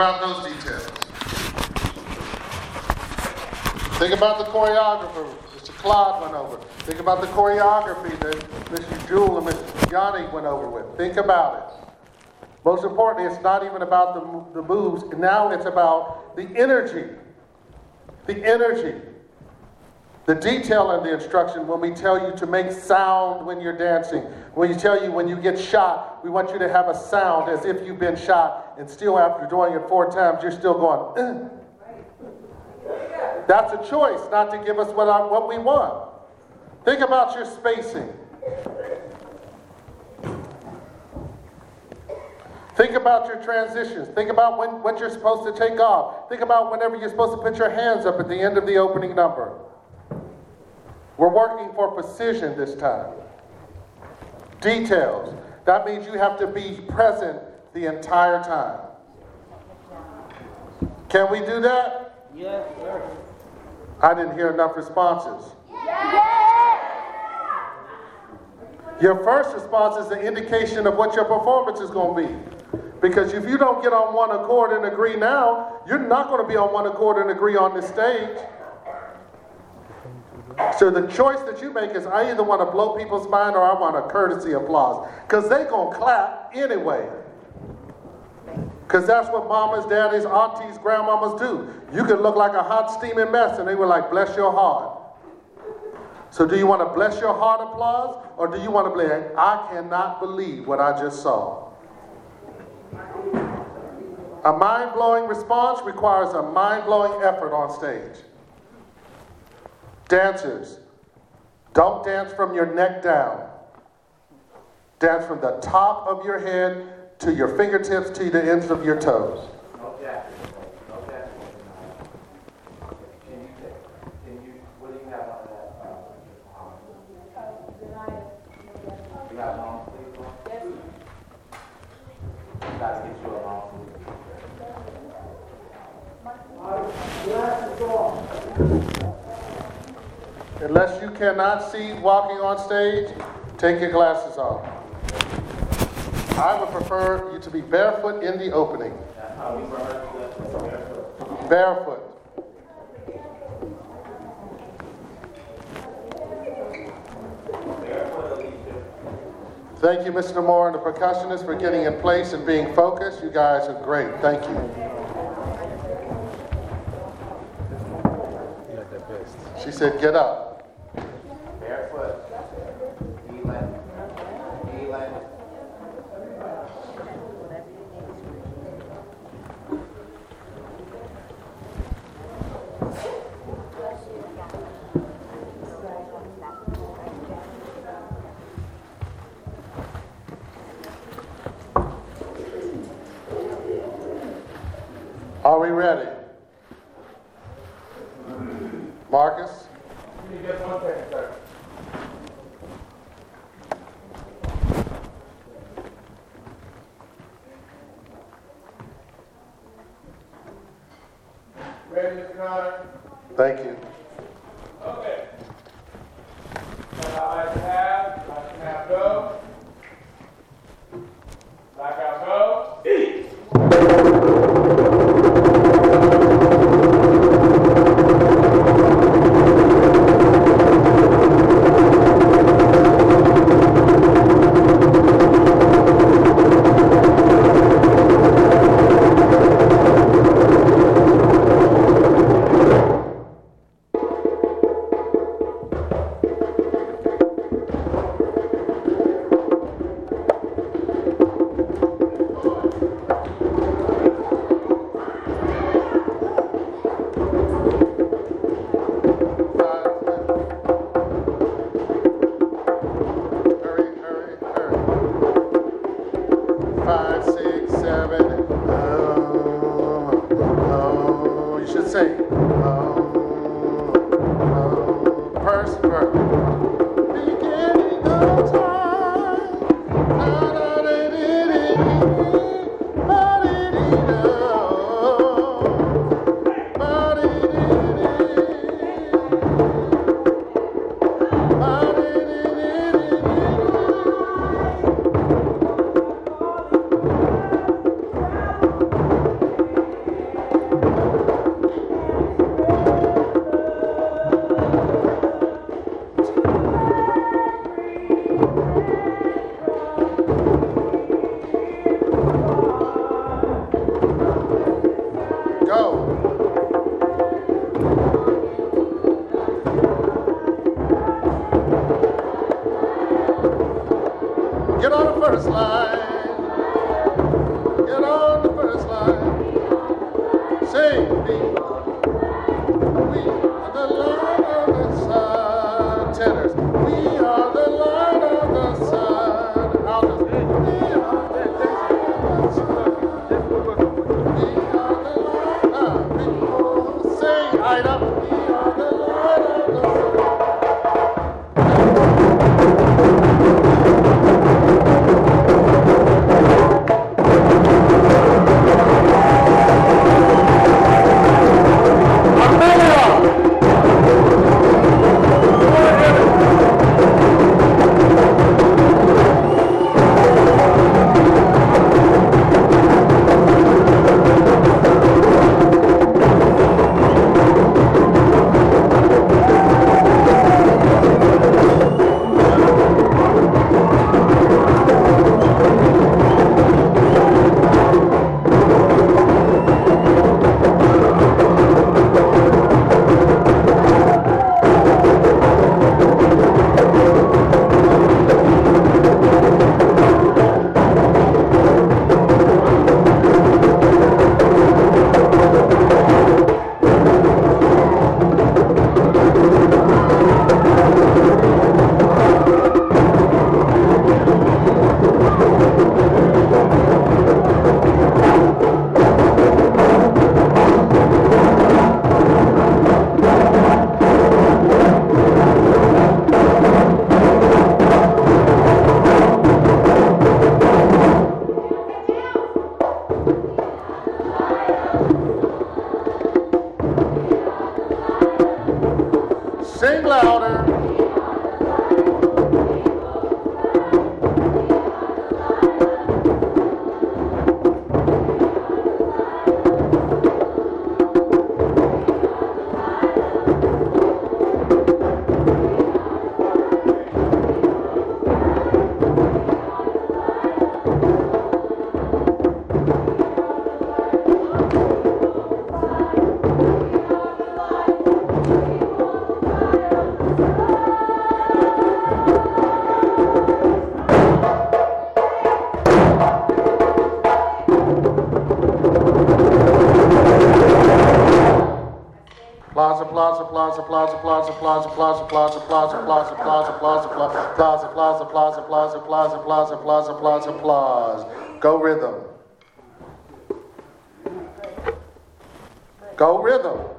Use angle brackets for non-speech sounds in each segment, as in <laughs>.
about those details. Think about the choreographer Mr. Claude went over. Think about the choreography that Mr. Jewel and Mr. Yanni went over with. Think about it. Most importantly, it's not even about the, the moves. Now it's about the energy. The energy. The detail in the instruction when we tell you to make sound when you're dancing. When we tell you when you get shot, we want you to have a sound as if you've been shot, and still after doing it four times, you're still going. <clears throat> That's a choice not to give us what, I, what we want. Think about your spacing. Think about your transitions. Think about when, what you're supposed to take off. Think about whenever you're supposed to put your hands up at the end of the opening number. We're working for precision this time. Details. That means you have to be present the entire time. Can we do that? Yes, sir. I didn't hear enough responses. Yes. Your first response is an indication of what your performance is going to be. Because if you don't get on one accord and agree now, you're not going to be on one accord and agree on this stage. So the choice that you make is I either want to blow people's mind or I want a courtesy applause. Because they're going to clap anyway. Because that's what mamas, daddies, aunties, grandmamas do. You can look like a hot steaming mess and they were like, bless your heart. So do you want to bless your heart applause or do you want to blame, I cannot believe what I just saw? A mind blowing response requires a mind blowing effort on stage. Dancers, don't dance from your neck down. Dance from the top of your head to your fingertips to the ends of your toes. Unless you cannot see walking on stage, take your glasses off. I would prefer you to be barefoot in the opening. Barefoot. Thank you, Mr. Moore and the percussionists, for getting in place and being focused. You guys are great. Thank you. She said, Get up. Are we ready? Marcus? Just one second, sir. Ready, Mr. Connor? Thank you. Okay. What I like to have, like to have go. Blackout go. Hurry, Thank you. I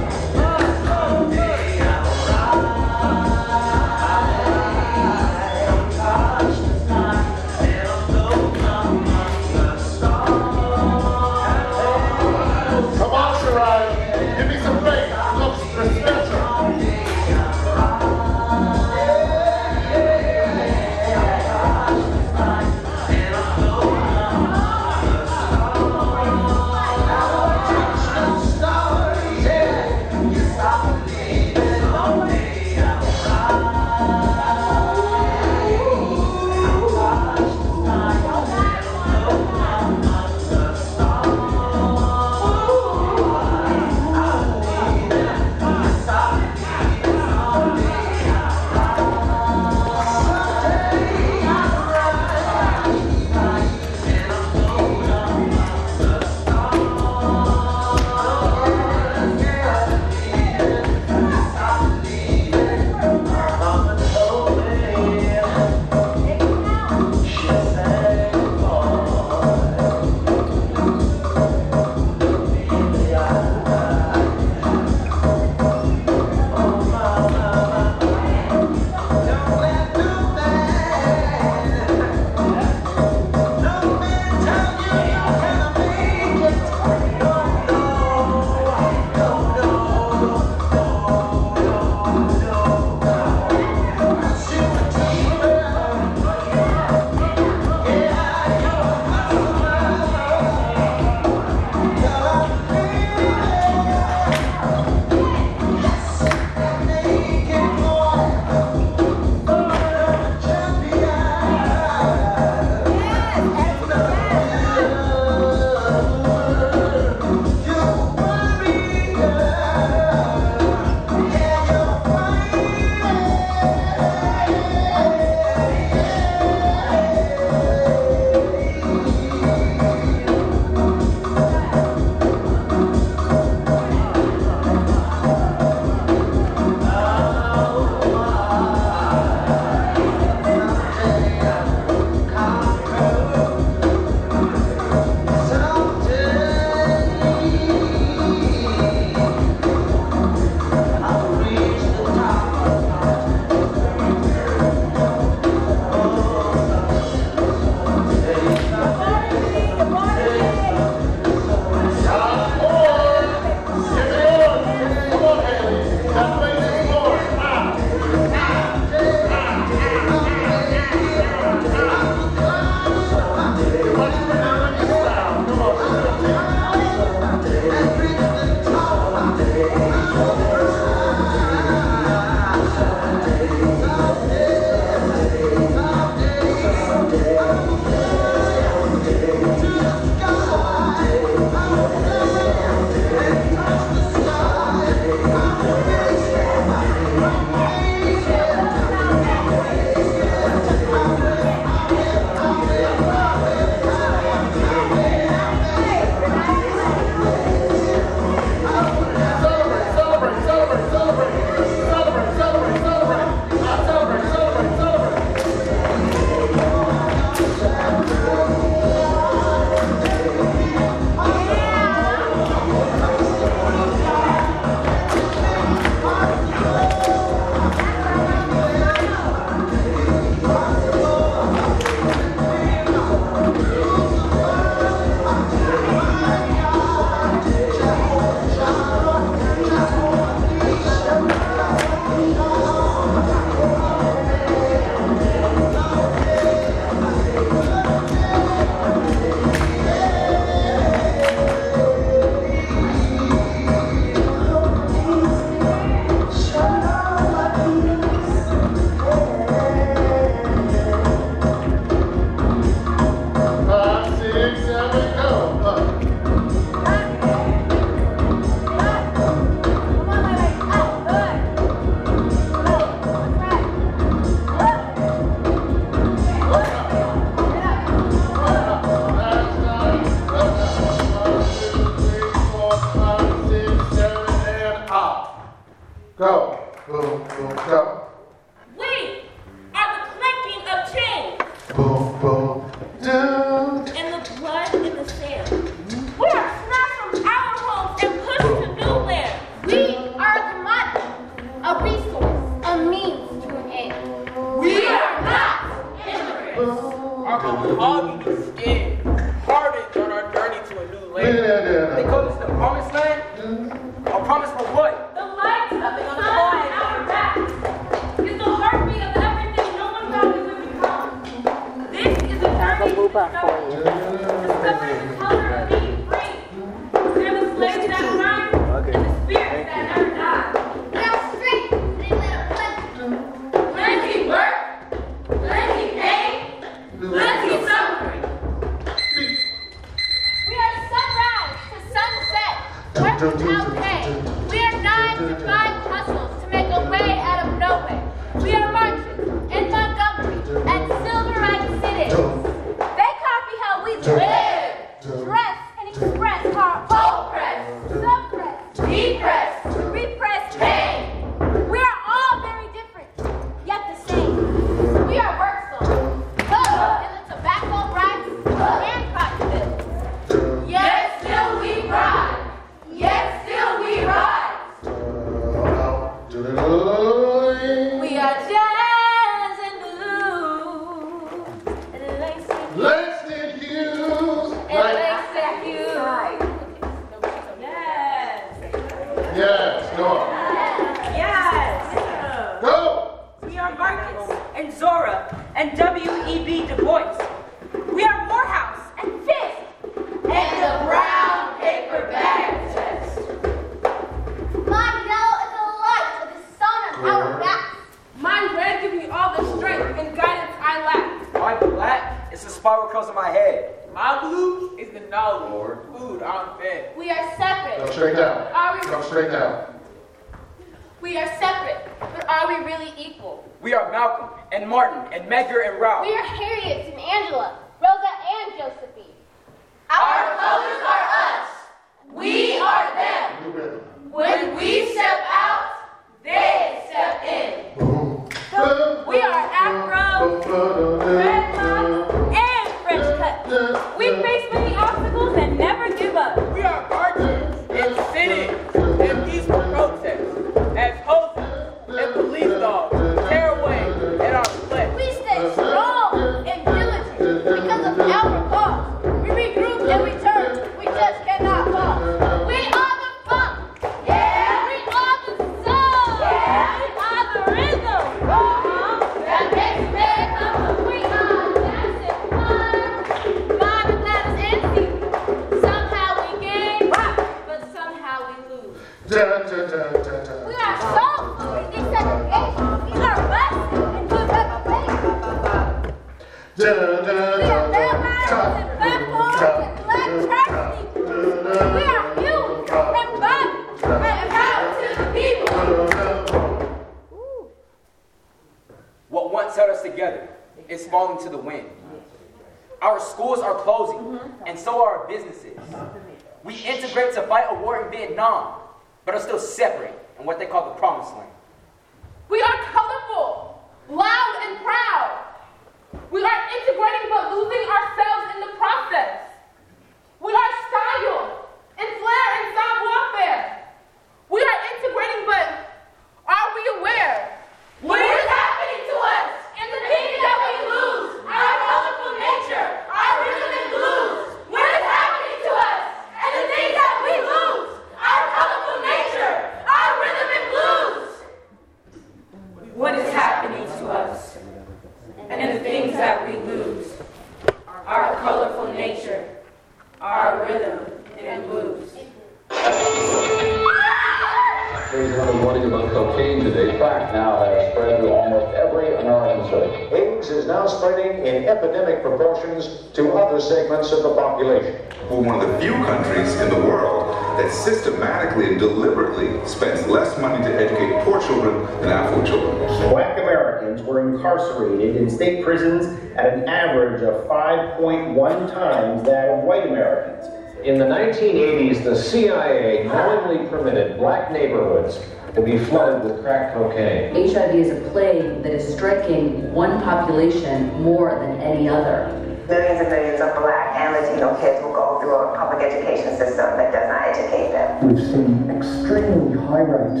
one population more than any other. Millions and millions of black and Latino kids will go through a public education system that does not educate them. We've seen extremely high rates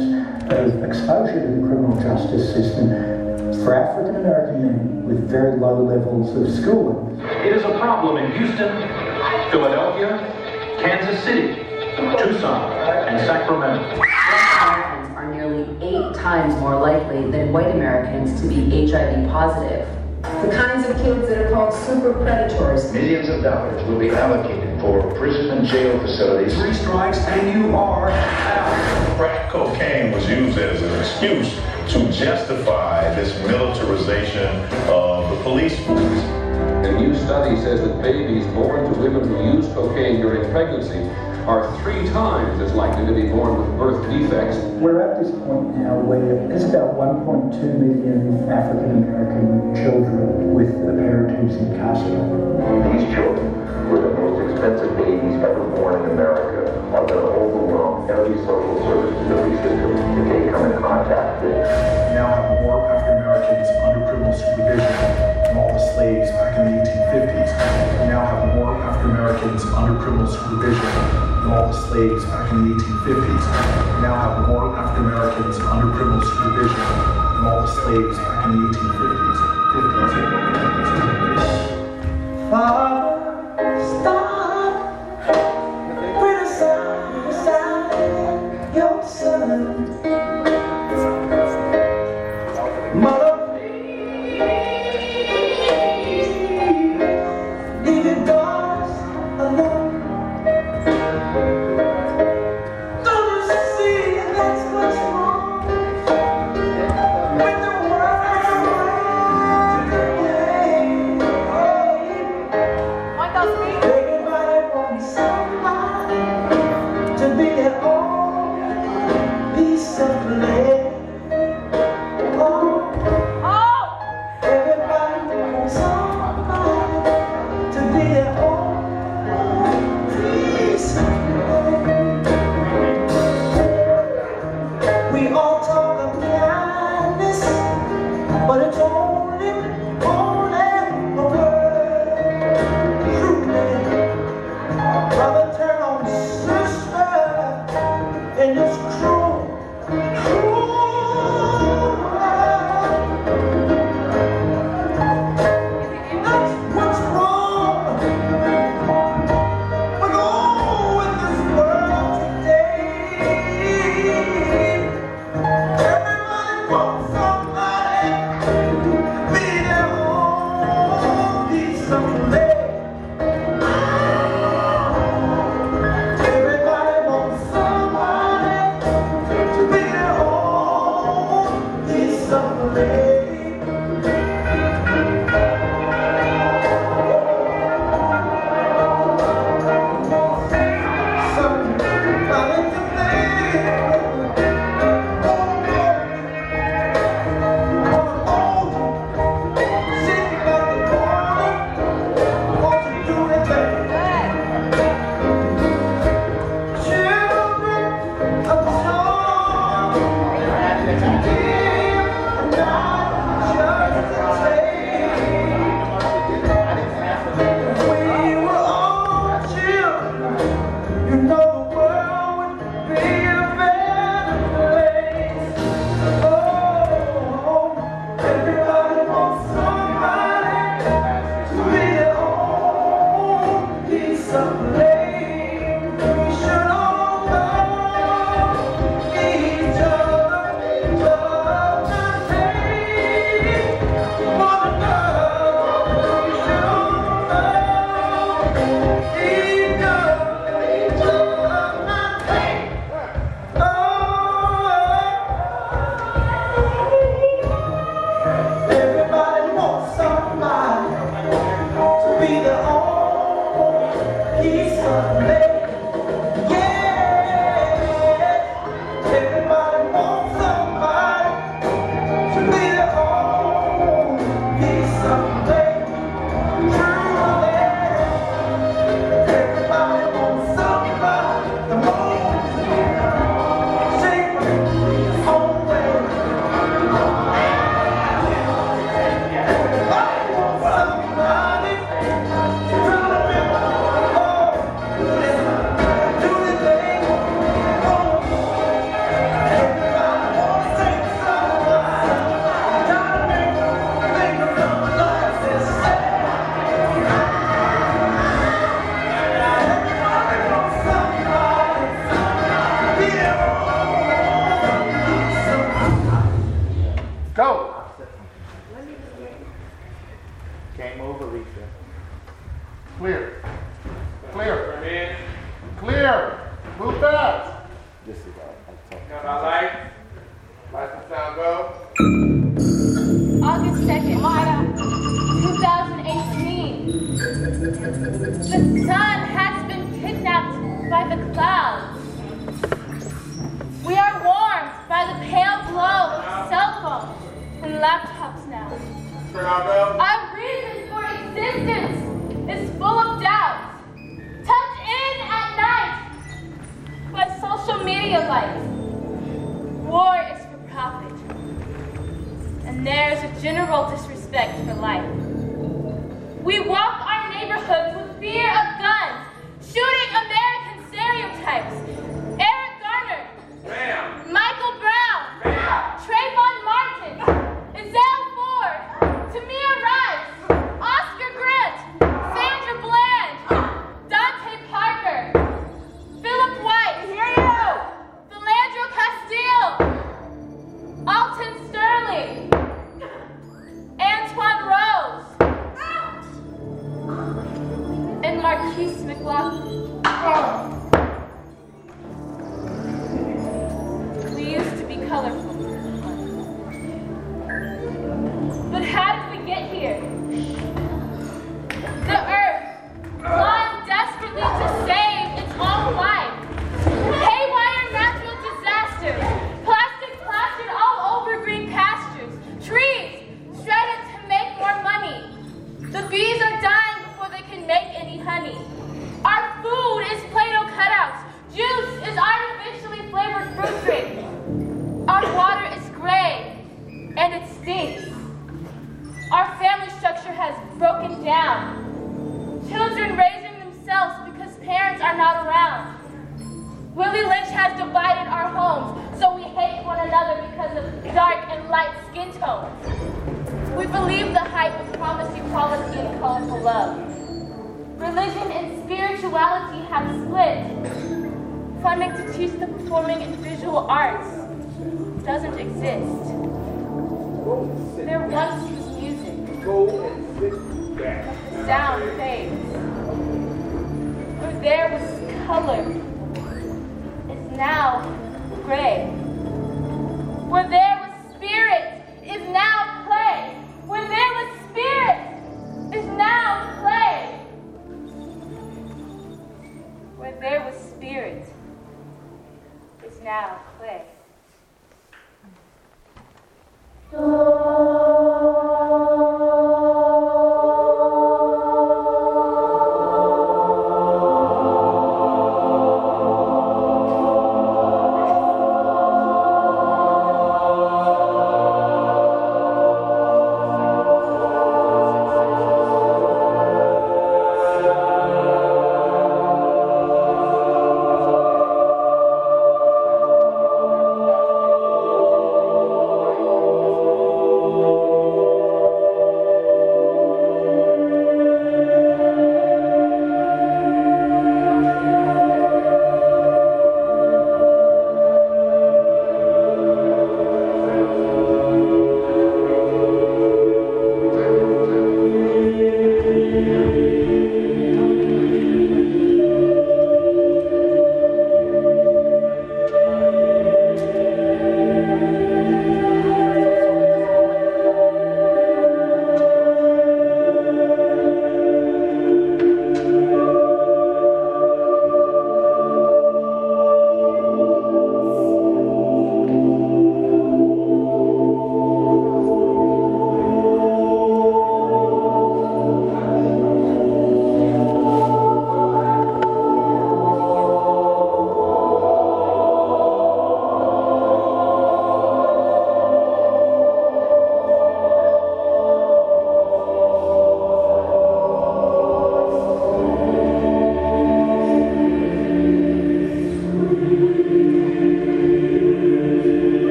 of exposure to the criminal justice system for African American men with very low levels of schooling. It is a problem in Houston, Philadelphia, Kansas City, Tucson, and Sacramento. Americans are nearly eight times more likely than white Americans to be HIV positive. The kinds of kids that are called super predators. Millions of dollars will be allocated for prison and jail facilities. Three strikes and you are out. Crack cocaine was used as an excuse to justify this militarization of the police force. A new study says that babies born to women who use cocaine during pregnancy are three times as likely to be born with birth defects. We're at this point now where there's about 1.2 million African American children with a parent who's incarcerated. These children were the most expensive babies ever born in America are going to overwhelm every social service delivery system that they come in contact with. We now have more African Americans under criminal supervision than all the slaves back in the 1850s. We now have more African Americans under criminal supervision than all the slaves back in the 1850s. We now have more African Americans under criminal supervision than all the slaves back in the 1850s. 50s. 50s.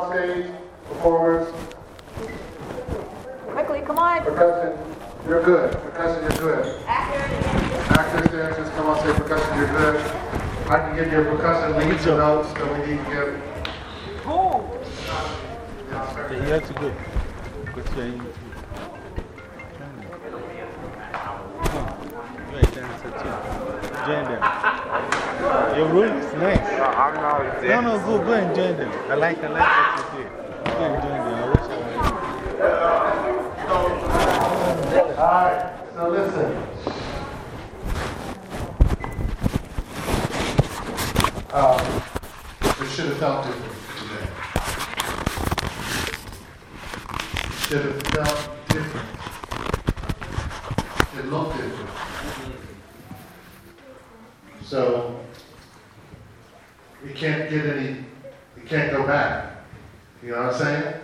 Come on stage, performers, Quickly, come on. percussion, you're good. Percussion, you're good. Actors, dancers, come on stage, percussion, you're good. I can give you a percussion lead to notes that we need to give. You have to go. Go to No, no, go, go and join them. I like, I like what you did. Go and join them. I wish I Alright, so listen. Um, it should have felt different today. Should have felt different. It looked different. So, you can't get any, you can't go back. You know what I'm saying?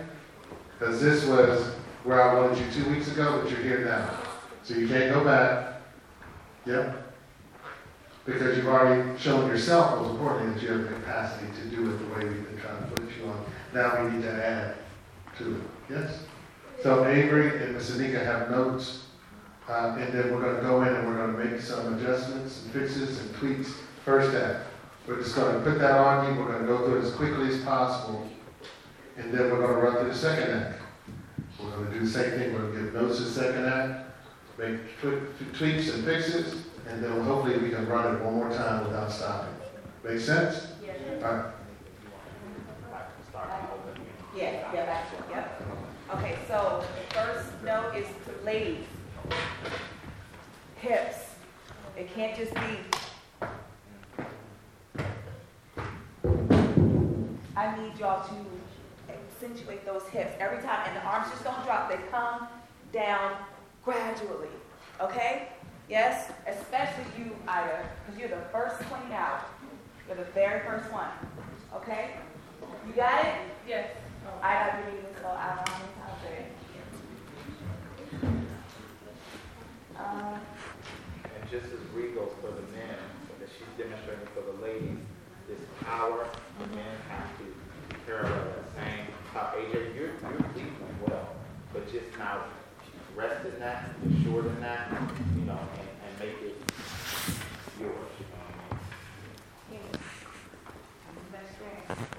Because this was where I wanted you two weeks ago, but you're here now. So you can't go back. Yep. Because you've already shown yourself, most importantly, that you have the capacity to do it the way we've been trying to put you on. Now we need to add to it. Yes? So Avery and Ms. Anika have notes, uh, and then we're going to go in and we're going to make some adjustments and fixes and tweaks. First act. We're just going to put that on you. We're going to go through it as quickly as possible. And then we're going to run through the second act. We're going to do the same thing. We're going to give notes to the second act, make twe- tweaks and fixes, and then hopefully we can run it one more time without stopping. Make sense? All right. Yeah, yeah, back to it, yep. Okay, so the first note is to ladies. Hips. It can't just be. I need y'all to accentuate those hips every time, and the arms just don't drop, they come down gradually, okay? Yes, especially you, Ida, because you're the first queen out. You're the very first one, okay? You got it? Yes. I got to read this, so I don't know how many times. Um, And just as Regal for the men, so that she's demonstrating for the ladies, this power, the men have to parallel that same top. AJ, you're, you're leading well, but just now rest in that, assured in that, you know, and, and make it yours. you know?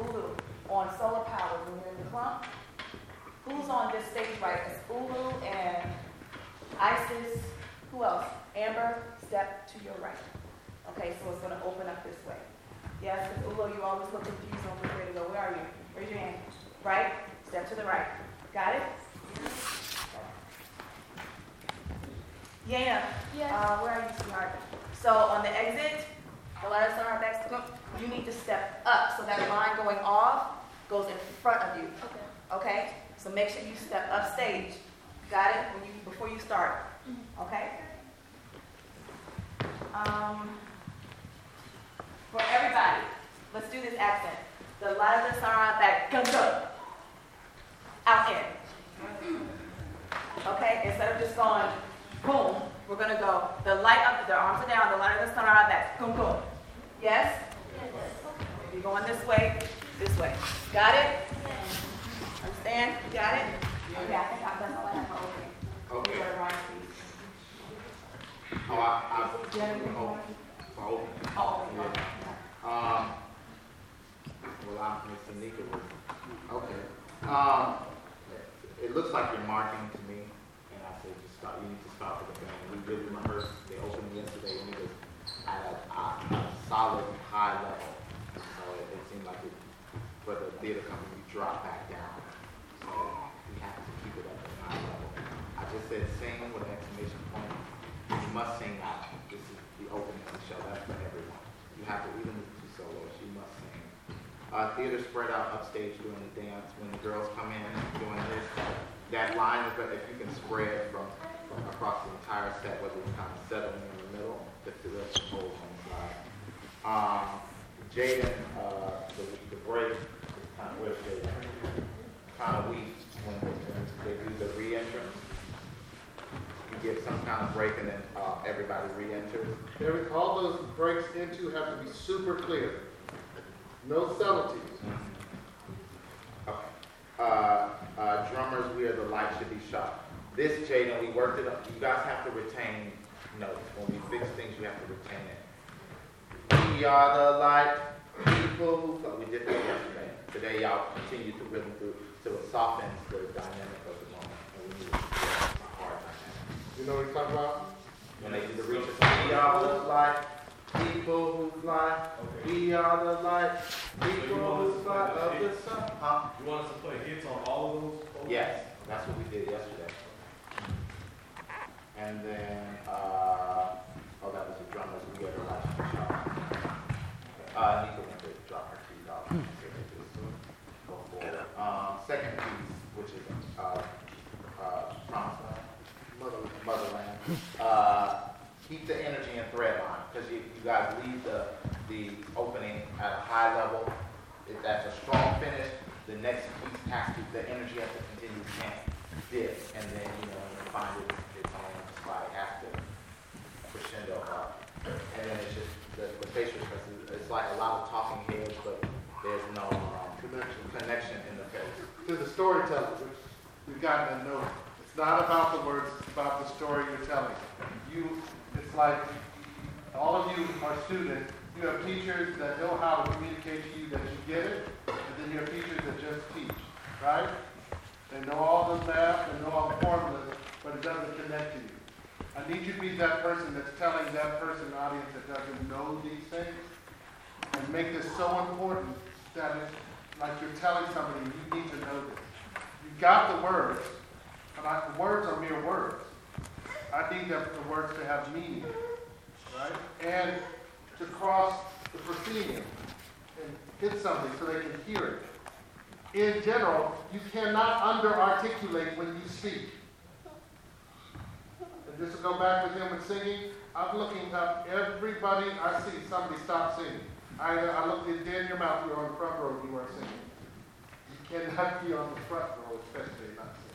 Ulu on solar power the clump. Who's on this stage right? It's Ulu and Isis. Who else? Amber, step to your right. Okay, so it's going to open up this way. Yes, Ulu, you always look confused on way to go. Where are you? Raise your hand. Right? Step to the right. Got it? Yeah. Uh, where are you, sweetheart? So on the exit, the letters on our backs, you need to step up so that line going off goes in front of you. Okay. Okay? So make sure you step up stage. Got it? When you before you start. Okay? Um, for everybody, let's do this accent. The letters on our back. Go, go. Out in. Okay? Instead of just going boom, we're gonna go. The light up, the arms are down, the light of the sun on our backs. Boom, boom. Yes? If you're going this way, this way. Got it? Understand? You got it? Okay, I think I've done all I have for opening. Okay. What Ron sees. Oh, I, I, Do you have anything you oh, want? oh, Oh, okay. Um, well, I'm Miss Anika. Okay. Um, it looks like you're marking start, you need to start with the band. We really rehearsed, they opened yesterday and it was at a, a, a solid high level. So it, it seemed like it, for the theater company, you dropped back down. So we have to keep it at a high level. I just said sing with an exclamation point. You must sing out. This is the opening of the show. That's for everyone. You have to, even the two solos, you must sing. Uh, theater spread out upstage doing the dance. When the girls come in doing this, that line is, if you can spread from across the entire set, whether it's kind of settling in the middle, if the rest of the whole on the side. Um, Jaden, uh, the, the break, is kind of, where's Jaden? Kind of weak when, when they do the re-entrance. You get some kind of break and then, uh, everybody re-enters. Every, all those breaks into have to be super clear. No subtleties. Okay. Uh, uh, drummers, we are the light should be sharp. This, Jaden, we worked it up. You guys have to retain notes. When we fix things, you have to retain it. We are the light people. So we did that yesterday. Today, y'all continue to rhythm through till it softens the dynamic of the moment. And we need to get a hard dynamic. You know what he's talking about? When they do the reach, we are the light people who fly. We are the light people who fly of the sun. Huh? You want us to play hits on all of those? Yes, that's what we did yesterday. And then, uh, oh, that was the drummers, we got a last of shot. Uh, Nico went to drop her keys off. Go forward. Um, second piece, which is, uh, uh, promise land, motherland, motherland. Uh, keep the energy and thread line, because you, you guys leave the, the opening at a high level. If that's a strong finish, the next piece has to, the energy has to continue, you can't dip, and then, you know, you find it, it has to crescendo up. And then it's just, the, the facial expression, it's like a lot of talking heads, but there's no, um, connection, in the face. To the storyteller, you've gotten to know. It's not about the words, it's about the story you're telling. You, it's like, all of you are students, you have teachers that know how to communicate to you that you get it, and then you have teachers that just teach, right? They know all the math, they know all the formulas, but it doesn't connect to you. I need you to be that person that's telling that person, audience that doesn't know these things, and make this so important that it's like you're telling somebody, you need to know this. You got the words, but I, the words are mere words. I need the, the words to have meaning, right? And to cross the proscenium and hit something so they can hear it. In general, you cannot under-articulate when you speak. And just to go back with him and singing, I'm looking up everybody I see, somebody stop singing. I, I looked in your mouth, you were on the front row, you weren't singing. You cannot be on the front row, especially not singing.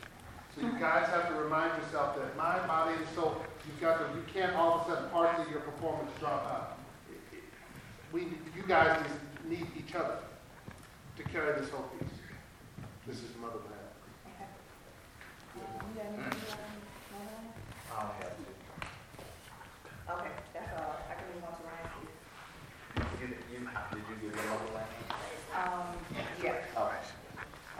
So you guys have to remind yourself that mind, body, and soul, you've got to, you can't all of a sudden parts of your performance drop out. We, you guys need each other to carry this whole piece. This is motherland. I don't have to. Okay, that's all. I can move on to Ryan's piece. You, you, did you give them motherland? Um, yeah. All right.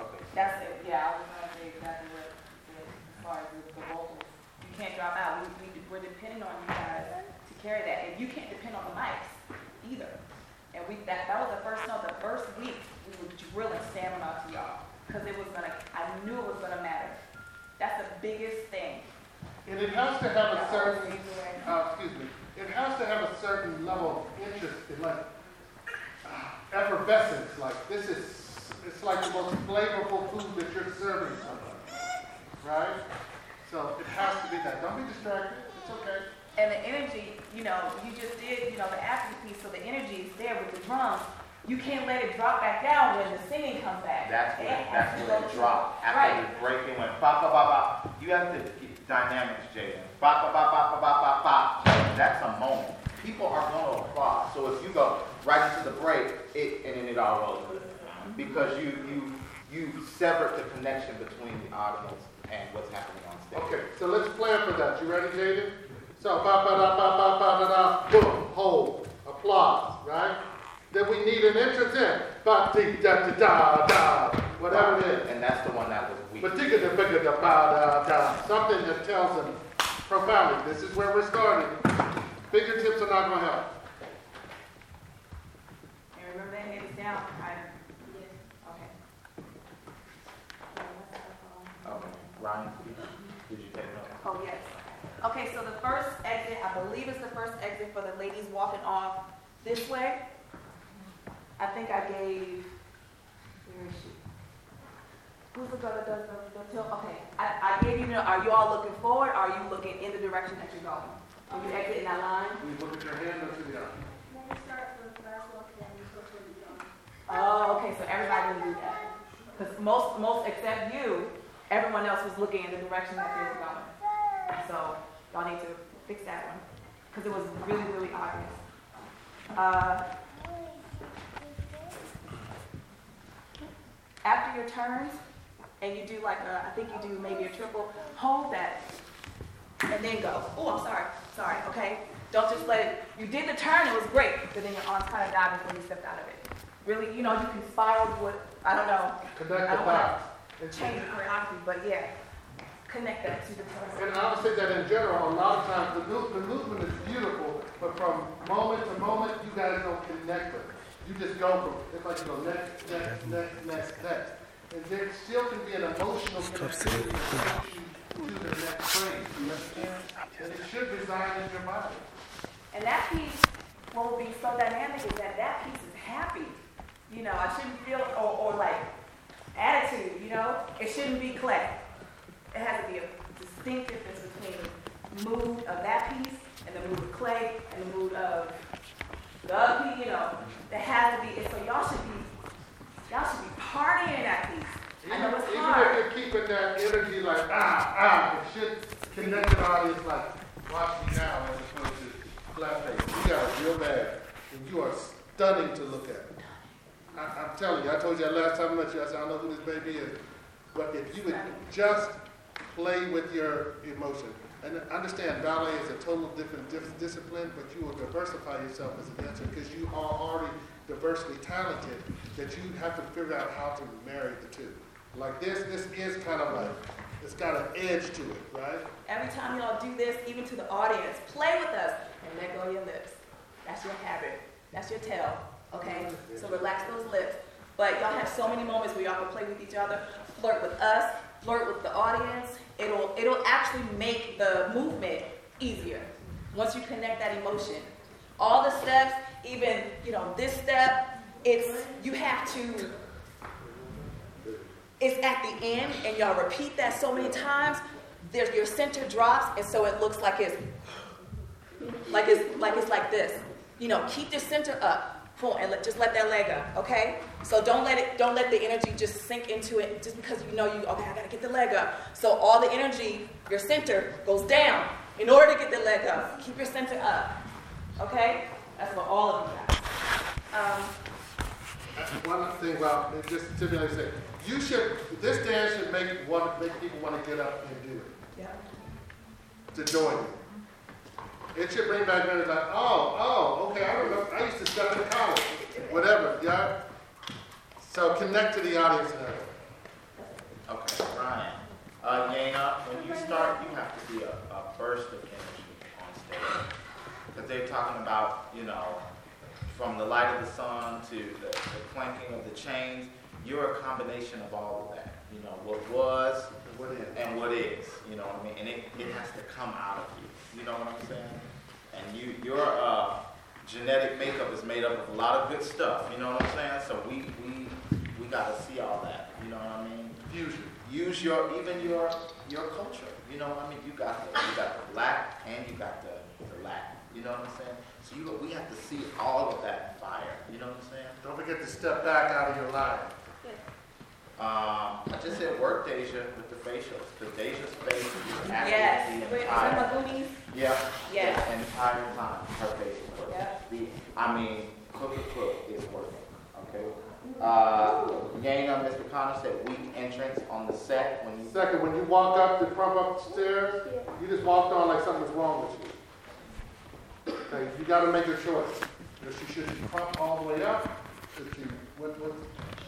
Okay. That's it, yeah, I was gonna say exactly what, what- as far as the the vocals, you can't drop out, we, we, we're depending on you guys to carry that, and you can't depend on the mics either. And we, that, that was the first note, the first week, we were drilling stamina out to y'all, cause it was gonna, I knew it was gonna matter. That's the biggest thing. And it has to have a certain, uh, excuse me, it has to have a certain level of interest in like uh, effervescence, like this is, it's like the most flavorful food that you're serving somebody, right? So it has to be that. Don't be distracted, it's okay. And the energy, you know, you just did, you know, the acting piece, so the energy is there with the drums. You can't let it drop back down when the singing comes back. That's It when, has that's to when it to- dropped. Right. After the break, it went ba ba ba ba. You have to keep dynamics, Jaden. Ba ba ba ba ba ba ba. That's a moment. People are going to applaud. So if you go right into the break, it, and then it all rolls. Because you, you, you severed the connection between the audience and what's happening on stage. Okay, so let's plan for that. You ready, Jaden? So ba ba da ba ba da da, boom, hold, applause, right? Then we need an in, ba dee da da da da, whatever it is. And that's the one that was weak. But digga da bigga da ba da da, something that tells them profoundly. This is where we're starting. Fingertips are not gonna help. And remember that hands down. I, okay. Okay, Ryan, did you take notes? Oh, yes. Okay, so the first exit, I believe is the first exit for the ladies walking off this way. I think I gave, where is she? Who's the girl that does the, the tilt? Okay, I, I gave you, are you all looking forward, or are you looking in the direction that you're going? When you exit in that line? You look at your hand up to the other. Oh, okay, so everybody will do that. Because most, most except you, everyone else was looking in the direction that they were going. So y'all need to fix that one, because it was really, really obvious. Uh, after your turns, and you do like a, I think you do maybe a triple, hold that, and then go. Oh, I'm sorry, sorry, okay? Don't just let it, you did the turn, it was great, but then your arms kind of died before you stepped out of it. Really, you know, you can spiral with, I don't know. Connect I the don't. Change the choreography, but yeah, connect that to the And. I would say that in general, a lot of times, the, move, the movement is beautiful, but from moment to moment, you guys don't connect them. You just go from, it's like you go next, next, next, next, next. And there still can be an emotional connection that to the next frame, you understand? And it should reside in your body. And that piece, what will be so dynamic is that that piece is happy. You know, I shouldn't feel, or, or like attitude, you know? It shouldn't be clay. It has to be a distinct difference between the mood of that piece and the mood of clay and the mood of the you know. There has to be, and so y'all should be, y'all should be partying that piece. I know it's Even hard. if you're keeping that energy like, ah, ah, it should connect the audience like, watch me now, as opposed to flat face. You got it real bad, and you are stunning to look at. I, I'm telling you, I told you that last time I met you, I said, I know who this baby is. But if you would just play with your emotion, and understand ballet is a total different dis- discipline, but you will diversify yourself as a dancer because you are already diversely talented that you have to figure out how to marry the two. Like this, this is kind of like, it's got an edge to it, right? Every time y'all do this, even to the audience, play with us and let go your lips. That's your habit. That's your tail. Okay? So relax those lips. But y'all have so many moments where y'all can play with each other, flirt with us, flirt with the audience. It'll it'll actually make the movement easier once you connect that emotion. All the steps, even you know this step, it's you have to it's at the end, and y'all repeat that so many times, there's, your center drops, and so it looks like it's like it's like it's like this. You know, keep your center up. Boom, and let, just let that leg up, okay? So don't let it, don't let the energy just sink into it just because you know you, okay, I gotta get the leg up. So all the energy, your center goes down in order to get the leg up. Keep your center up, okay? That's what all of you guys. Um, One thing about, it just to be like I said, you should, this dance should make, want, make people want to get up and do it. Yeah. To join you. It should bring back memories like, oh, oh, okay, I remember, I used to study in college, whatever, yeah? So connect to the audience and everything. Okay, Ryan. Uh, Yana, when you start, you have to be a, a burst of energy on stage. Because they're talking about, you know, from the light of the sun to the, the clanking of the chains, you're a combination of all of that. You know, what was and what is, you know what I mean? And it, it has to come out of you. You know what I'm saying? And you, your uh, genetic makeup is made up of a lot of good stuff. You know what I'm saying? So we, we got to see all that. You know what I mean? Fusion. Use your even your your culture. You know what I mean? You got the you got the black and you got the, the Latin. You know what I'm saying? So you we have to see all of that fire. You know what I'm saying? Don't forget to step back out of your line. Um, I just said work Deja with the facials. Because Deja's face is active Yes. the Wait, entire that my Goonies? Yeah. Yes. The entire time her face is working. Yep. The, I mean, cook a cook is working. Okay. Uh, Yana, Mr. Connor said weak entrance on the set when you. Second, when you walk up the front up the stairs, you just walked on like something's wrong with you. Okay, you gotta make a choice. If she should she crump all the way up, should she, what, what?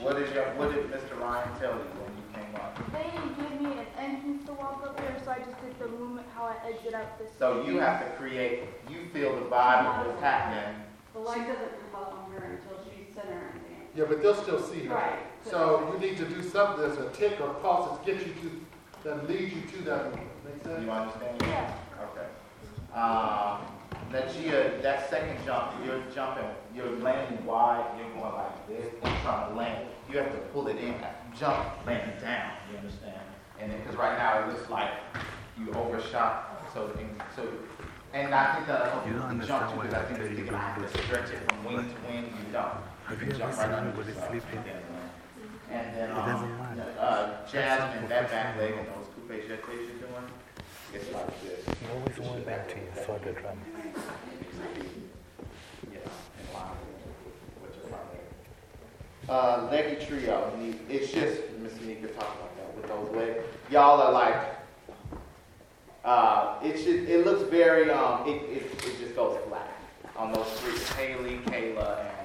What did your What did Mr. Ryan tell you when you came up? They didn't give me an entrance to walk up there, so I just did the movement how I exit out this. So you have to create, you feel the vibe of what's happening. The light doesn't come up on her until she's center and dance. Yeah, but they'll still see her. Right. So you need to do something that's a tick or pulse that gets you to, that leads you to that movement. Make sense? You understand? Yeah. Okay. Um, that you, that second jump, you're jumping, you're landing wide, you're going like this, and trying to land. You have to pull it in, jump, land down, you understand? And then, because right now it looks like you overshot, so, and, so, and I think that, I You don't the jump too, because I I think tell it's you thinking, I have to stretch it from wing to wing, you don't. Have You ever seen anybody sleeping? and then, And then, It doesn't um, matter. uh, Jasmine, that back leg and those coupe jetés you're doing, it's like this. You always want back to your the drum. Uh, leggy trio, it's just, Miss Nika talked about that with those legs. Y'all are like, uh, it should, it looks very, um, it, it, it just goes flat on those three, Haley, Kayla, and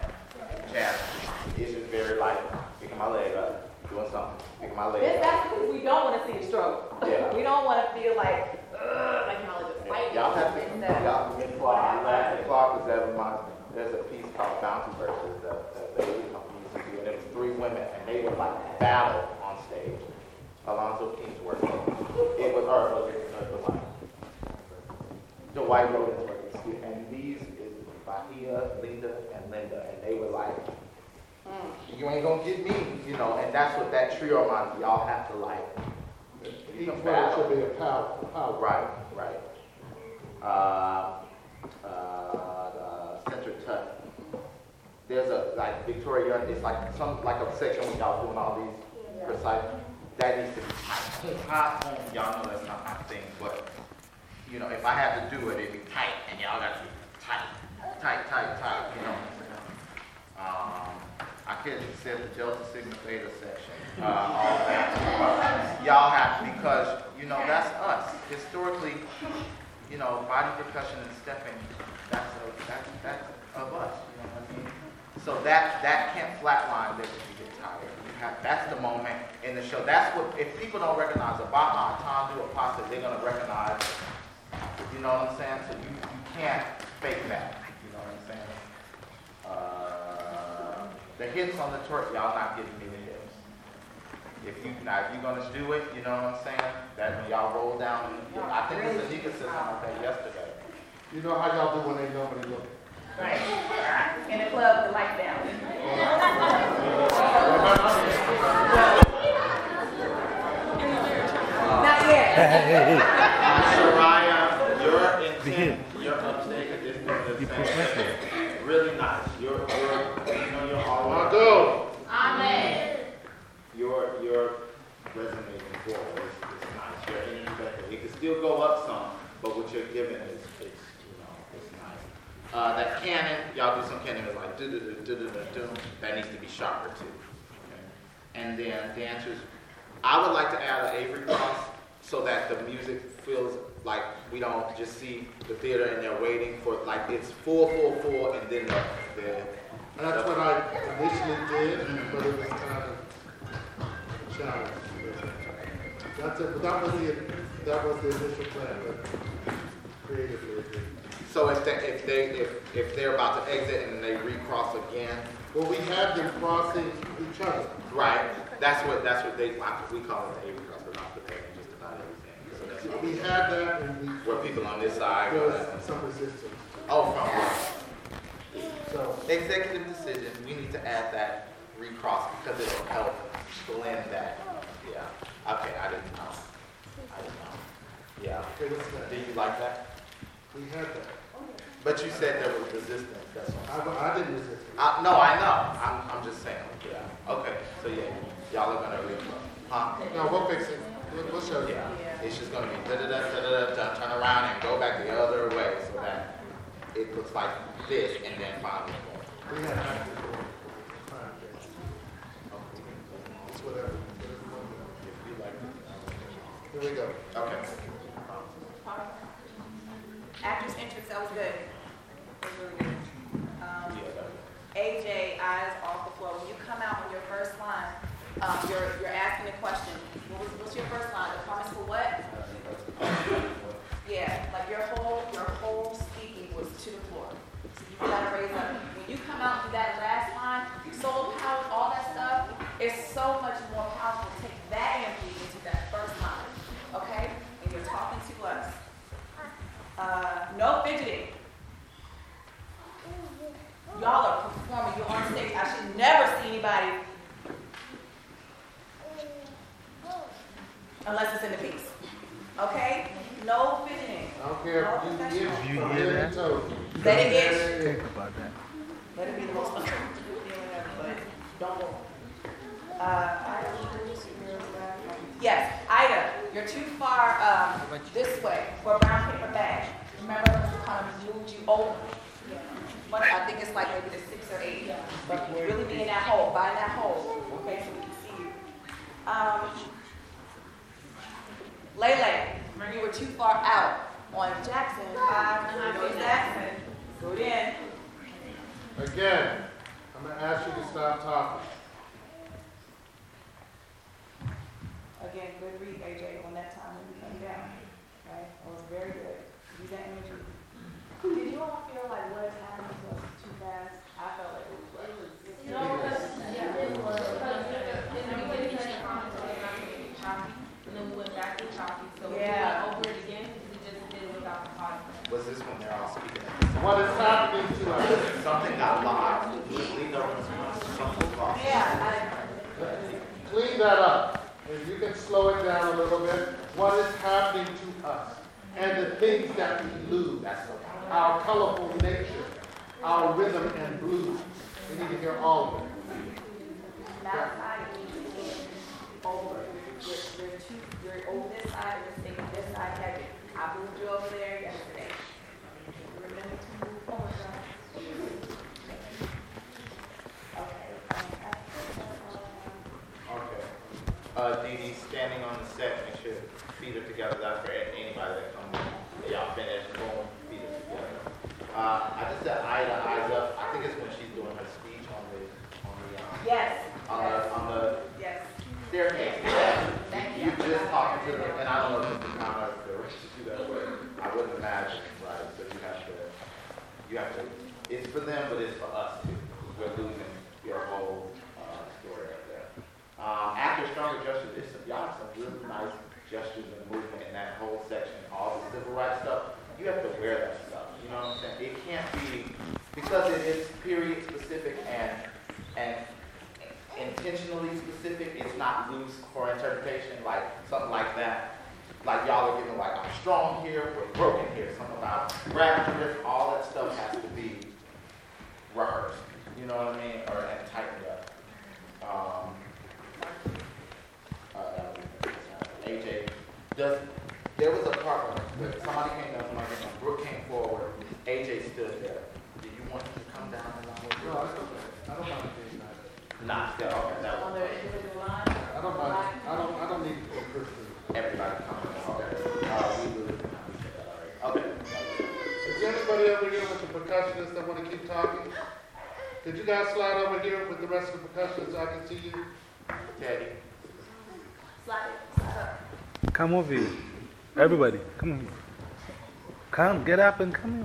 Jasmine. It's just very like, picking my leg up, doing something, picking my leg This, up. that's because we don't want to see you struggle. Yeah. <laughs> We don't want to feel like, ugh, like y'all are just fighting. Y'all have to, y'all get Clark, last Clark was ever my, there's a piece called Bounty Versus that, that they used to do, and it was three women, and they would like battle on stage. Alonzo Kingsworth. It was, was it, uh, the white? The white Rodents were, excuse- and these is Bahia, Linda, and Linda, and they were like, "Mm, you ain't gonna get me, you know, and that's what that trio reminds me, y'all have to like, Each you one should be a power, power. Right, right. Uh, uh, the center tut. There's a, like Victoria, it's like some, like a section when y'all doing all these precise, that needs to be tight. Hot, y'all know that's not my thing, but, you know, if I had to do it, it'd be tight, and y'all got to be tight, tight, tight, tight, you know. Um, I have said the Delta Sigma Theta section, uh, all that. Y'all have, to, because, you know, that's us. Historically, you know, body percussion and stepping, that's, a, that's, that's of us, you know what I mean? So that, that can't flatline if you get tired. You have, that's the moment in the show. That's what, if people don't recognize a Baja, a tendu, a Pasta, they're gonna recognize, you know what I'm saying? So you, you can't fake that, the hips on the twerk, y'all not giving me the hips. If you, now, if you're gonna do it, you know what I'm saying? That when y'all roll down, I think Mr. Nika said something like that yesterday. You know how y'all do when ain't nobody looking. Right. In the club, with the light down. Not yet. Soraya, your intent, your upstate, this is the same. Really nice. You're, you're, you know, you're all. Now go. Amen. Your, your resonating forward is, is nice. Your energy better. It can still go up some, but what you're giving is, is, you know, it's nice. Uh, that cannon, y'all do some cannon, it's like do do do do do do do. That needs to be sharper too. Okay? And then dancers, I would like to add an Avery cross so that the music feels like we don't just see the theater and they're waiting for like it's full, full, full, and then the, the That's what I initially did, but it was kind of challenging. That's it, but that was the, that was the initial plan, but creatively. So if they, if they, if, if they're about to exit and they recross again, Well, we have them crossing each other. right, that's what, that's what they, we call it the Avery cross, but not the just about everything. So We have that and we. Where people on this side. There was some resistance. Oh, from, So, executive decision, we need to add that recross because it'll help blend that. Yeah, okay, I didn't know. I didn't know. Yeah. Okay, what's that? Do you like that? we had that. But you said there was resistance, that's all. I, I didn't resist. I, no, I know. I'm, I'm just saying. Yeah. Okay. So yeah, y'all are gonna read. Huh? No, we'll fix it. We'll, we'll show you. Yeah. It's just gonna be da da da da da da. Turn around and go back the other way so that it looks like this, and then finally. We had that before. Fine. It's whatever. If you like it. Here we go. Okay. Actress entrance, that was good. That was really good. Um, AJ, eyes off the floor. When you come out on your first line, um, you're, you're asking a question. What was, what's your first line? The promise for what? Yeah. Reynolds was to the floor. So you gotta raise up. When you come out to that last line, soul power, all that stuff, it's so much more powerful. Take that energy into that first line, okay? And you're talking to us. Uh, no fidgeting. Y'all are performing. You're on stage. I should never see anybody unless it's in the piece. Okay? No fidgeting. I don't care no if you, you hear that. Let it itch. Think about that. Let it be the most uncomfortable feeling ever, but don't worry. Yes, Ida, you're too far um, this way for a brown paper bag. Remember, to kind of moved you over. But I think it's like maybe the six or eight. But really be in that hole, by that hole. Okay, so we can see you. Um, Lele, you were too far out on Jackson. Five, good Jackson. In. Again, I'm going to ask you to stop talking. Again, good read, AJ, on that time when you came down. Right? That was very good. Use that energy. Did you all feel like what colorful nature, our rhythm and blues. We need to hear all of it. come over here. Everybody, come on. Come, get up and come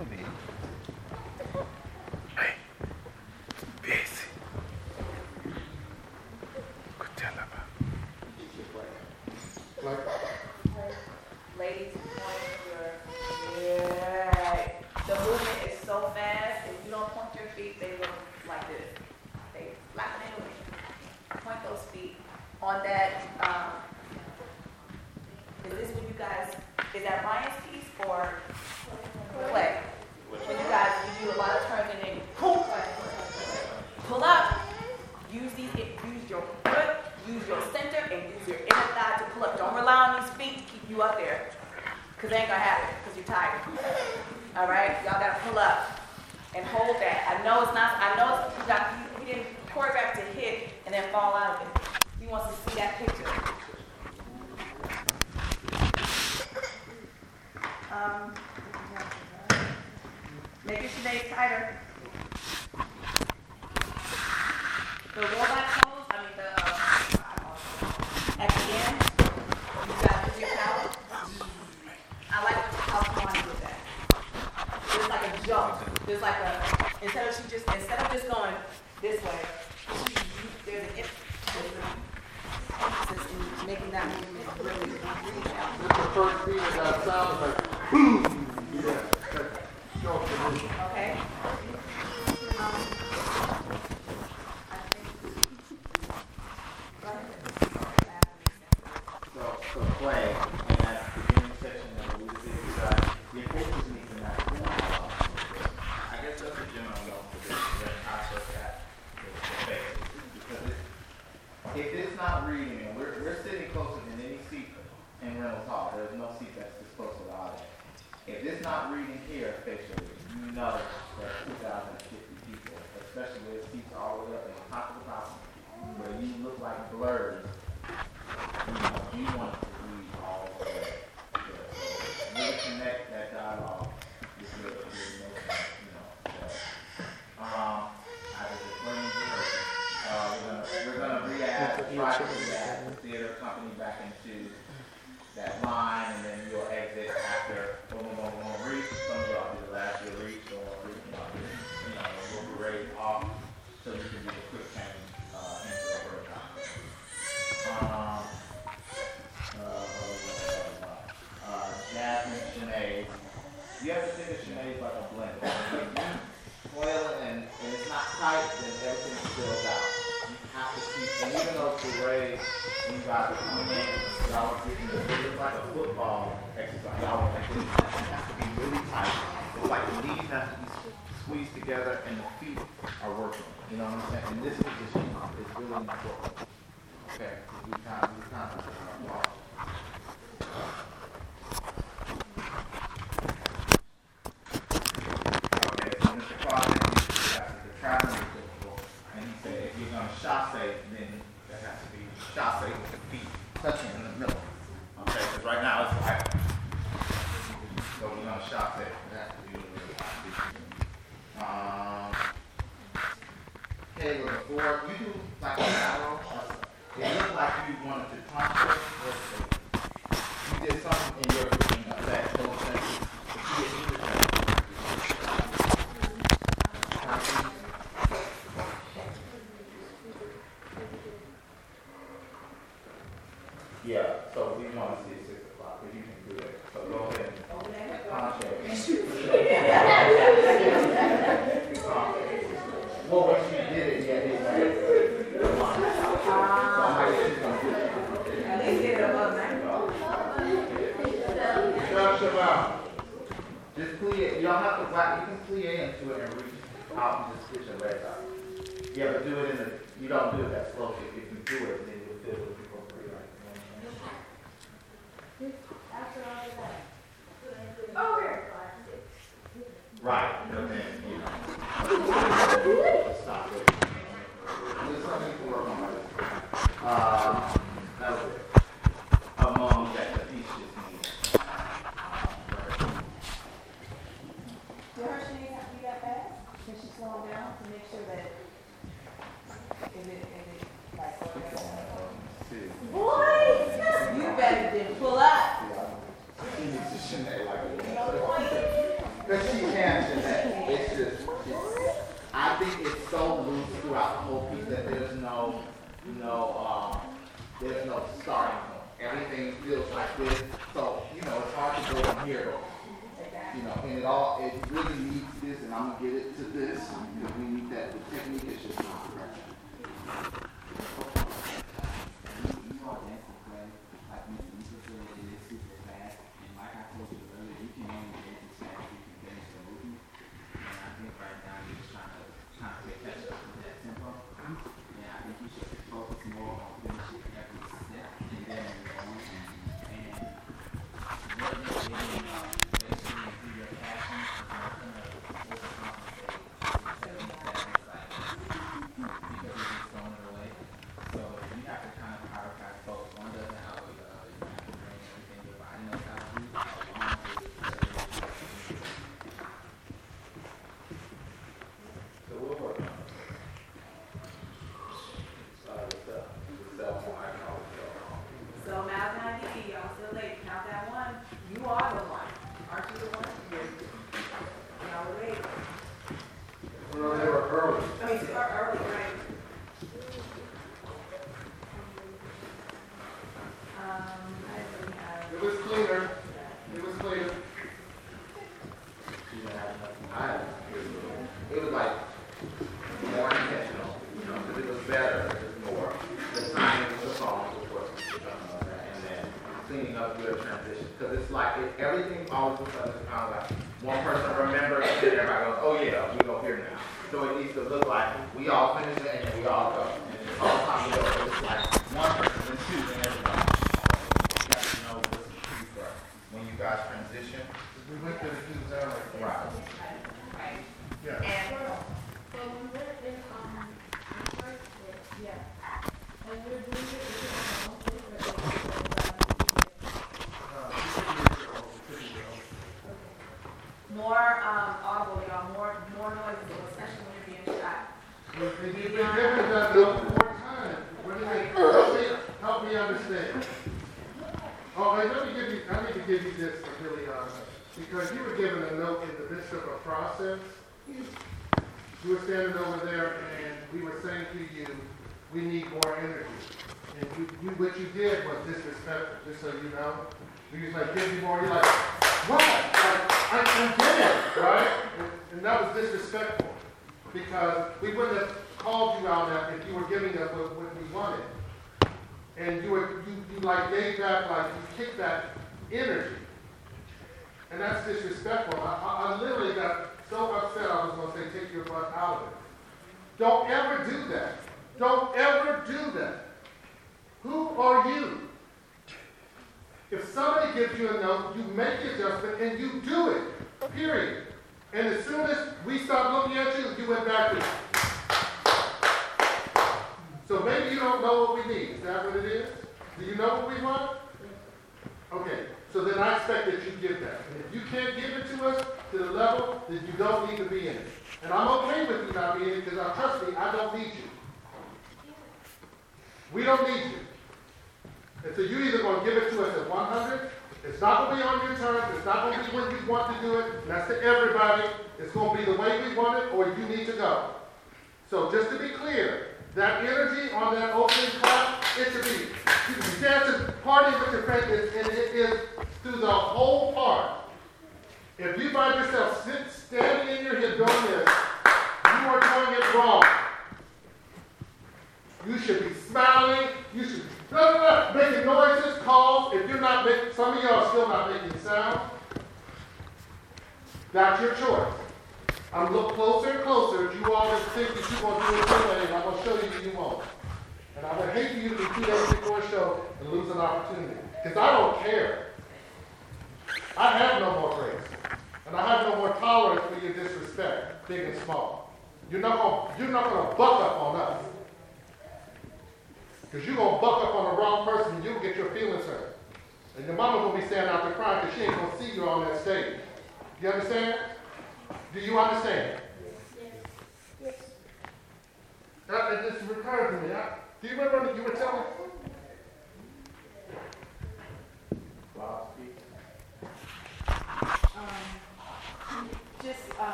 point. Everything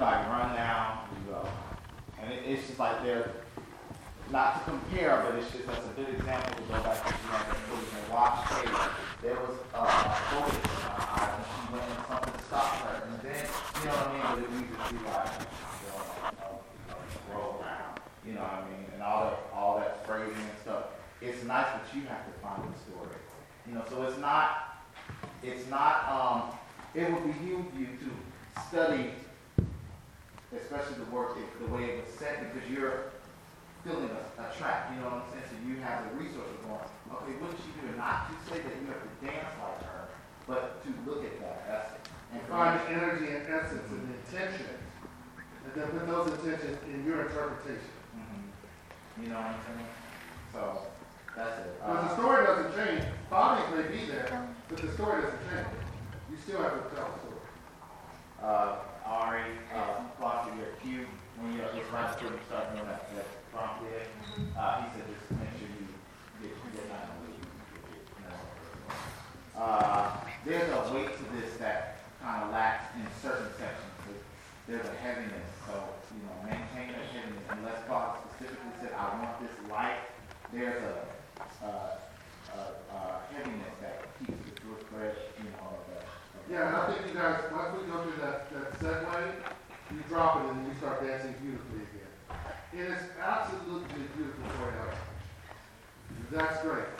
like run down, you go. And it, it's just like they're, not to compare, but it's just, that's a good example to go back to, you know, the movie and watch Taylor. There was, a focus in her eye, and she went and something stopped her, and then, you know what I mean, but it needs to be like, you know, a roll around, you know what I mean, and all that, all that phrasing and stuff. It's nice, but you have to find the story, you know, so it's not, it's not, um, it would behoove you to study, especially the work, the way it was set, because you're filling a, a track, you know what I'm saying, so you have the resources going, okay, what did she do, not to say that you have to dance like her, but to look at that, that's, And find the energy and essence and intention. And then put those intentions in your interpretation. Mm-hmm. You know what I'm saying? So, that's it. Because the story doesn't change. Bodies may be there, but the story doesn't change. You still have to tell the story. Uh, Ari, uh, Flossie, your cue, when you're, it's right before you start doing that, that prompt there, uh, he said just make sure you get, you get not you know. Uh, there's a weight to this that kind of lacks in certain sections. There's a heaviness, so, you know, maintain that heaviness unless God specifically said, I want this light. There's a, uh, uh, uh, heaviness that keeps the good thread, you know, of the. of the- Yeah, and I think you guys, once we go through that, that segue, you drop it and you start dancing beautifully again. It is absolutely beautiful choreography. That's great.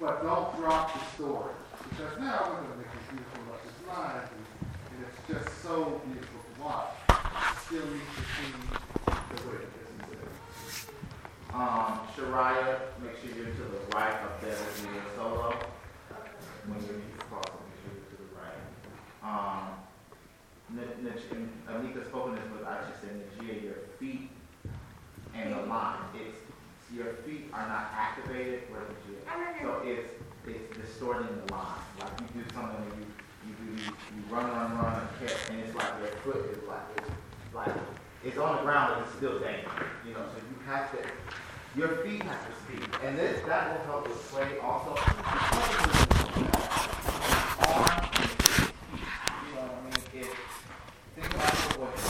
But don't drop the story. Because now we're going to make this beautiful this live, and, and it's just so beautiful to watch. You still need to see the way it is. Um, Shariah, make sure you're to the right of Devin when you're solo. When across, make to. Um, Anika spoken this, but I should say, Najia, your feet and the line, it's, your feet are not activated, Najia? So it's, it's distorting the line. Like you do something and you, you do, you run, run, run, and catch, and it's like your foot is like, it's like, it's on the ground, but it's still dangling, you know, so you have to, your feet have to speak. And this, that will help with play also. Arm, you know what I mean? It, think about the voice.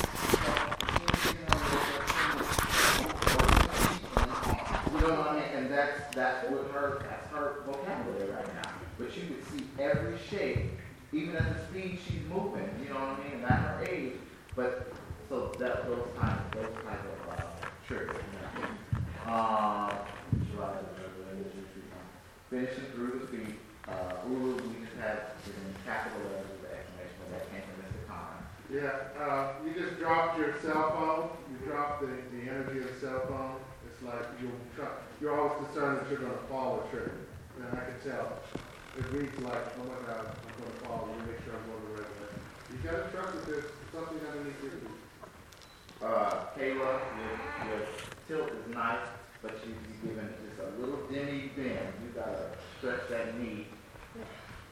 You know what I mean? And that's, that's what her, that's her vocabulary right now. But you could see every shape, even at the speed she's moving, you know what I mean? And at her age. But, so that, those kind of, those kind of, uh, triggers, you know. Um, finishing through the feet, uh, Ulu, we just had in capital letters with the exclamation point that came from Mr. Khan. Yeah, uh, you just dropped your cell phone, you dropped the, the energy of the cell phone. It's like you're, try- you're always concerned that you're gonna fall or trip. And I can tell. It reads like, oh my God, I'm gonna fall, you make sure I'm going the right way. You gotta trust that there's something underneath your feet. Uh, Kayla, your, your tilt is nice, but you, you giving just a little demi bend. You gotta stretch that knee.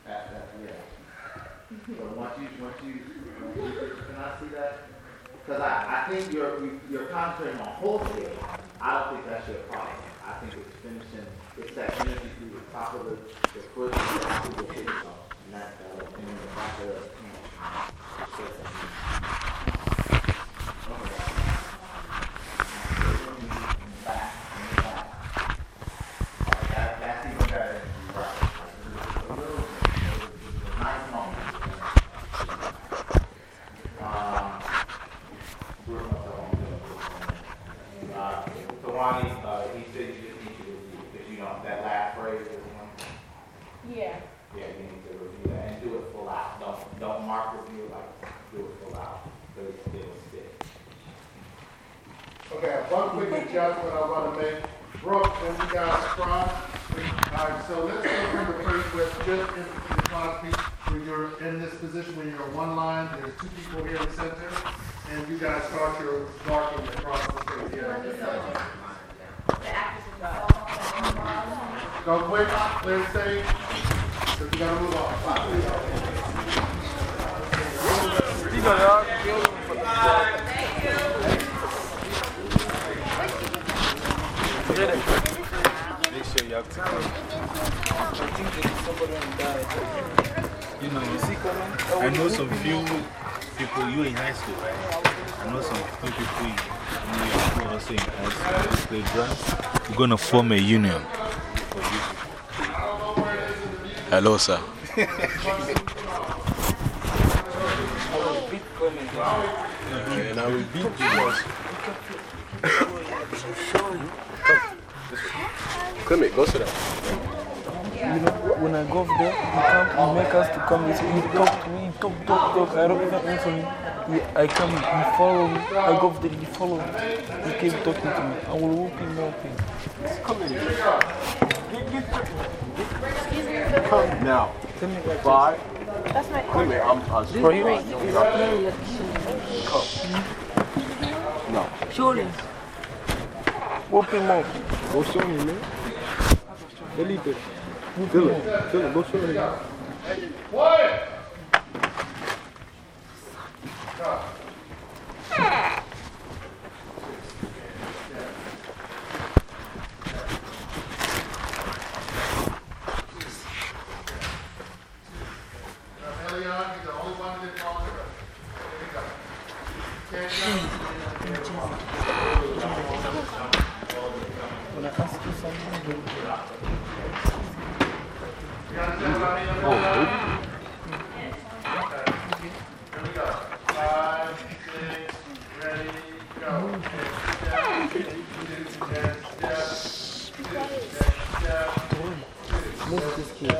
At that, yeah. So once you, once you, you, can I see that? Because I, I think you're, you- you're concentrating on wholesale. I don't think that's your problem. I think it's finishing, it's that energy through the top of the, the foot, the top of the hip, so, and that, uh, and the back of the, you know, stretch that knee. Tawani, uh, he said you just need to review, because you know, that last phrase is one. Yeah. Yeah, you need to review that and do it full out. Don't, don't mark review, like, do it full out, because it'll stick. Okay, one quick adjustment I want to make. Brooke, and you guys cross. All right, so let's go from the first with just in the cross piece. When you're in this position, when you're one line, there's two people here in the center, and you guys start your marking across the stage. Yeah. Go quick, clear stage. So you gotta move on. Make sure you have to come. I think there is somebody on that. You know, you see coming? I know some few people, you in high school, right? I know some few people in New York who are also in high school. They play drums. We're going to form a union. Hello, sir. And I will beat you. <laughs> Clement, go sit down. You know, when I go over there, you come, you make us to come, you, say, you talk to me, you talk, talk, talk. I don't even answer me. You, I come, you follow me. I go over there, you follow me. You keep talking to me. I will whoop him, whoop him. Come in. Come now. Tell me what Five. That's my Clement, I'm, I'm This right here. Come. No. Surely. Whoop him up. Go show him, man. Felipe. Feel it. Go show him. Quiet! Elion, he's the only one that didn't follow the rest. Here we go. Can't When I ask you something, You understand what I mean? Oh, Okay. Here we go. Five, six, ready, go. Next step, next step, next step, next step, Move this kid.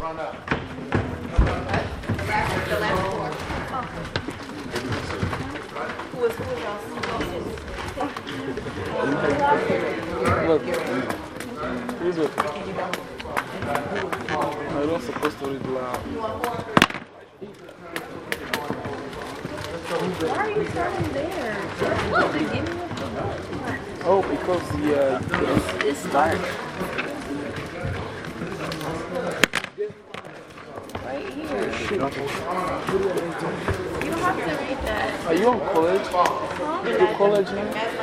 Run up. Who is, who is y'all? Look. Read it. I'm not supposed to read loud. Why are you starting there? Beginning of the? Oh, because it's, it's dark. Right here. You don't have to read that. Are you on college? You college now?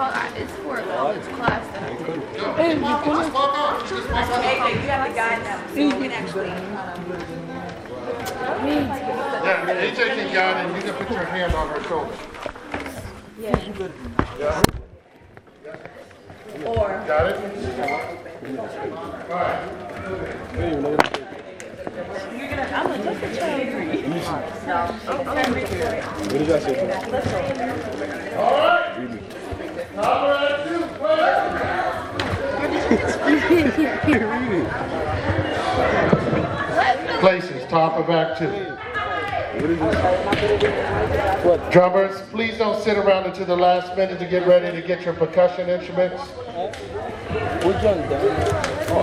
That's a call. It's for um, a college class that I take. Hey, you college? Hey, you have to guide them. So we can actually. Yeah, AJ can guide and you can put your hand on her shoulder. Yeah. Or. Got it? All right. You're gonna, I'm gonna just a change. No. What did I say? All right. Places, top of act two. Drummers, please don't sit around until the last minute to get ready to get your percussion instruments.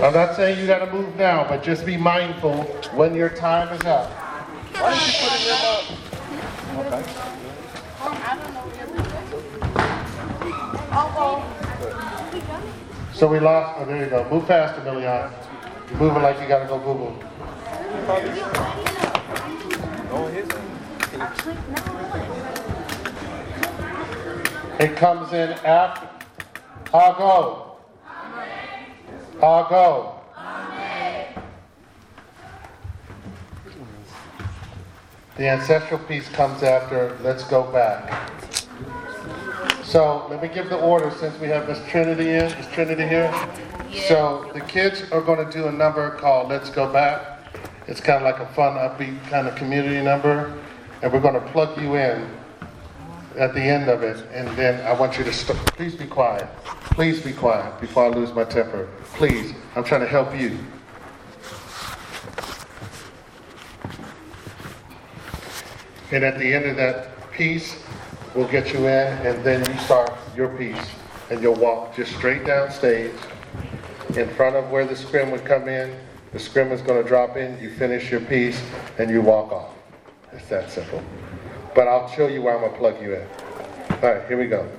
I'm not saying you gotta move now, but just be mindful when your time is up. So we lost, oh, there you go. Move faster, Million. You're moving like you gotta go boo-boo. It comes in after. I'll go. I'll go. The ancestral piece comes after let's go back. So let me give the order since we have Miss Trinity in. Is Trinity here? So the kids are going to do a number called Let's Go Back. It's kind of like a fun, upbeat kind of community number. And we're going to plug you in at the end of it. And then I want you to st- please be quiet. Please be quiet before I lose my temper. Please. I'm trying to help you. And at the end of that piece, we'll get you in, and then you start your piece. And you'll walk just straight down stage in front of where the scrim would come in. The scrim is going to drop in, you finish your piece, and you walk off. It's that simple. But I'll show you where I'm going to plug you in. All right, here we go.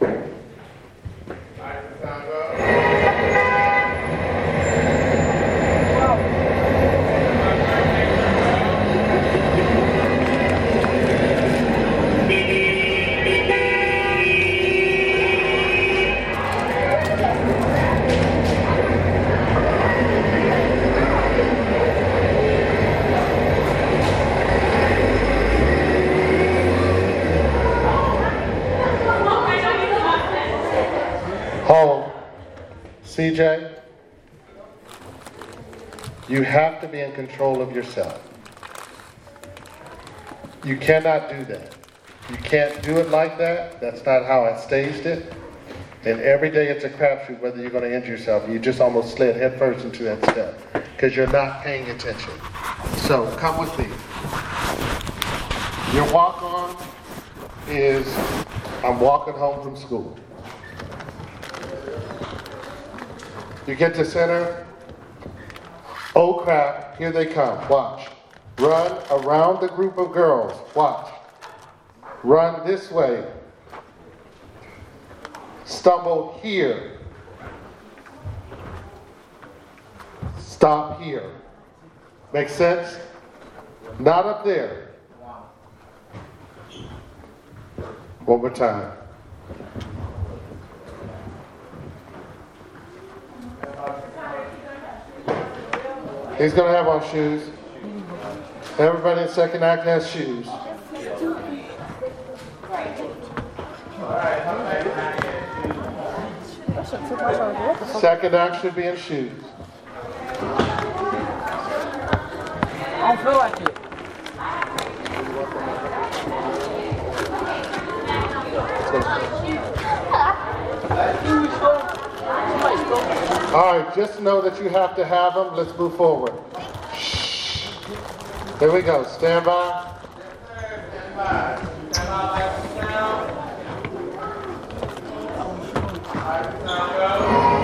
Hold. CJ, you have to be in control of yourself. You cannot do that. You can't do it like that. That's not how I staged it. And every day it's a crapshoot whether you're going to injure yourself. You just almost slid headfirst into that step because you're not paying attention. So come with me. Your walk on is I'm walking home from school. You get to center. Oh crap, here they come. Watch. Run around the group of girls. Watch. Run this way. Stumble here. Stop here. Make sense? Not up there. One more time. He's going to have on shoes. Everybody in second act has shoes. Second act should be in shoes. I don't feel like it. All right, just know that you have to have them. Let's move forward. Shh. Here we go. Stand by. Oh,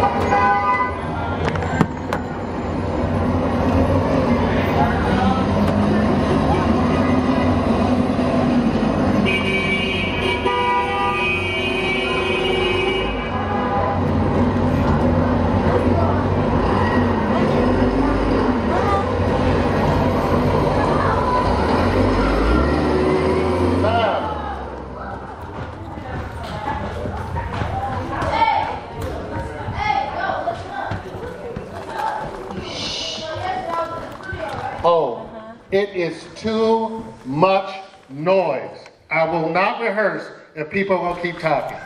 it is too much noise. I will not rehearse if people will keep talking.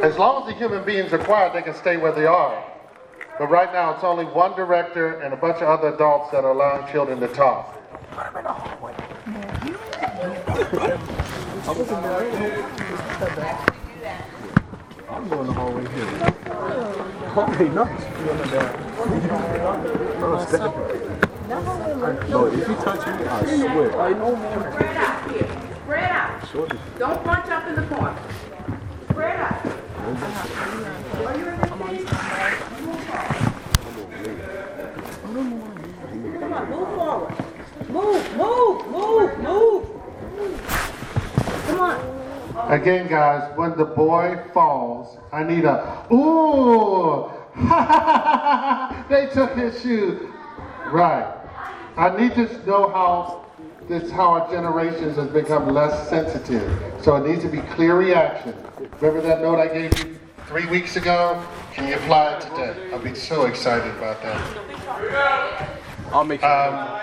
As long as the human beings are quiet, they can stay where they are. But right now, it's only one director and a bunch of other adults that are allowing children to talk. I'm going the hallway here. Hallway, no. No, step. No, if you touch me, I swear. I know, man. Spread out here. Spread out. Don't bunch up in the corner. Spread out. Again, guys, when the boy falls, I need a, ooh, <laughs> they took his shoes. Right. I need to know how this how our generations has become less sensitive. So it needs to be clear reaction. Remember that note I gave you three weeks ago? Can you apply it today? I'll be so excited about that. I'll make um,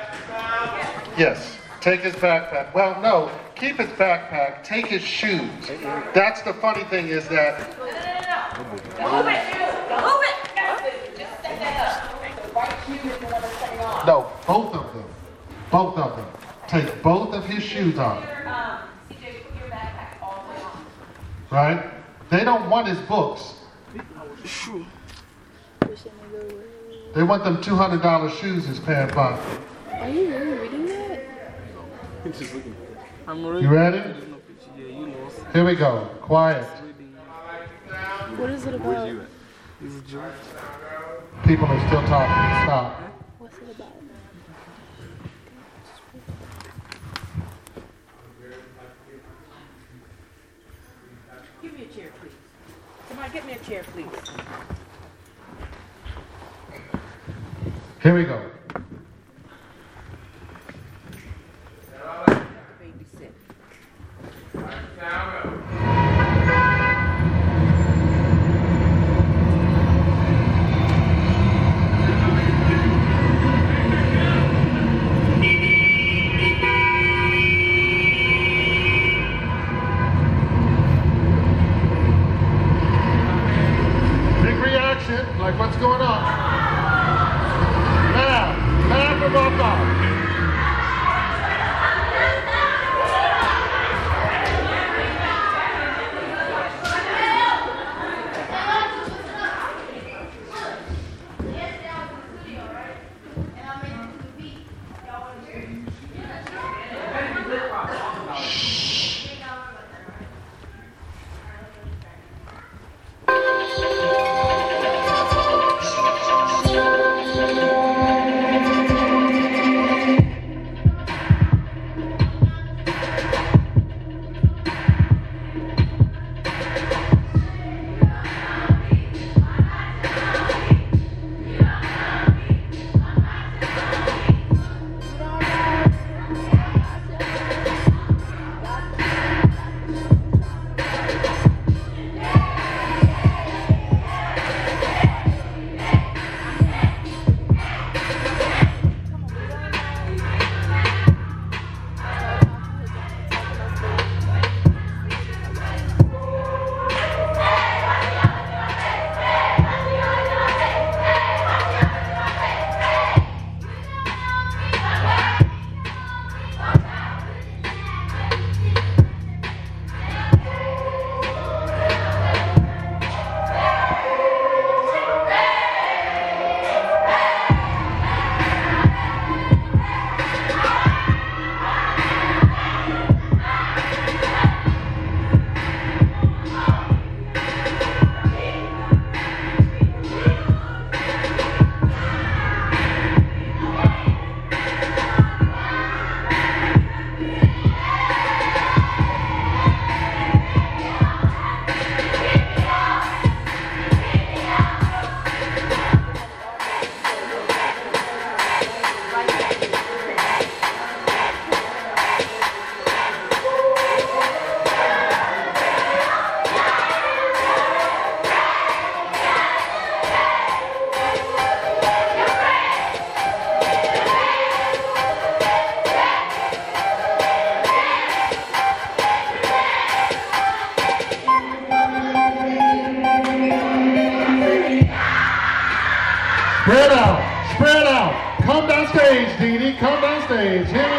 Yes, take his backpack. Well, no, keep his backpack, take his shoes. That's the funny thing is that Move it. Move it. That's it. Just set that up. The right shoe is the one on. No, both of them. Both of them. Take both of his shoes off. Um, CJ, put your backpack all the way on. Right? They don't want his books. They want them $200 shoes his pants bought. Are you really reading that? He's just looking. I'm You ready? You know. Here we go. Quiet. What is it about? It's a joke. People are still talking. Stop. What's it about? Give me a chair, please. Somebody get me a chair, please. Here we go. Baby stage.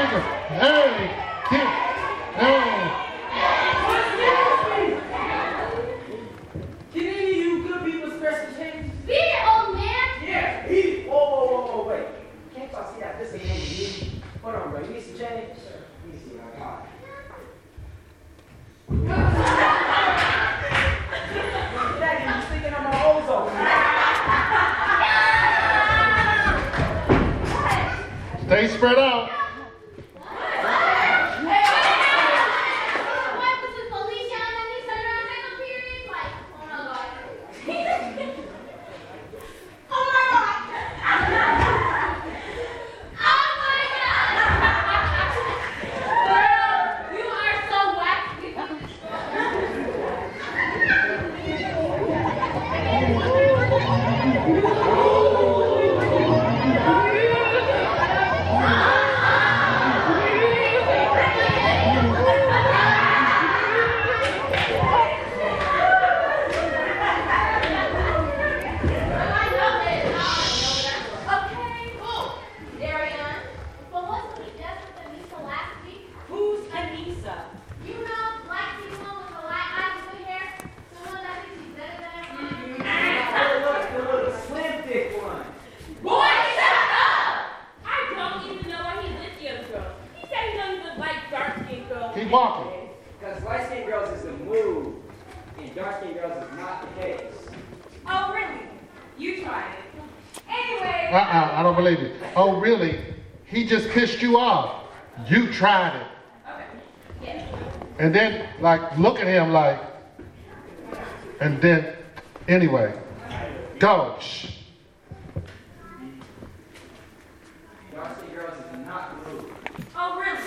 Oh, really?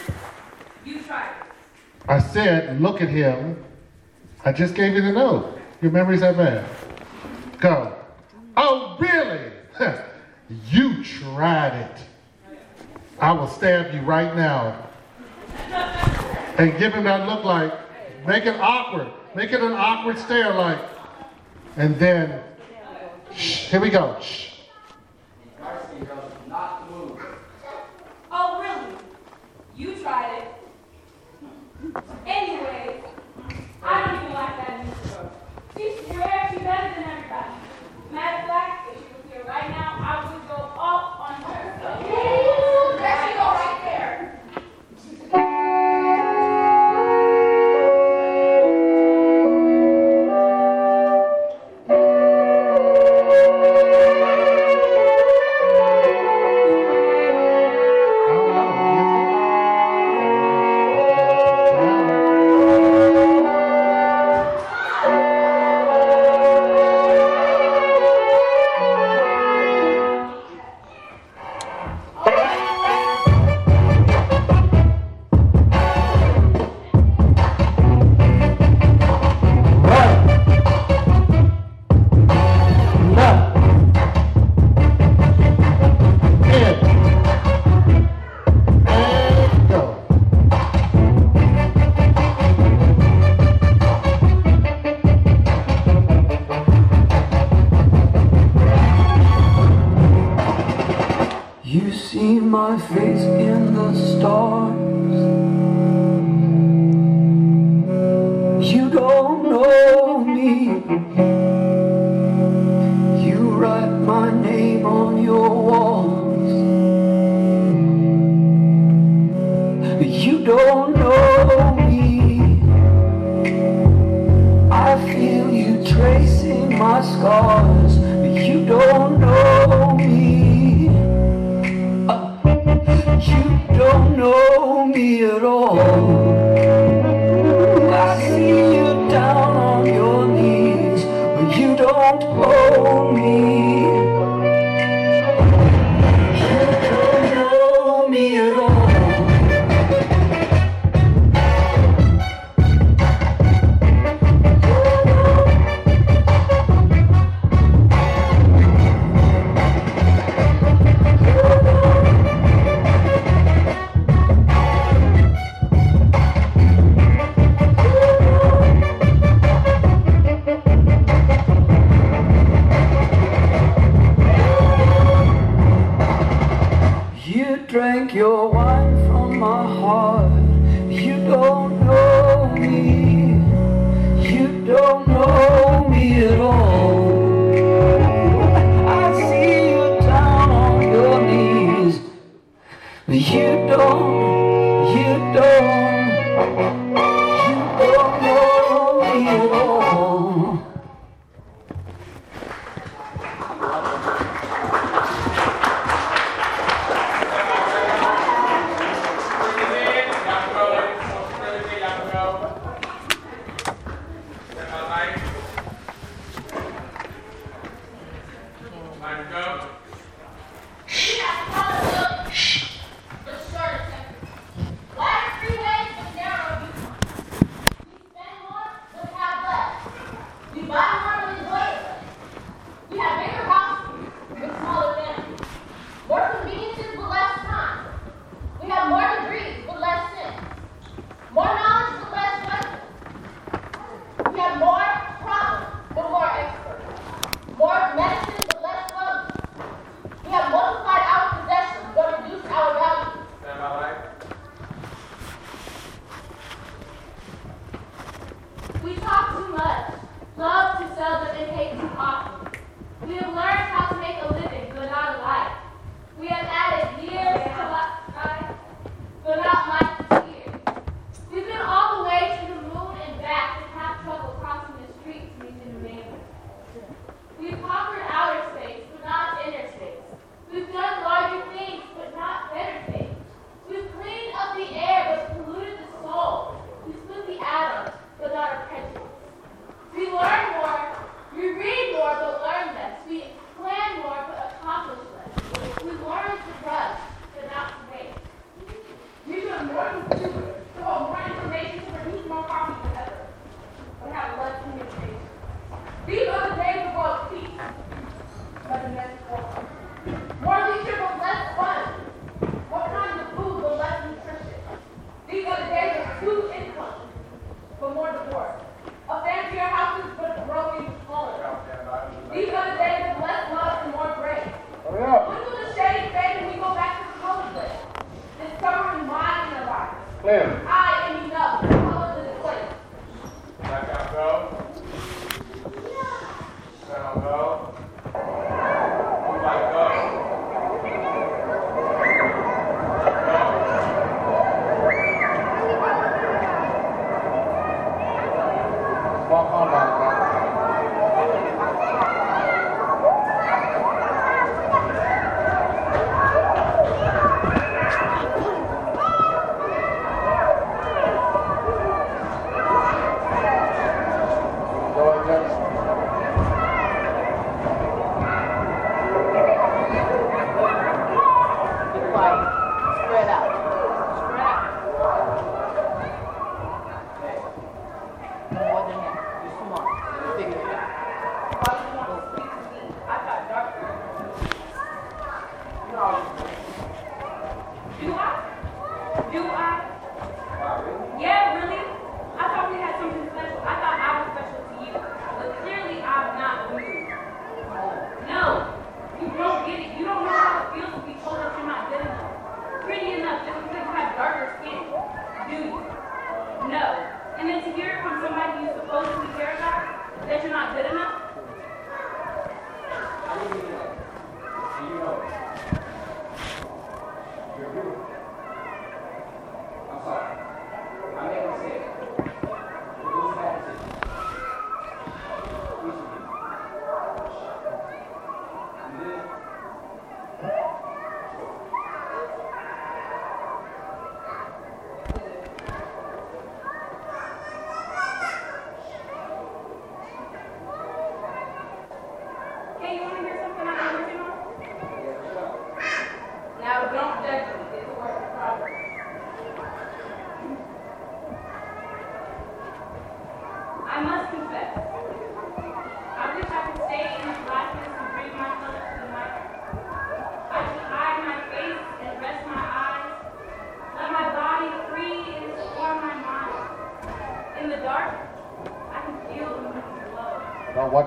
You tried I said, look at him. I just gave you the note. Your memory's that bad. Go. Oh, really? <laughs> you tried it. I will stab you right now. and give him that look like, make it awkward. Make it an awkward stare like, and then here we go. Not. Oh, really? You tried it. Anyway, I don't even like that girl. She's better than everybody. Matter of fact, if she was here right now, I would go off on her. Okay?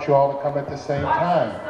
You all to come at the same time.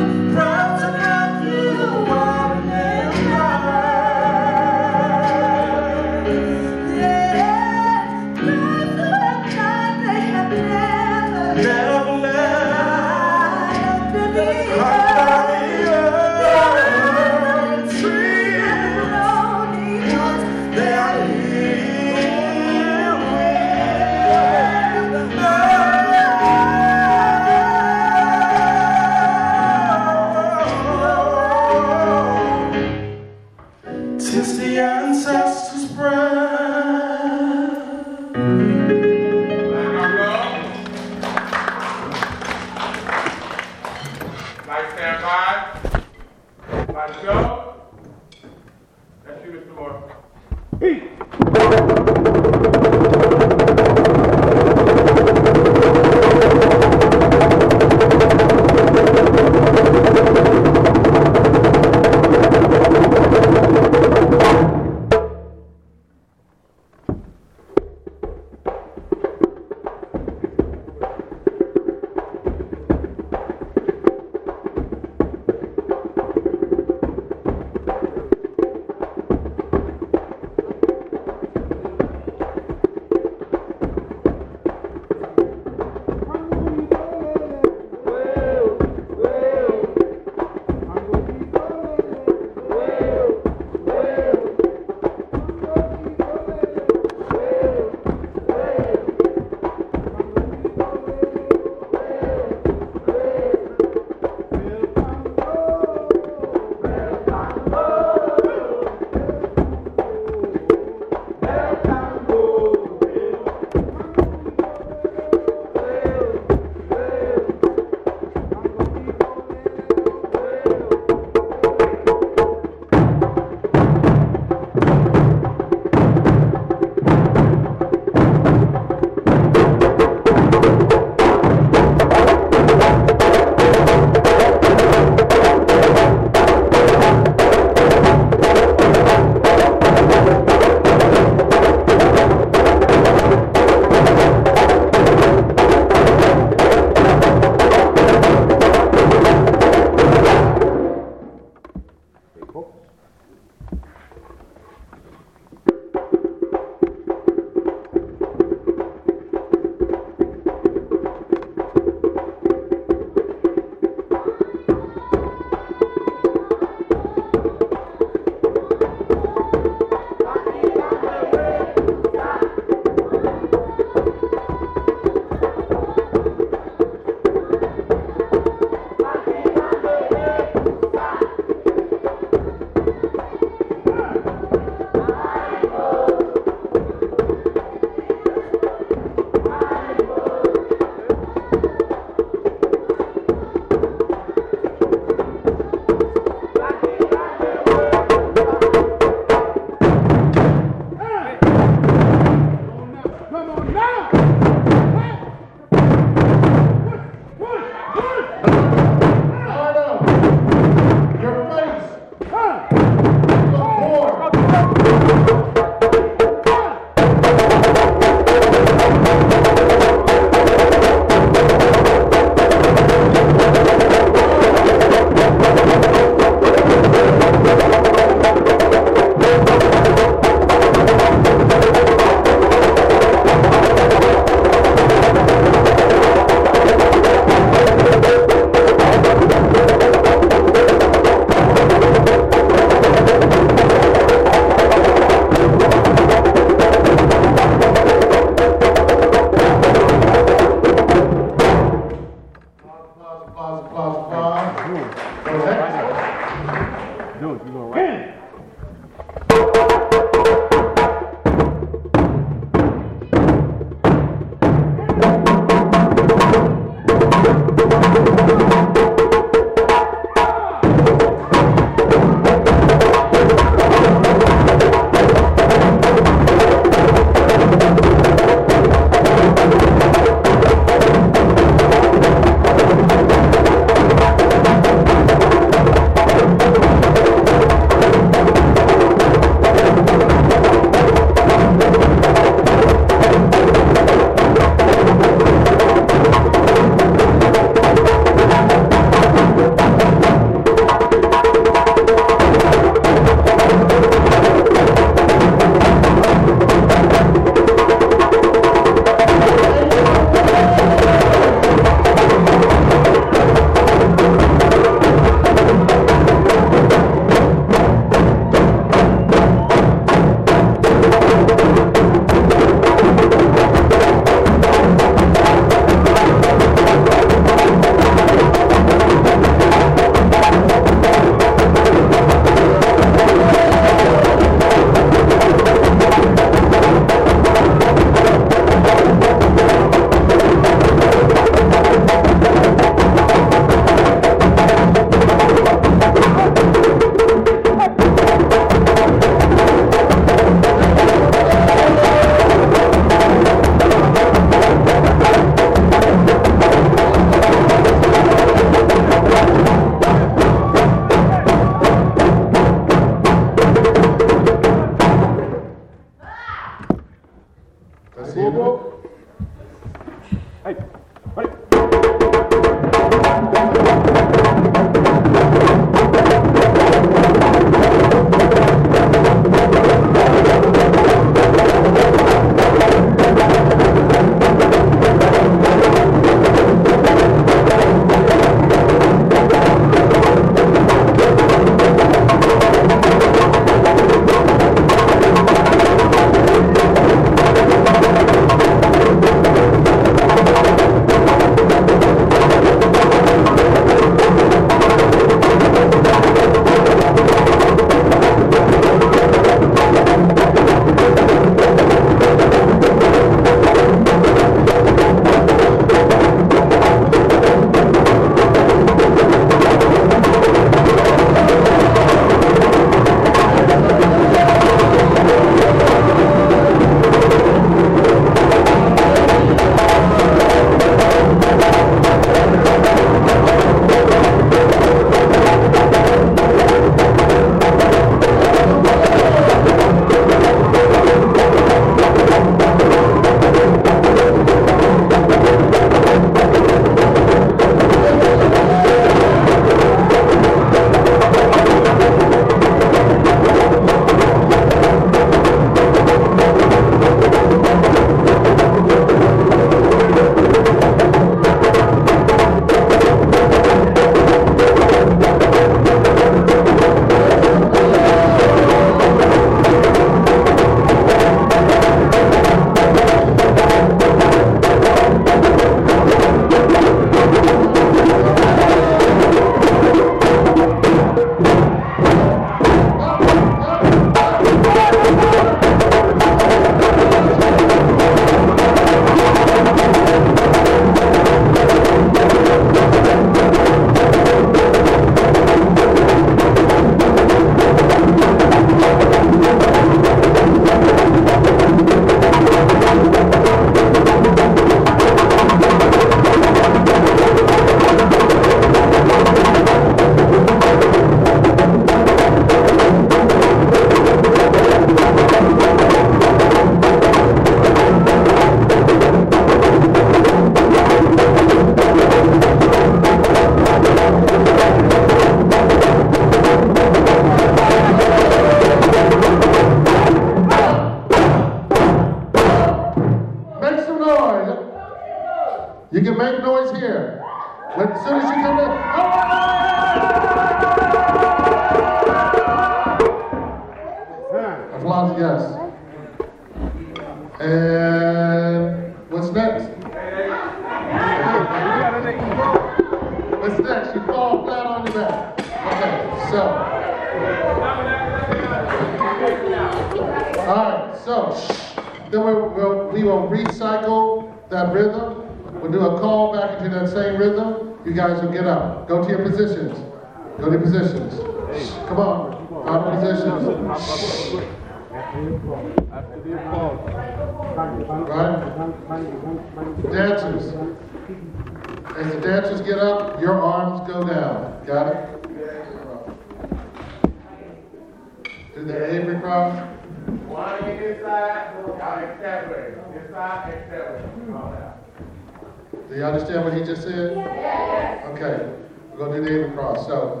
Understand what he just said? Yes. Okay. We're going to do the cross. So,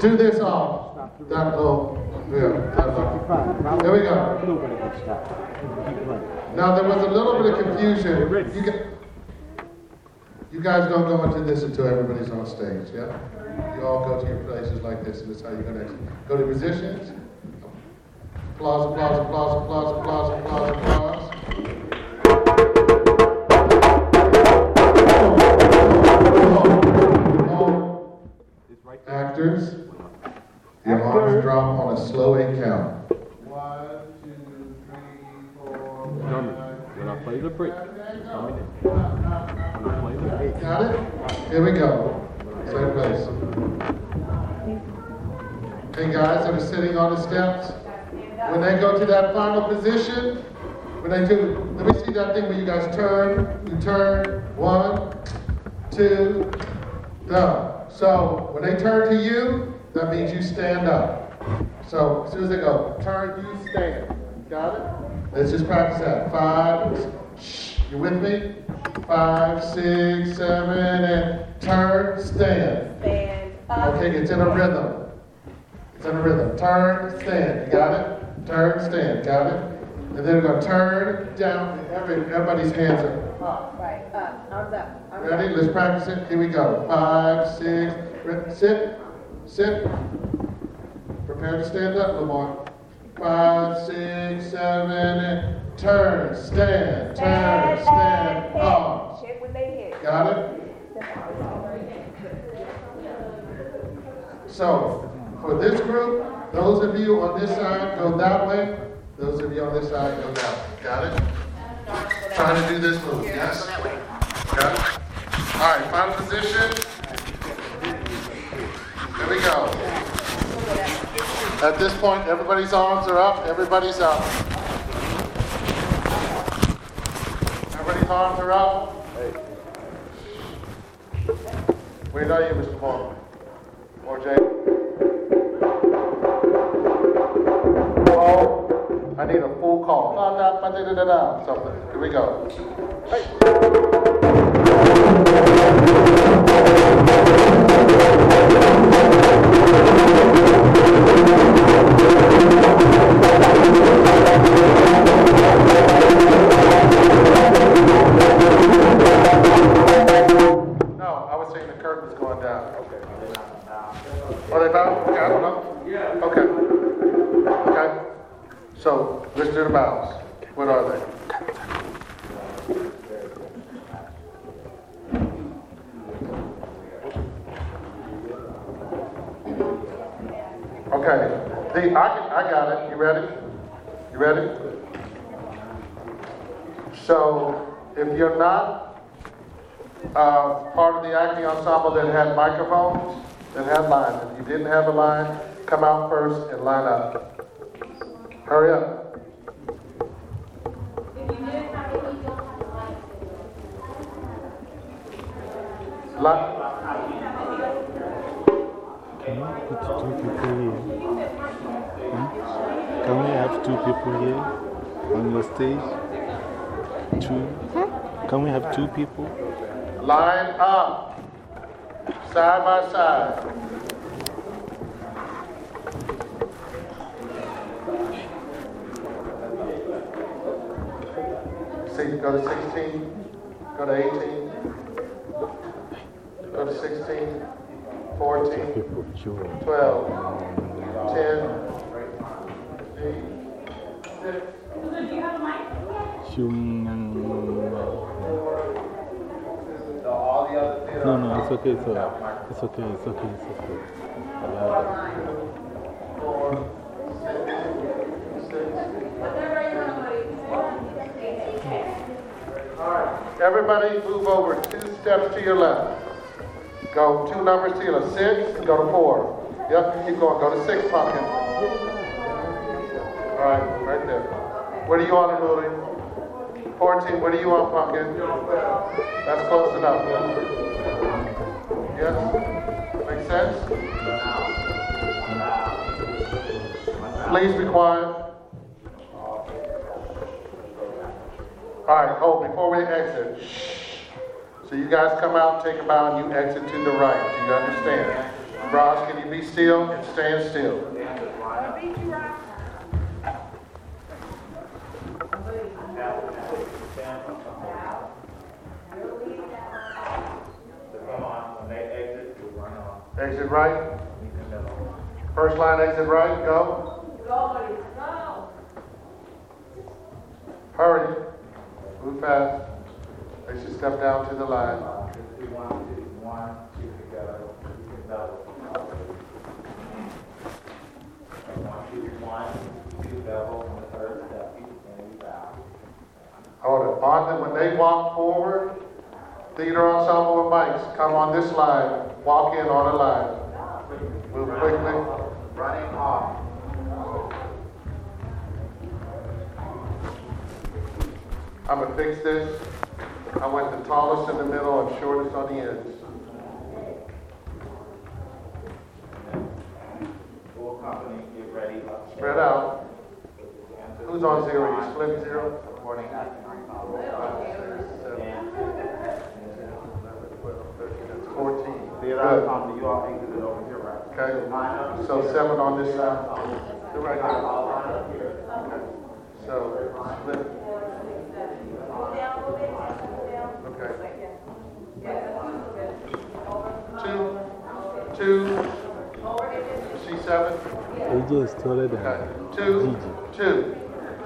Do this off. That low. Yeah, that low. There we go. Now, there was a little bit of confusion. You guys don't go into this until everybody's on stage, yeah? You all go to your places like this, and that's how you're going to go to musicians. Applause, applause, applause, applause, applause, applause, applause. Actors, your arms drop on a slow eight count. One, two, three, four, When I play the break, come in. When I play the break. Got it? Here we go. Same place. Hey guys that are sitting on the steps, when they go to that final position, when they do, let me see that thing where you guys turn, you turn, one, two, done. So when they turn to you, that means you stand up. So as soon as they go, turn, you stand. Got it? Let's just practice that. Five, shh, you with me? Five, six, seven, and turn, stand. Stand. Okay, it's in a rhythm. It's in a rhythm. Turn, stand. You got it? Turn, stand. Got it? And then we're going to turn down. Every, everybody's hands are up. Right, up, arms up. arms up. Ready? Let's practice it. Here we go. Five, six, sit, sit. Prepare to stand up, Lamar. Five, six, seven, and turn, stand, turn, stand, up. Check when they hit. Got it? So, for this group, those of you on this side go that way. Those of you on this side go that way. Got it? Trying to do this move, yes? Got it? All right, final position. There we go. At this point, everybody's arms are up. Everybody's up. Everybody's arms are up. Where are you, Mr. Moore? Or Jay? Oh, I need a full call. Something. Here we go. No, I was saying the curtain's going down. Okay. Are they bound? Okay, I don't know. Yeah. Okay. Okay. So let's do the bows. What are they? Okay. The, I, I got it. You ready? You ready? So if you're not uh, part of the acting ensemble that had microphones, that had lines. If you didn't have a line, come out first and line up. Hurry up. Li- Can we put two people here? Hmm? Can we have two people here on your stage? two? Can we have two people? Line up, side by side. See, go to 16, go to 18, go to 16, 14, 12, 10, 8, 6, Do you have a mic? No, no, it's okay, it's okay. It's okay, it's okay, it's okay. I have it. Everybody move over two steps to your left. Go two numbers to your left. Six, go to four. Yep, keep going. Go to six, pumpkin. All right, right there. What do you want, to Rudy? 14, what do you want, pumpkin? That's close enough. Yes? Make sense? Please be quiet. All right, oh, before we exit, shh. So you guys come out, take a bow, and you exit to the right. Do you understand? Ross, can you be still and stand still? Exit right. First line, exit right, go. Go. Hurry. Move fast. They should step down to the line. Hold it. On the, when they walk forward, theater ensemble with mics, come on this line. Walk in on a line. Move quickly. Running off. I'm gonna fix this. I went the tallest in the middle and shortest on the ends. Full company, get ready. Spread out. Who's on zero? You split zero? Acting That's 14. Theater Good. company, you all exited over here, right? Okay. So seven on this side. You're right there. So split. Two, two, C seven. AJ is taller than Two, two,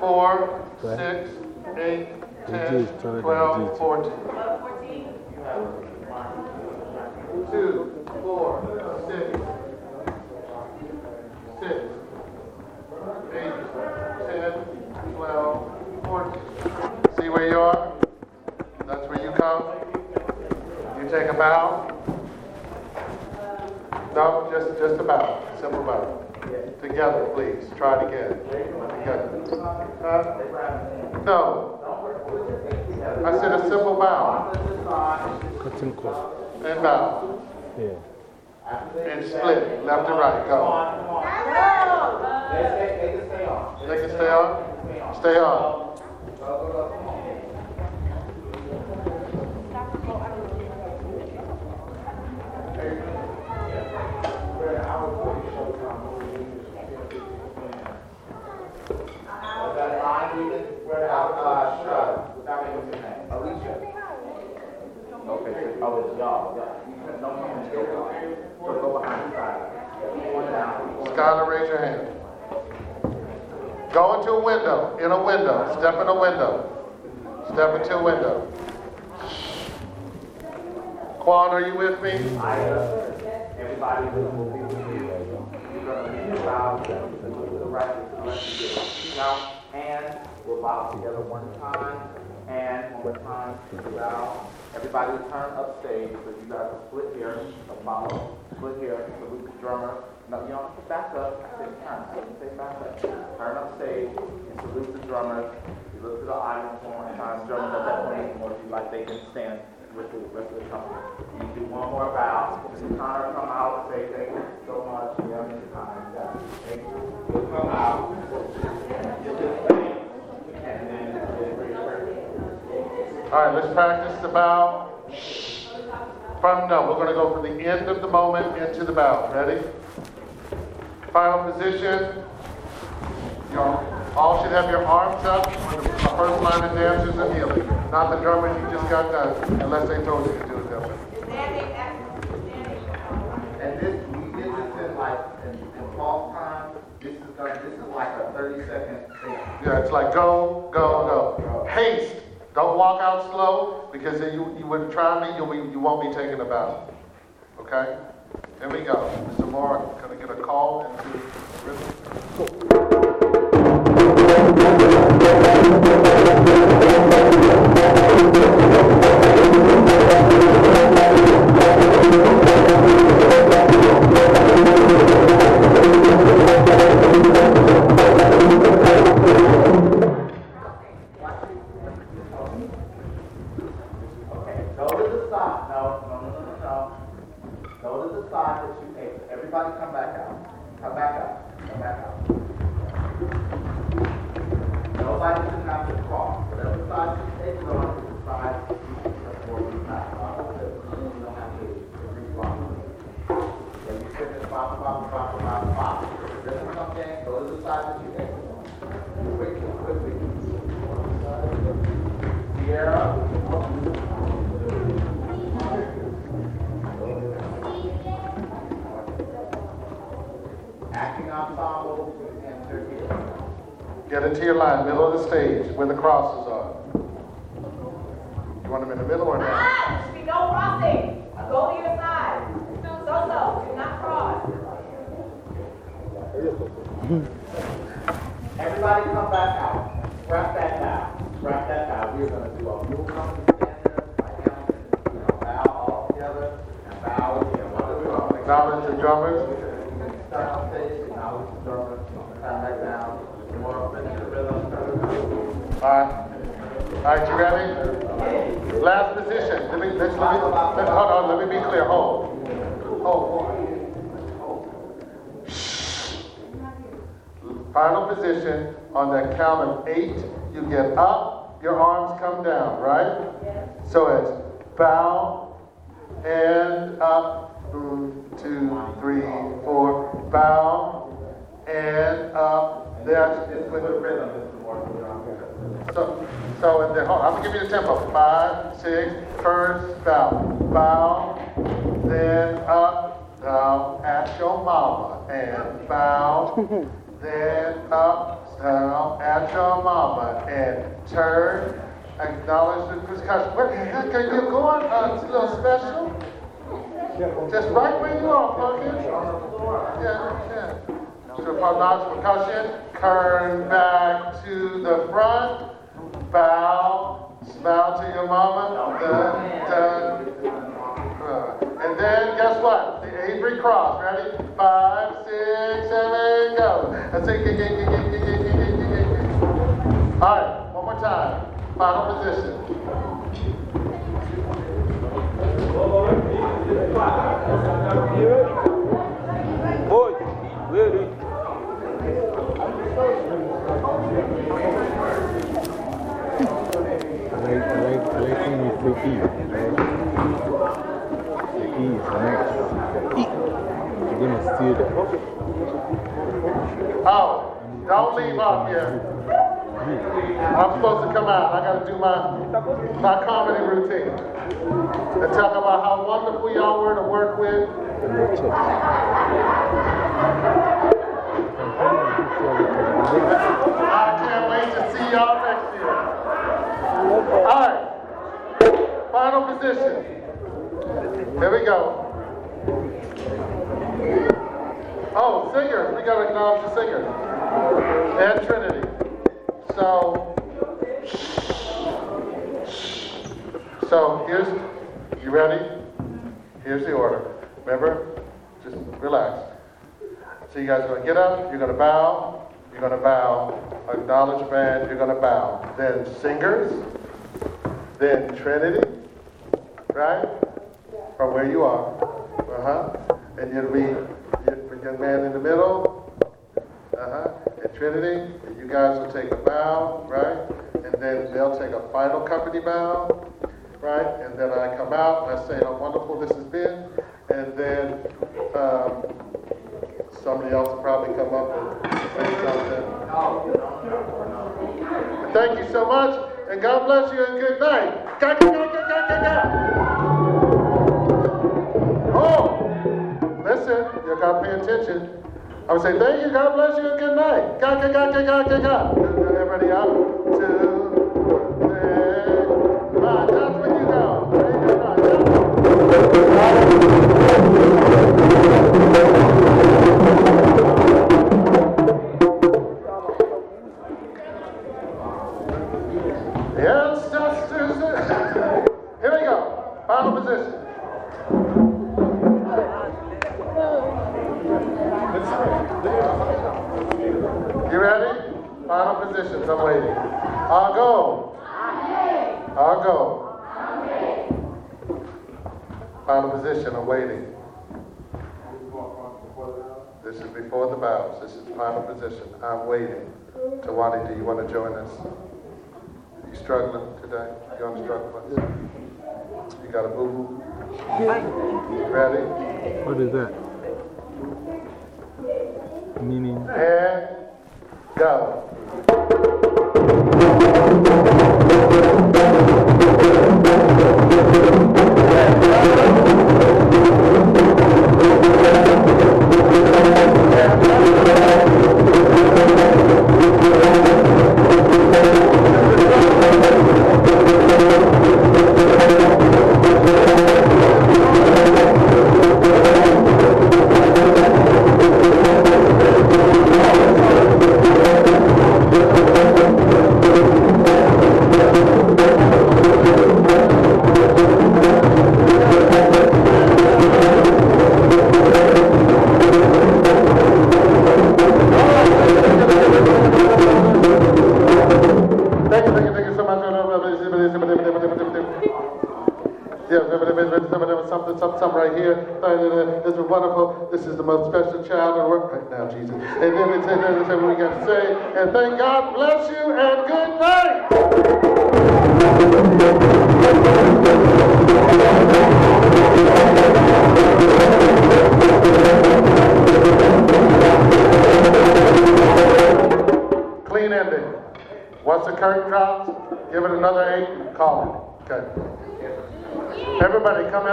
four, Right. six, eight, AJ ten, is taller than twelve, Gigi. fourteen. Two, four, six, six, eight, ten, twelve, fourteen. See where you are? That's where you come? You take a bow? No, just, just a bow, simple bow. Together, please, try it again. Together. No. I said a simple bow. Cutting cloth. And bow. Yeah. And split, left and right, go. They can stay on? Stay on. Uh? Alicia? Oh, the. Skylar, raise your hand. Go into a window, in a window, step in a window. Step into a window. Quan, are you with me? Everybody will be with you. You're bow to the get it. Now, bow together one time, and one more time, bow. Everybody turn upstage, so you guys will split here, a follow, split here, salute the drummer. No, you don't back up, I said turn, I didn't say back up. Turn upstage and salute the drummers. You look to the audience one more time, drummers at that point, or if you like, they can stand with the rest of the company. You do one more bow. Mr. Connor, come out and say thank you so much. Yeah, Mr. Connor. Thank you. Come out. You'll just thank, and then you'll bring your All right, let's practice the bow. From, no, we're going to go from the end of the moment into the bow. Ready? Final position. You all should have your arms up when the first line of dancers are kneeling. Not the drummers you just got done, unless they told you to do it that way. And this, we did this in like, in, in false time. This is, gonna- this is like a 30 second thing. Yeah, it's like go, go, go. Haste. Don't walk out slow because then you, you wouldn't try me, be, you won't be taken about. Okay? Here we go. Mr. Moore, gonna get a call into rhythm. Okay, I'm your line, middle of the stage, where the crosses are. You want them in the middle or not? Ah, should be no crossing. Go to your side. So-so, do not cross. Everybody come back out. Scrap that now. Scrap that now. We're gonna do a move company standard, like Hamilton, you know, bow all together and bow again. What are we doing? Acknowledge the drummers. Start on stage, acknowledge the drummer, come back down. More finish the rhythm, start it out. All right. All right, you ready? Last position. Let me, let's, let me, let, hold on, let me be clear. Hold. Hold. Final position, on that count of eight, you get up, your arms come down, right? So it's bow and up, two, three, four, bow and up. That's with the rhythm. So, so in the, hold on, I'm gonna give you the tempo. Five, six, first bow, bow, then up, down at your mama, and bow, <laughs> then up, down at your mama, and turn, acknowledge the percussion. What the heck are you going? Uh, it's a little special. Just right where you are, Pumpkin. Yeah, yeah. So acknowledge percussion, turn back to the front, bow, smile to your mama, dun, dun. Uh, And then guess what? The Avery Cross. Ready? Five, six, seven, go. And say, gig, gig, gig, gig, gig, gig, gig, gig, gig, gig. All right, one more time. Final position. Boy, ready. I like, I like, I like when you play keys. The keys, right? You're gonna steal that. Oh, don't leave off yet. I'm supposed to come out. I got to do my, my comedy routine. And talk about how wonderful y'all were to work with. I can't wait to see y'all next year. All right. Final position. Here we go. Oh, singers. We got to acknowledge the singers. And Trinity. So, so here's, you ready? Here's the order. Remember? Just relax. So you guys are gonna get up, you're gonna bow, you're gonna bow, acknowledge band, you're gonna bow. Then singers, then Trinity, right? From where you are. Uh huh. And you'll be the young man in the middle. Uh huh. And Trinity, and you guys will take a bow, right? And then they'll take a final company bow, right? And then I come out and I say how wonderful this has been. And then um, somebody else will probably come up and say something. Thank you so much. And God bless you and good night. Ka, ka, ka, oh, listen, you got to pay attention. I would say, thank you, God bless you and good night. Ka, ka, ka, ka, ka, ka, Everybody out. Two, three, five. That's what you know. That's you know. I'll go. I'll go. Final position, awaiting. This is before the vows. This is the final position. I'm waiting. Tawani, do you want to join us? Are you struggling today? You on the struggle? You got a boo boo? Ready? What is that? Meaning? And Grava. Thank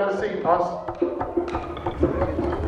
assim, nós.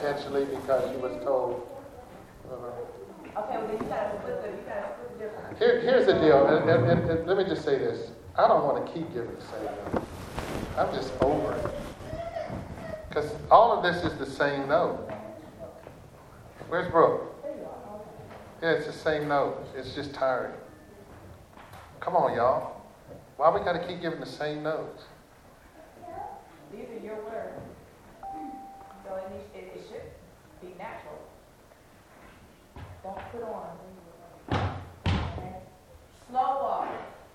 Intentionally because she was told. uh, Okay, well, then you gotta split the, you gotta split the difference. Here, here's the deal, and, and, and, and let me just say this. I don't want to keep giving the same note. I'm just over it. Because all of this is the same note. Where's Brooke? Yeah, it's the same note. It's just tiring. Come on, y'all. Why we got to keep giving the same notes? These are your words. So it needs, it, it should be natural. Don't put on. Okay? Slow walk,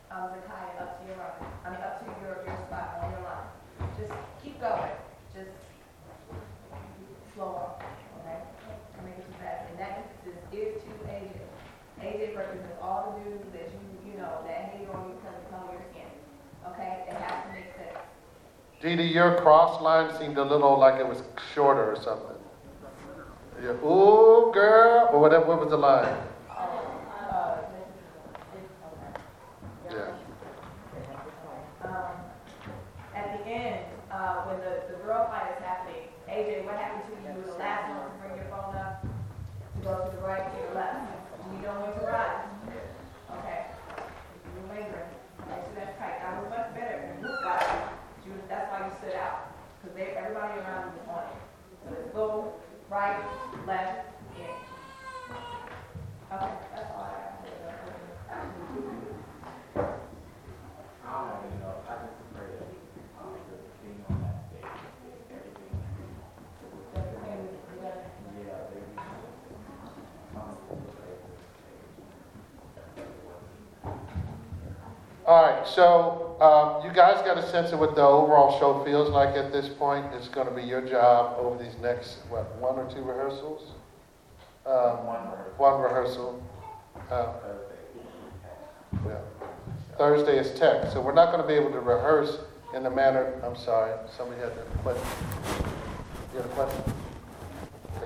um, Zakiah, up to your line. I mean, up to your, your spot on your line. Just keep going. Just slow walk, okay? Don't Make it too fast. And that emphasis is to AJ. AJ represents all the dudes that you, you know, that hate on you because of the color of your skin. Okay? It has to make sense. Dee Dee, your cross line seemed a little like it was shorter or something. Yeah. Ooh, girl, or whatever. What was the line? Yeah. Um, at the end, uh, when the, the girl fight is happening, AJ, what happened to you? You were the last one to bring your phone up, to go to the right, to the left. You know when to run. Okay. You were lingering. That's tight. I was much better that's why you stood out. Because everybody around you was on it. So it's go, right, left, in. Okay, that's all I have. I don't know, I All right, so um, you guys got a sense of what the overall show feels like at this point. It's going to be your job over these next, what, one or two rehearsals? Um, one rehearsal. Uh, yeah. Thursday is tech, so we're not going to be able to rehearse in the manner. I'm sorry, somebody had a question. You had a question?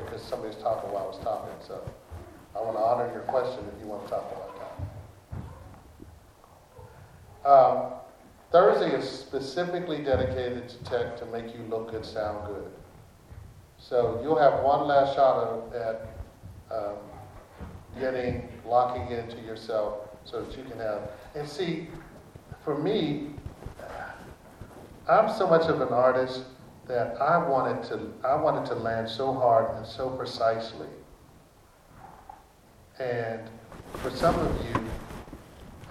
Because somebody's talking while I was talking, so I want to honor your question if you want to talk about that. Um, Thursday is specifically dedicated to tech to make you look good, sound good. So you'll have one last shot at um, getting, locking into yourself so that you can have. And see, for me, I'm so much of an artist that I wanted to, I wanted to land so hard and so precisely. And for some of you,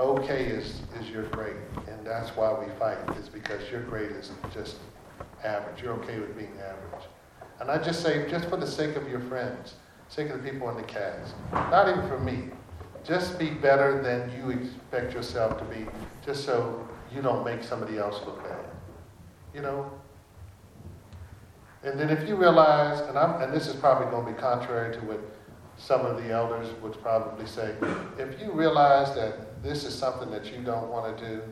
okay is, is your grade. And that's why we fight, is because your grade is just average. You're okay with being average. And I just say, just for the sake of your friends, sake of the people in the cast, not even for me, just be better than you expect yourself to be, just so you don't make somebody else look bad. You know? And then if you realize, and I'm, and this is probably going to be contrary to what some of the elders would probably say, if you realize that this is something that you don't want to do,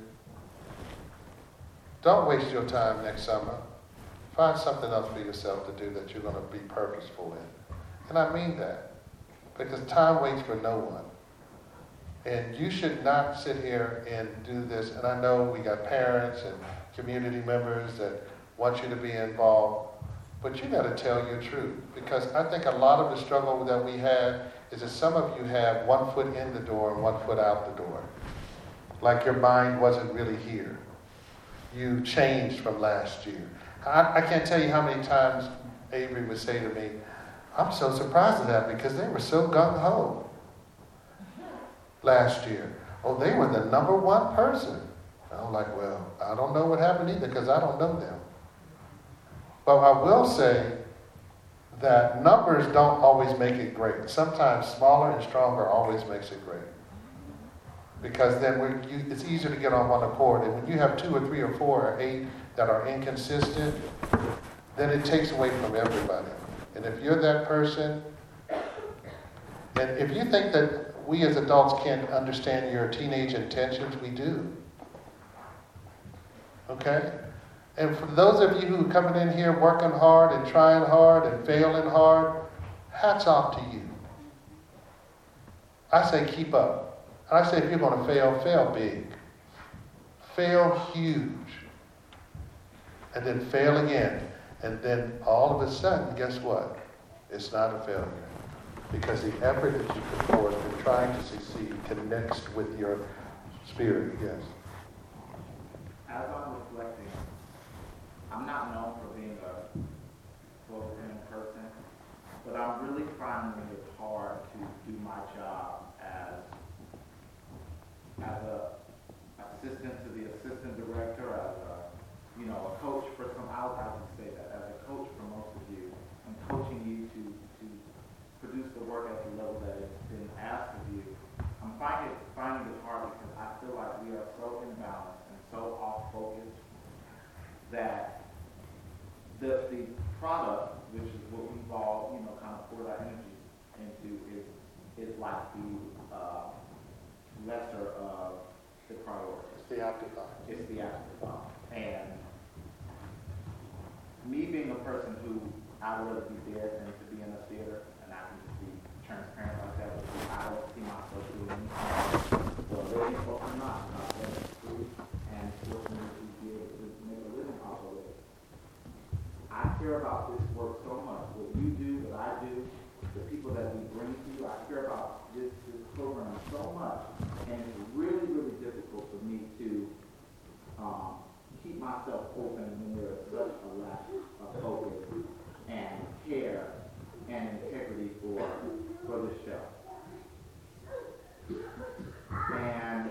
don't waste your time next summer. Find something else for yourself to do that you're going to be purposeful in. And I mean that. Because time waits for no one. And you should not sit here and do this. And I know we got parents and community members that want you to be involved. But you got to tell your truth. Because I think a lot of the struggle that we have is that some of you have one foot in the door and one foot out the door. Like your mind wasn't really here. You changed from last year. I, I can't tell you how many times Avery would say to me, I'm so surprised at that because they were so gung ho last year. Oh, they were the number one person. I'm like, well, I don't know what happened either because I don't know them. But I will say that numbers don't always make it great. Sometimes smaller and stronger always makes it great. Because then you, it's easier to get on one accord. And when you have two or three or four or eight that are inconsistent, then it takes away from everybody. And if you're that person, and if you think that we as adults can't understand your teenage intentions, we do. Okay? And for those of you who are coming in here working hard and trying hard and failing hard, hats off to you. I say keep up. And I say if you're going to fail, fail big. Fail huge. And then fail again. And then all of a sudden, guess what? It's not a failure. Because the effort that you put forth in trying to succeed connects with your spirit, yes. I'm not known for being a spoken person, but I'm really finding it hard to do my job as as a assistant to the assistant director, as a you know a coach for some. I would say that as a coach for most of you, and coaching you to to produce the work at the level that it's been asked of you. I'm finding it, finding it hard because I feel like we are so imbalanced and so off focus that the, the product, which is what we've all, you know, kind of poured our energy into, is, is like the uh, lesser of the priority. It's the afterthought. It's the afterthought. And me being a person who I would rather be there than to be in a theater, and I can just be transparent like that, I don't see myself doing anything. Really, well, I'm not. I'm not going to school, and fortunate to be able to make a living off of it. I care about this work so much. What you do, what I do, the people that we bring to you, I care about this, this program so much. And it's really, really difficult for me to um, keep myself open when there is such a lack of focus and care and integrity for, for the show. And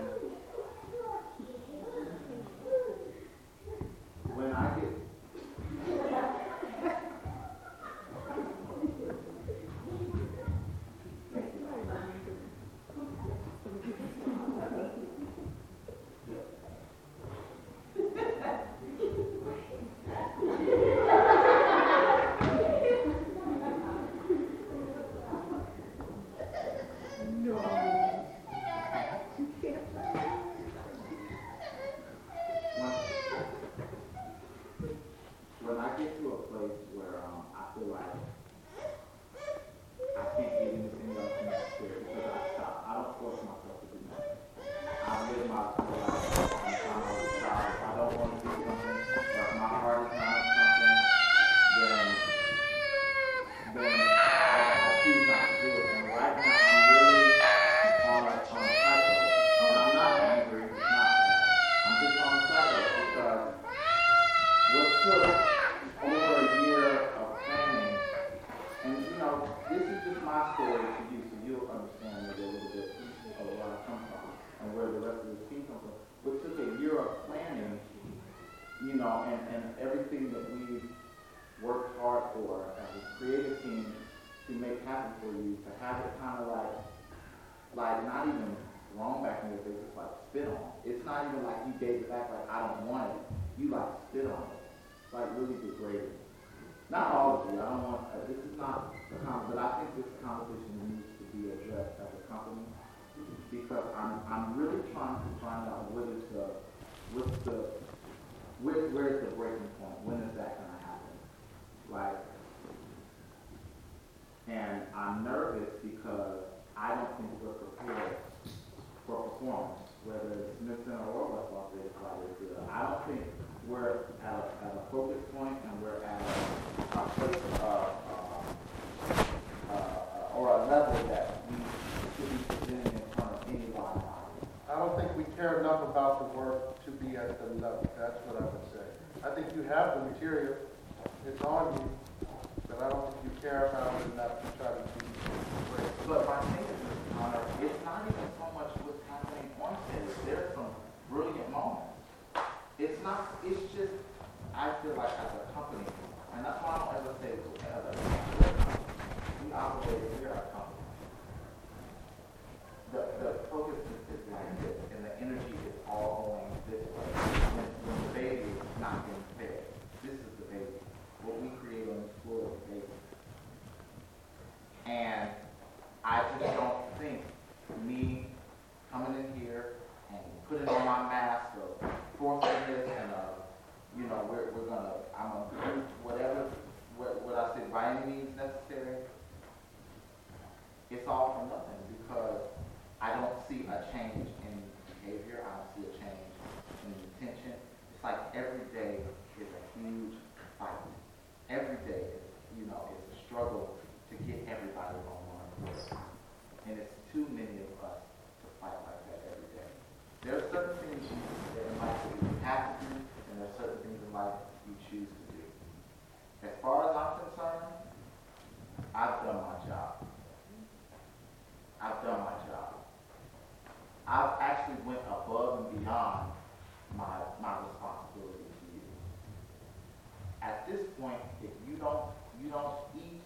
point, if you don't, you don't eat,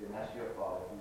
then that's your fault.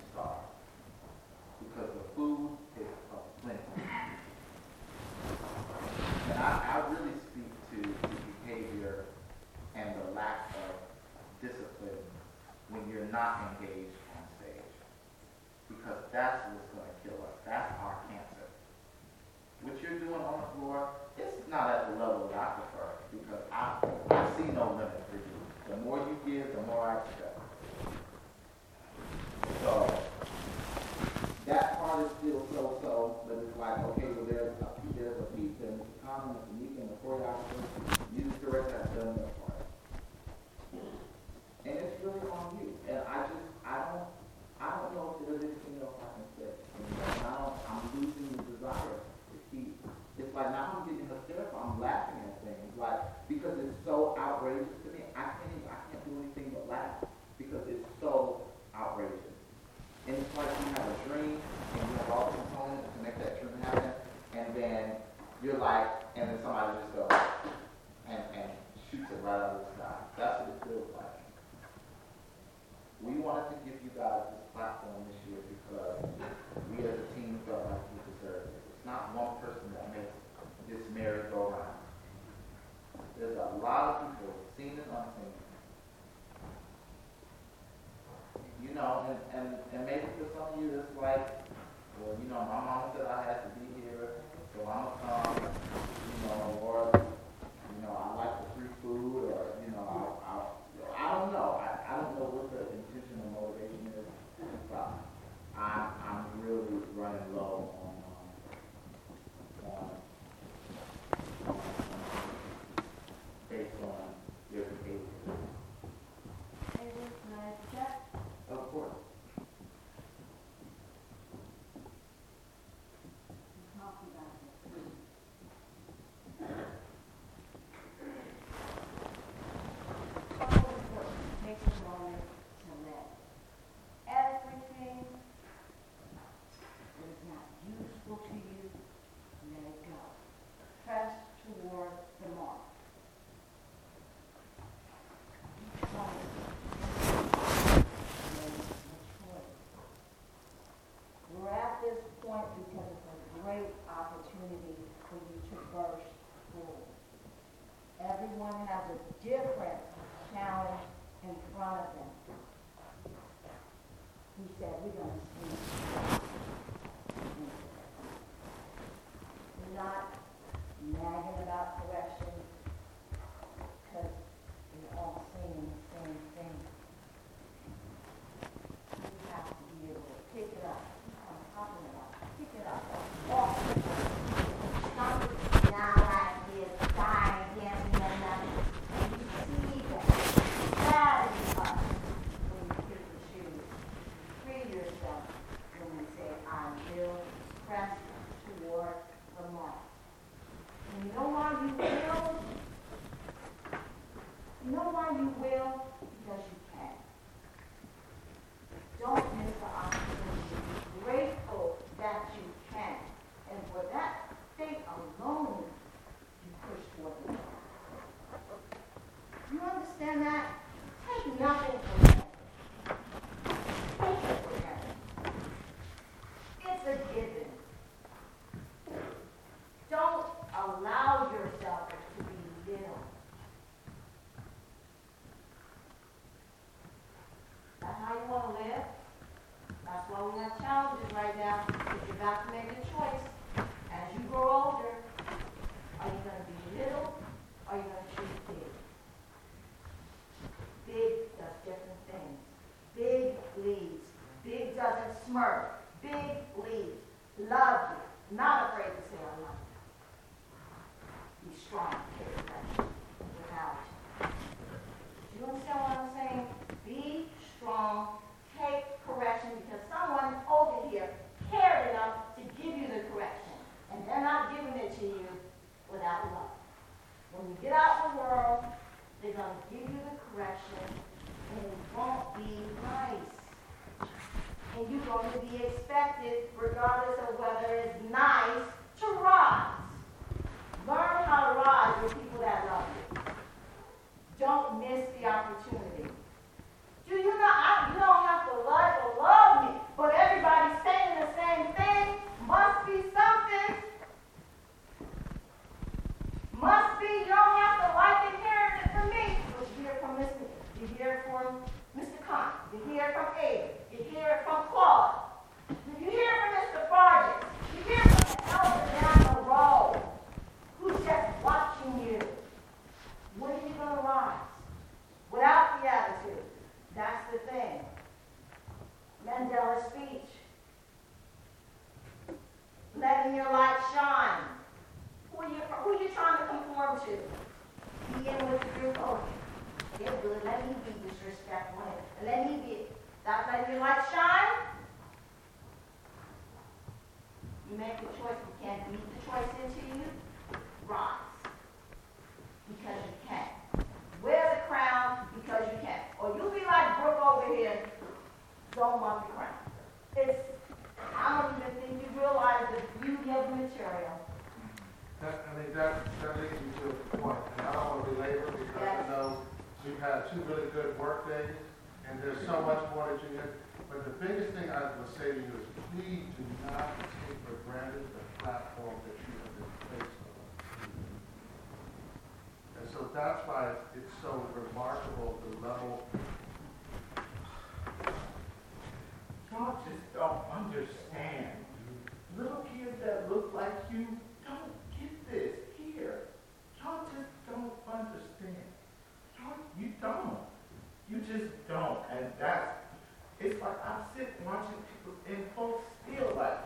but I'm sitting watching people in folks still like,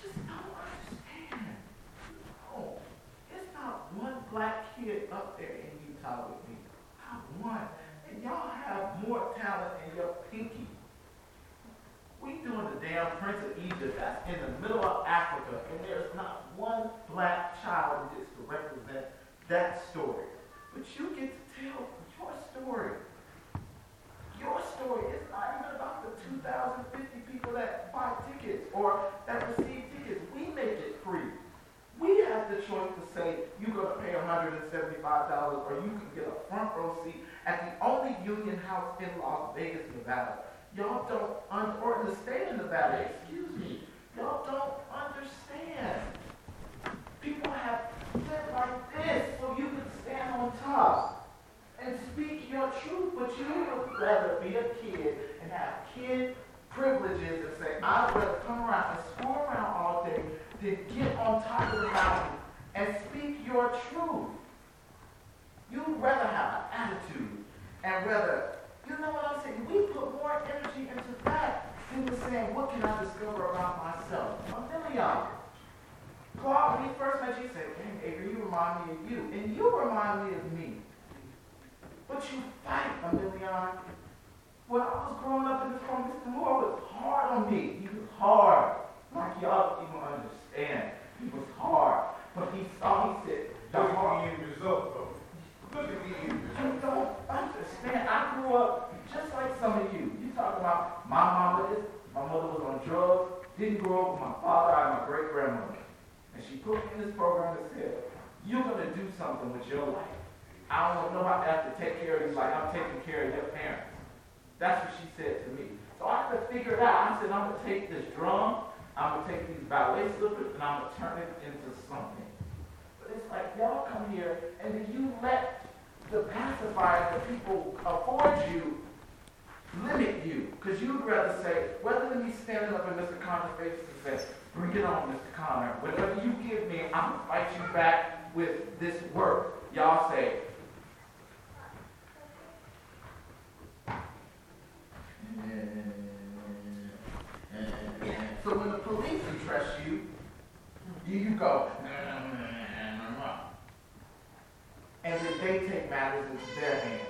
just don't understand. It's not one black kid up there in Utah with me. Not one. And y'all have more talent in your pinky. We doing the damn Prince of Egypt that's in the middle of Africa, and there's not one black child that is to represent that story. But you get to tell your story. Your story is or at the tickets. We make it free. We have the choice to say, you're going to pay $175 or you can get a front row seat at the only union house in Las Vegas, Nevada. Y'all don't, understand in Nevada, excuse me. Y'all don't understand. People have said like this so you can stand on top and speak your truth, but you would rather be a kid and have kids privileges and say, I'd rather come around and screw around all day than get on top of the mountain and speak your truth. You'd rather have an attitude and rather, you know what I'm saying? We put more energy into that than to saying, what can I discover about myself? A million. Claude, when he first met you, he said, hey, Avery, you remind me of you. And you remind me of me. But you fight a million. When I was growing up in this home, Mr. Moore was hard on me. He was hard. Like y'all don't even understand. He was hard. But he saw, he said, the hard. end result, though. Look at the end You don't understand. I grew up just like some of you. You talk about my mama is, my mother was on drugs, didn't grow up with my father, I had my great grandmother. And she put me in this program and said, you're going to do something with your life. I don't know how to have to take care of you like I'm taking care of your parents. That's what she said to me. So I had to figure it out. I said, I'm going to take this drum, I'm going to take these ballet slippers, and I'm going to turn it into something. But it's like y'all come here and then you let the pacifiers the people afford you limit you. Because you'd rather say, rather than me standing up in Mr. Connor's face and say, bring it on, Mr. Connor. Whatever you give me, I'm going to fight you back with this work. Y'all say, so when the police trust you, you, go, and then they take matters into their hands.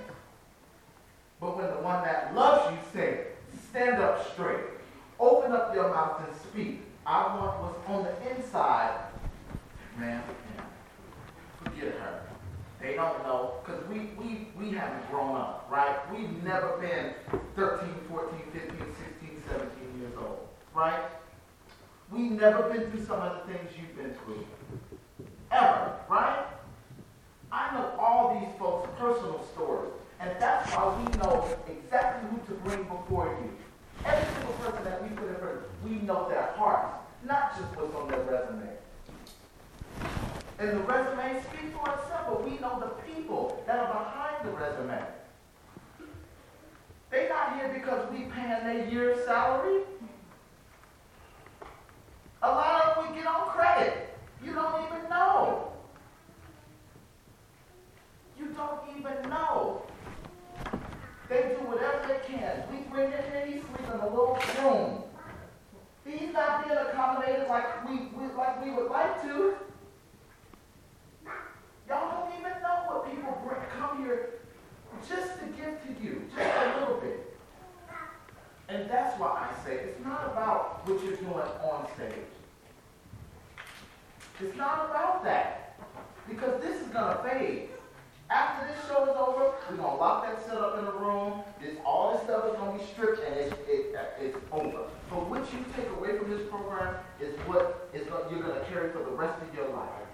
But when the one that loves you say, stand up straight, open up your mouth and speak. I want what's on the inside. Man, forget her. They don't know, because we, we, we haven't grown up, right? We've never been 13, 14, 15, 16, 17 years old, right? We've never been through some of the things you've been through. Ever, right? I know all these folks' personal stories, and that's why we know exactly who to bring before you. Every single person that we put in front we know their hearts, not just what's on their resume. And the resume speaks for itself, but we know the people that are behind the resume. They're not here because we paying their year's salary. A lot of them we get on credit. You don't even know. You don't even know. They do whatever they can. We bring in, he sleep in a little room. He's not being accommodated like we, we, like we would like to. Y'all don't even know what people bring, come here just to give to you, just a little bit. And that's why I say it's not about what you're doing on stage. It's not about that. Because this is going to fade. After this show is over, we're going to lock that set up in a room. This, all this stuff is going to be stripped and it's, it, uh, it's over. But what you take away from this program is what is you're going to carry for the rest of your life.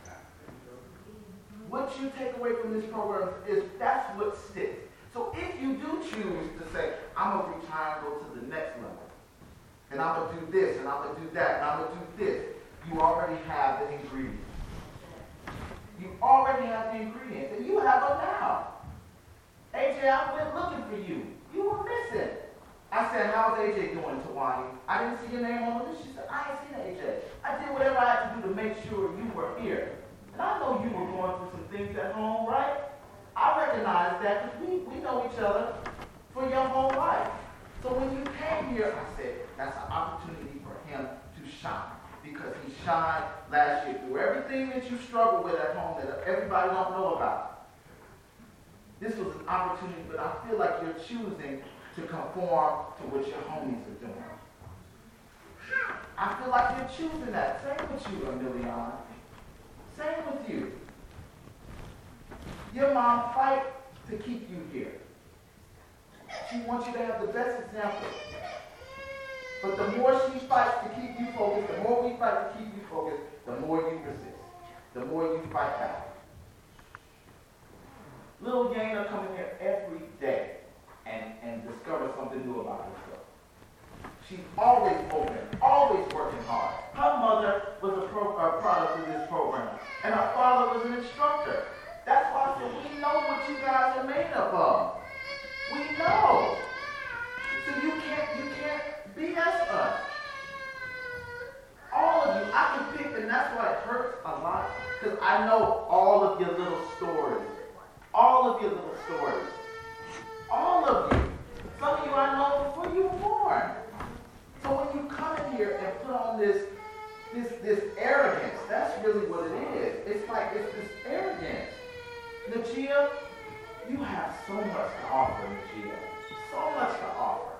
What you take away from this program is that's what sticks. So if you do choose to say, I'm going to retire and go to the next level, and I'm going to do this, and I'm going to do that, and I'm going to do this, you already have the ingredients. You already have the ingredients, and you have them now. AJ, I've been looking for you. You were missing. I said, how's AJ doing, Tawani? I didn't see your name on the list. She said, I ain't seen AJ. I did whatever I had to do to make sure you were here. I know you were going through some things at home, right? I recognize that because we, we know each other for your whole life. So when you came here, I said, that's an opportunity for him to shine. Because he shined last year through everything that you struggled with at home that everybody don't know about. This was an opportunity, but I feel like you're choosing to conform to what your homies are doing. I feel like you're choosing that. Same with you, Emiliana. Same with you. Your mom fight to keep you here. She wants you to have the best example. But the more she fights to keep you focused, the more we fight to keep you focused, the more you resist. The more you fight back. Little Yana come in here every day and, and discover something new about herself. She's always open, always working hard. Her mother was a, pro, a product of this program, and her father was an instructor. That's why I said, we know what you guys are made up of. We know. So you can't, you can't BS us. All of you, I can pick, and that's why it hurts a lot, because I know all of your little stories. All of your little stories. All of you. Some of you I know before you were born up here and put on this, this, this arrogance. That's really what it is. It's like, it's this arrogance. Najia, you have so much to offer, Najia. So much to offer.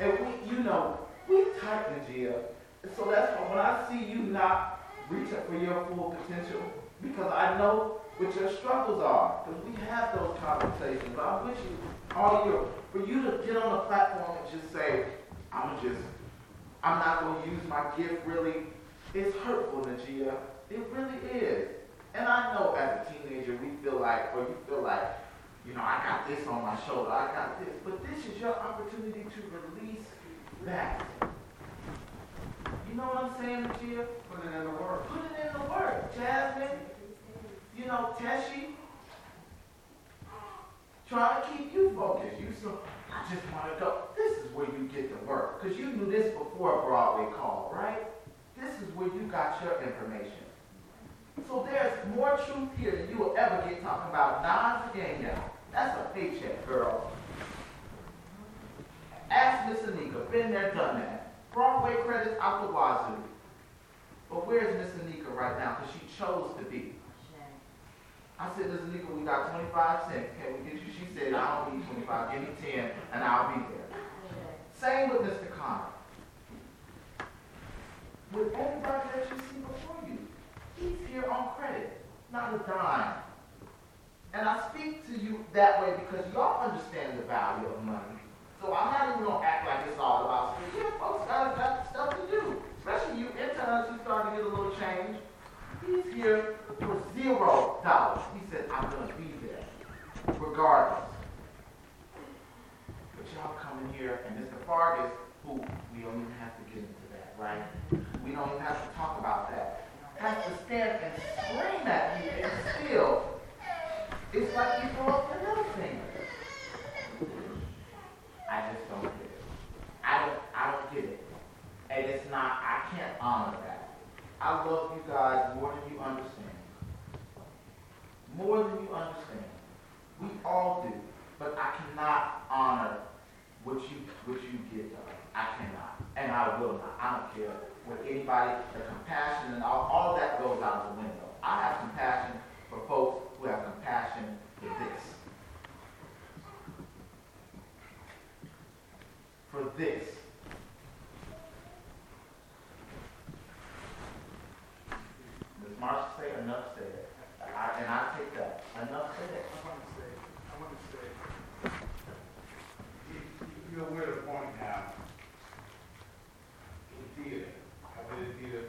And we, you know, we tight, Najia. And so that's why when I see you not reaching for your full potential, because I know what your struggles are. Because we have those conversations. But I wish you all year. For you to get on the platform and just say, I'm just, I'm not going to use my gift really, it's hurtful, Najia. It really is. And I know as a teenager, we feel like, or you feel like, you know, I got this on my shoulder, I got this. But this is your opportunity to release that. You know what I'm saying, Najia? Put it in the work. Put it in the work. Jasmine, you know, Teshi, trying to keep you focused. You so, I just want to go. This is where you get the work. Because you knew this before Broadway called, right? This is where you got your information. So there's more truth here than you will ever get talking about again, yeah. That's a paycheck, girl. Ask Miss Anika, been there, done that. Broadway credits out the wazoo. But where's Miss Anika right now? Because she chose to be. I said, Miss Anika, we got 25 cents. Can we get you? She said, I don't need 25. Give me 10 and I'll be there. Same with Mr. Connor. With everybody that you see before you, he's here on credit, not a dime. And I speak to you that way because y'all understand the value of money. So I'm not even going to act like it's all about school. Yeah, folks got, got stuff to do. Especially you interns who starting to get a little change. He's here for zero dollars. He said, I'm going to be there, regardless. But y'all come in here, and Mr. Fargus, who we don't even have to get into that, right? We don't even have to talk about that. Has to stand and scream at you, and still, it's like you throw up the middle finger. I just don't get it. I don't, I don't get it. And it's not, I can't honor that. I love you guys more than you understand. More than you understand. We all do. But I cannot honor what you, what you give to us. I cannot. And I will not. I don't care what anybody, the compassion and all, all of that goes out the window. I have compassion for folks who have compassion for this. For this. Does Marshall say enough said. I, and I take that. Enough. I want to say, I want to say, you, you- you're aware of the point now. In theater, been in theater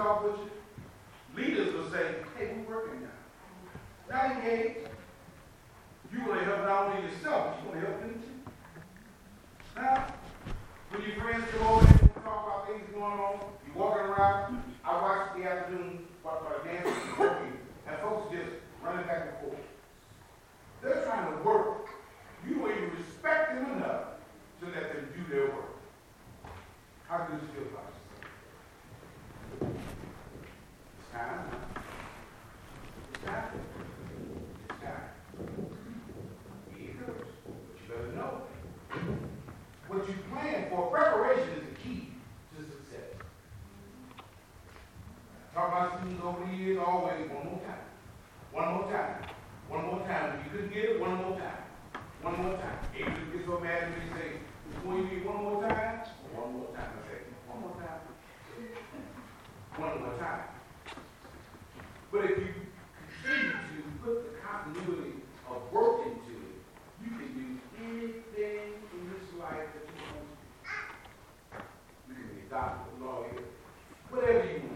accomplish dato noi, qual è il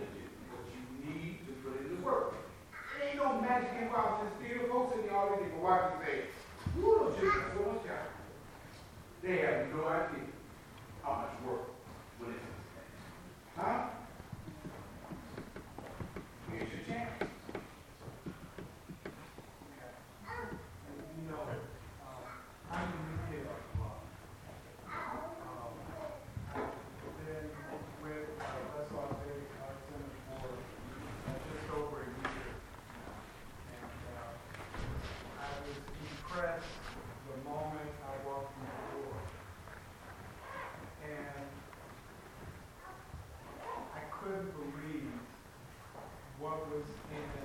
the moment I walked in the door. And I couldn't believe what was in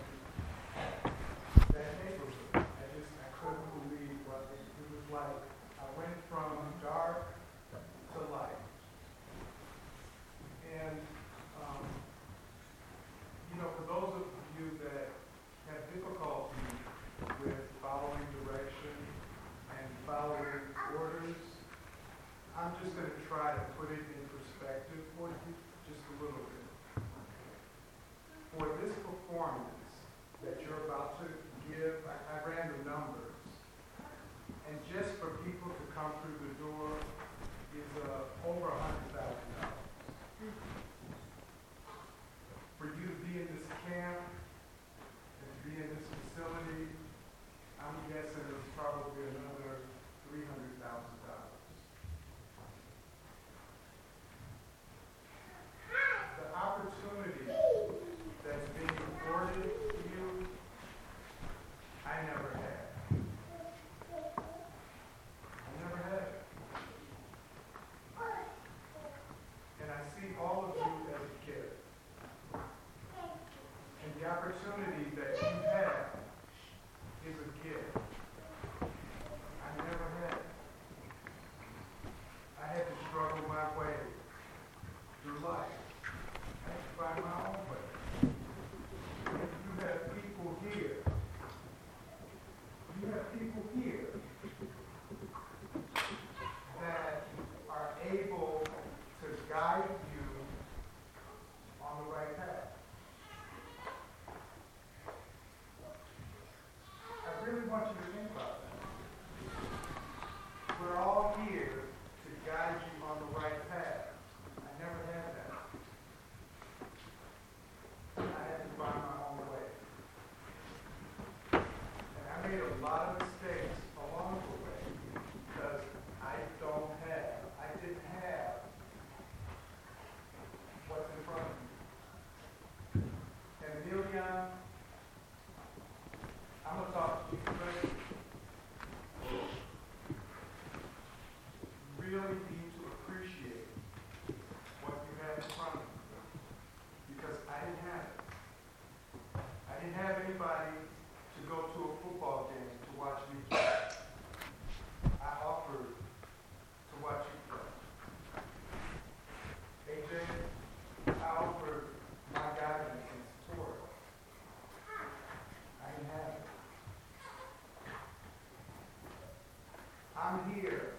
I'm here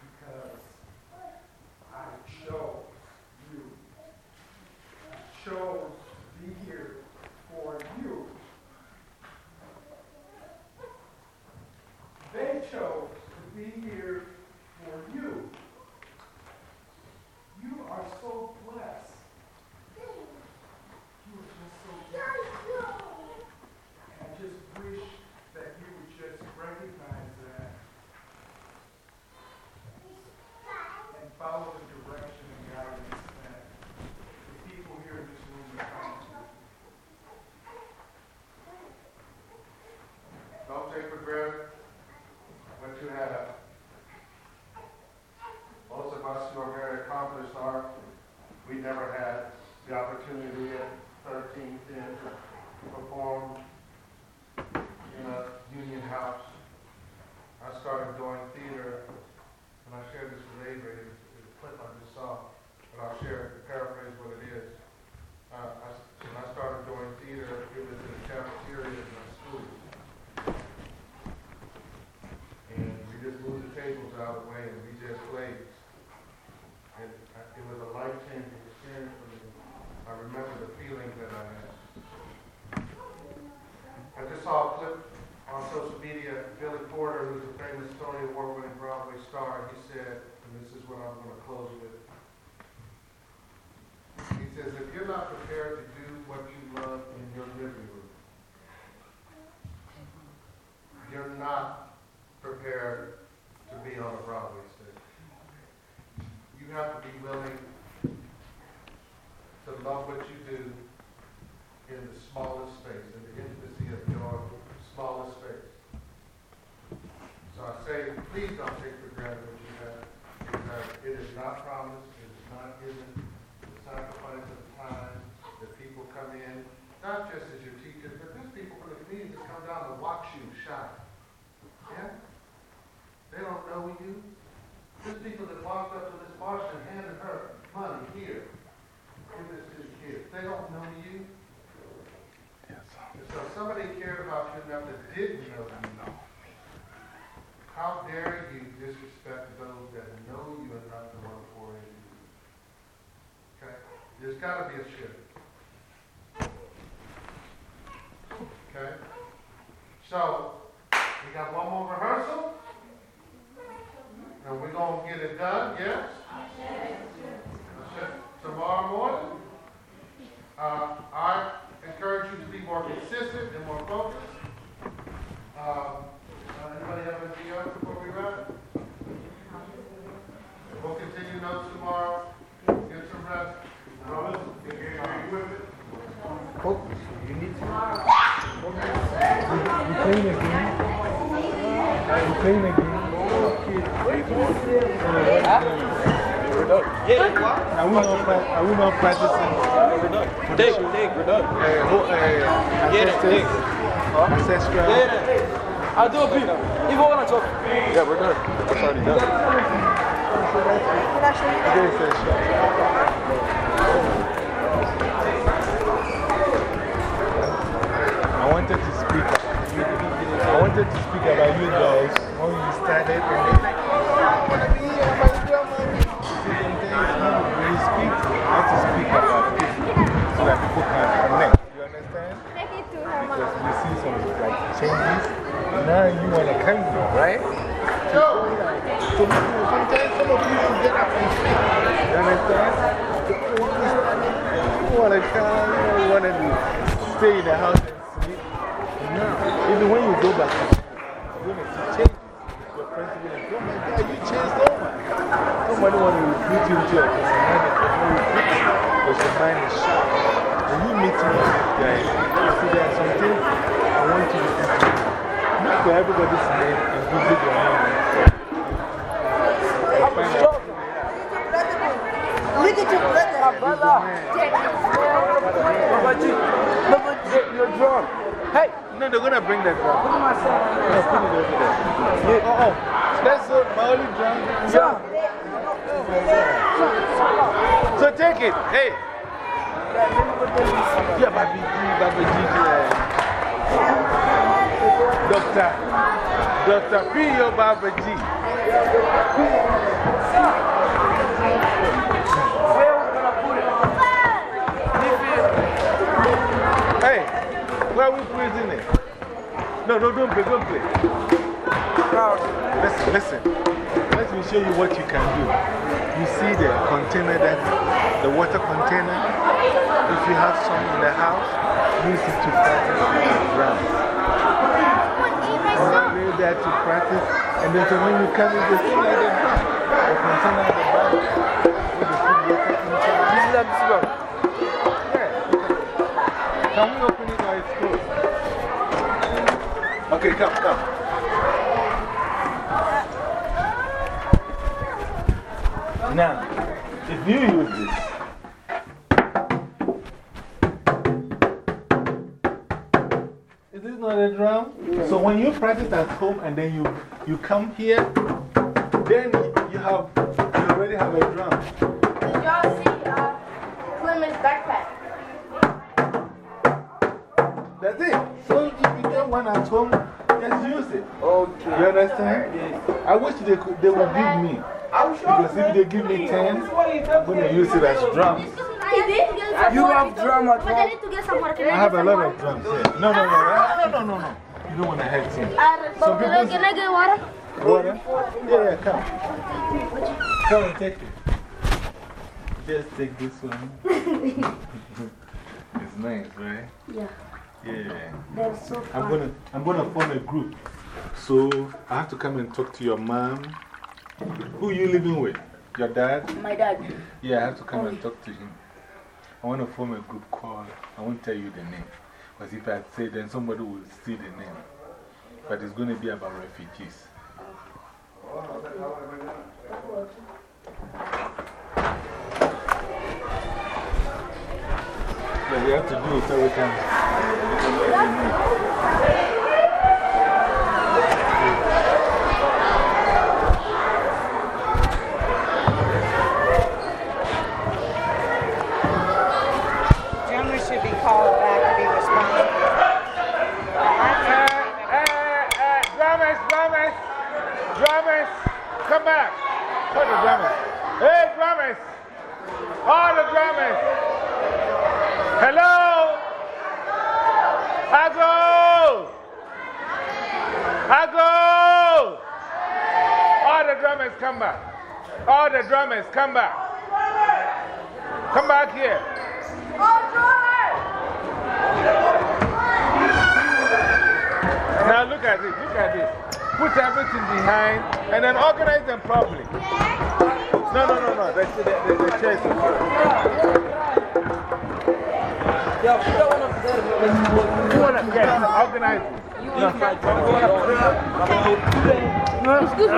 because I chose you. I chose to be here for you. They chose to be here for you. You are so blessed. You are just so blessed. And I just wish that you would just recognize that and follow the direction and guidance that the people here in this room are trying to. Don't stay in the house and sleep. Now, even when you go back, you're going to see changes. Your friends will be like, oh my God, you changed so much. Somebody want to recruit you into your personality. Because your mind is sharp. When you meet some of these guys, you see there are some things I want you to do. Not for everybody's name and visit your name. Look at your brother. My brother. Babaji, Babaji, your drum. Hey! No, they're gonna bring that drum. Put it myself. No, put it over there. Yeah. Oh, oh. That's uh, my only drum. Yeah. So take it. Hey. Yeah, Babaji, Babaji. Uh, Doctor. Dr. P.O. Babaji. Hey, where are we putting it? No, no, don't play, don't play. Listen, listen. Let me show you what you can do. You see the container that, the water container? If you have some in the house, use it to practice the ground. Lay there to practice, and then so when you come in, like the drum. The container at the back, with the food water inside. This is a can we open it or it's closed? Okay, come, come. Now, if you use this, is this not a drum? So when you practice at home and then you, you come here, then you have, you already have a drum. Did y'all see uh, Clement's backpack? That's it. So if you get one at home, just use it. Okay. You understand? Yes. I wish they, could, they would give me. Because if they give me 10, I'm going to use it as drums. He did get some You have drum at But they need to get some more. Can I I have a lot of drums here. No, no, no, no, no, no, no. You don't want to hurt him. But can I, can I get water? Water? Yeah, yeah, come. Come and take it. Just take this one. <laughs> it's nice, right? Yeah. Yeah. So I'm gonna, I'm gonna form a group. So I have to come and talk to your mom. Who you living with? Your dad? My dad. Yeah, I have to come and talk to him. I want to form a group called, I won't tell you the name. Because if I say, then somebody will see the name. But it's going to be about refugees. Yeah, we have to do it so we back. Put the drummers. Hey, drummers. All the drummers. Hello. I go. I go. All the drummers come back. All the drummers come back. Come back here. Now look at this. Look at this. Put everything behind and then organize them properly. No, no, no, no. The, the, the, the chair is okay. Yeah, put one up there. You want to get organize it.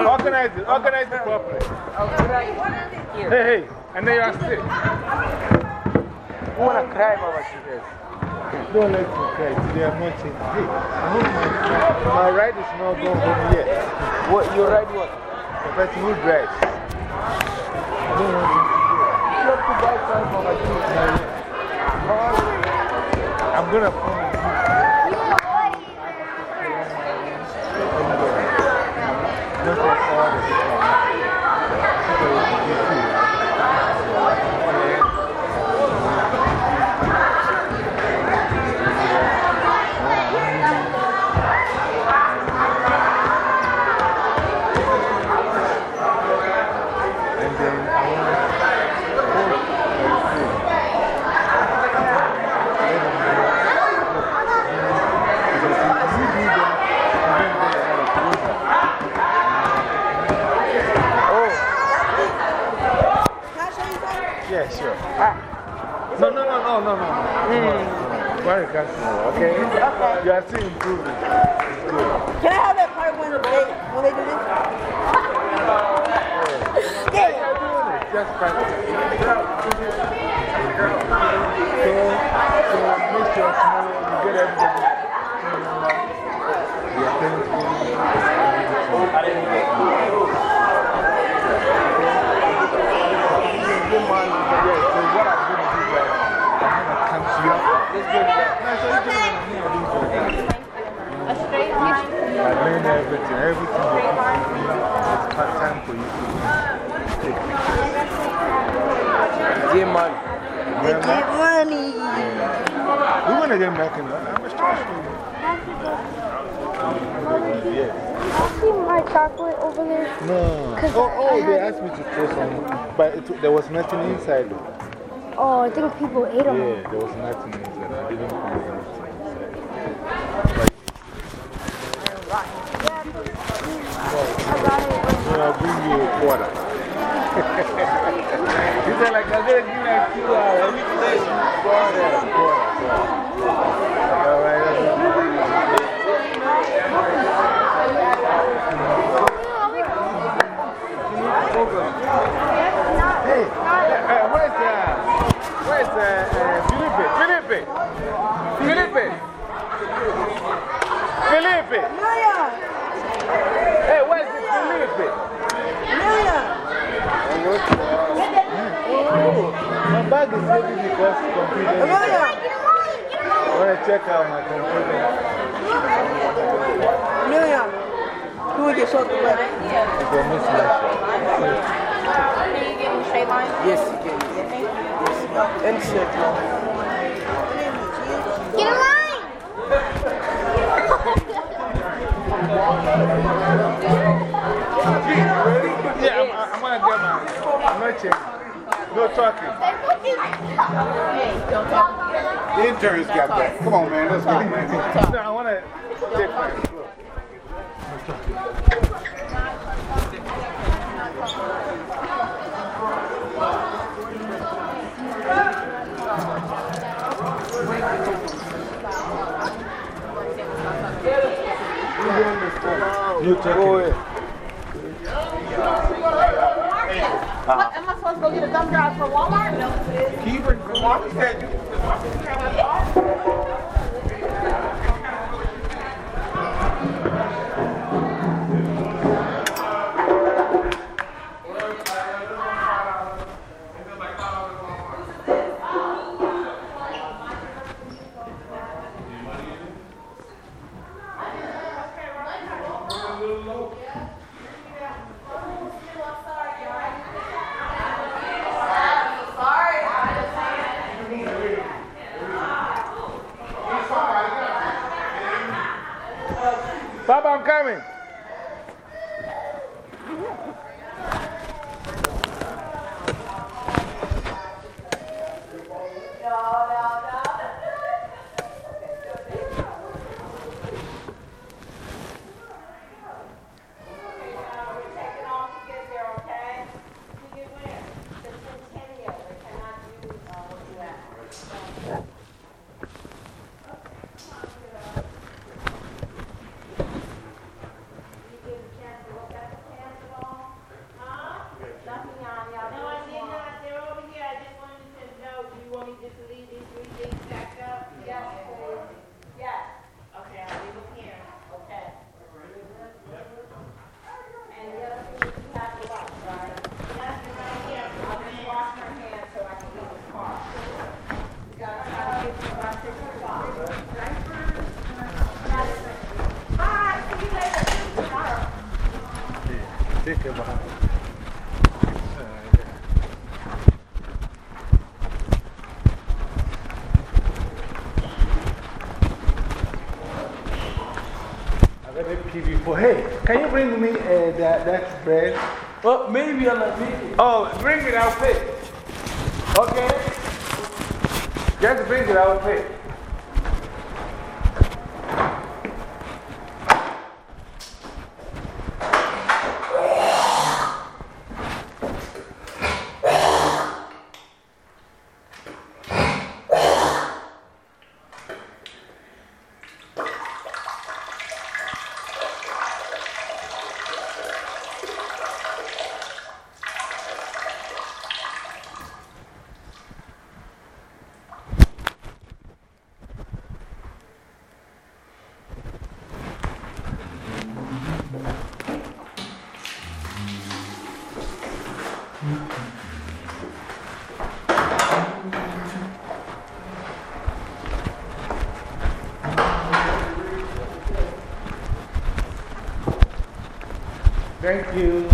Organize it, organize it properly. Hey, hey, and then you are sick. You want to cry, Baba Chides? Don't let me cry. Today I'm not changing. Hey, I hope my, my ride is not going home yet. What, your ride what? The person who drives. I don't want him to go. You have to buy time for my kids. I'm going to phone you. Just like all the Yeah, sure. Ah. No, no, no, no, no, no. Mm. Very careful, okay? Okay. You are still improving. It's good. Can I have that part when they, when they do this? Yeah. Just practice. So, so make sure tomorrow you get everybody. Yeah, Good morning. Yeah, so what I'm going to do is like, I'm going to come to you. Let's go to that. No, so you're doing it here. A straight. I learned everything. Everything you it's part time for you to take Get money. Get money. We're going to get back in. I'm a strong for you. Yes. I see my chocolate over there. No. Oh, oh they asked me to throw some, but it, there was nothing inside though. Oh, I think people ate them. Yeah, there was nothing inside. I didn't find anything inside. So I'll bring you a quarter. you said, like, I'm going to give you like two hours. Every day, quarter, quarter, quarter. All Hey, uh, where's, uh, where's uh, uh, Felipe? Felipe! Felipe! Felipe! Hey, where's the Felipe? Oh, my bag is heavy because computer. I want to check out my computer. Amelia, who would get short the left? If I miss my shot. Can you give me straight line? Yes, you can. Yes. And check. Get in line! Yeah, I'm, I'm going to get my. I'm not checking. No talking. The interns got that. Come on, man. Let's go, man. No, I want to take my floor. No talking. What, am I supposed to go get a thumb drive for Walmart? Can you bring Walmart? bring me uh, that, that bread? Well, maybe I'll let me. Oh, bring it, I'll pay. Okay? Just bring it, I'll pay. Thank you.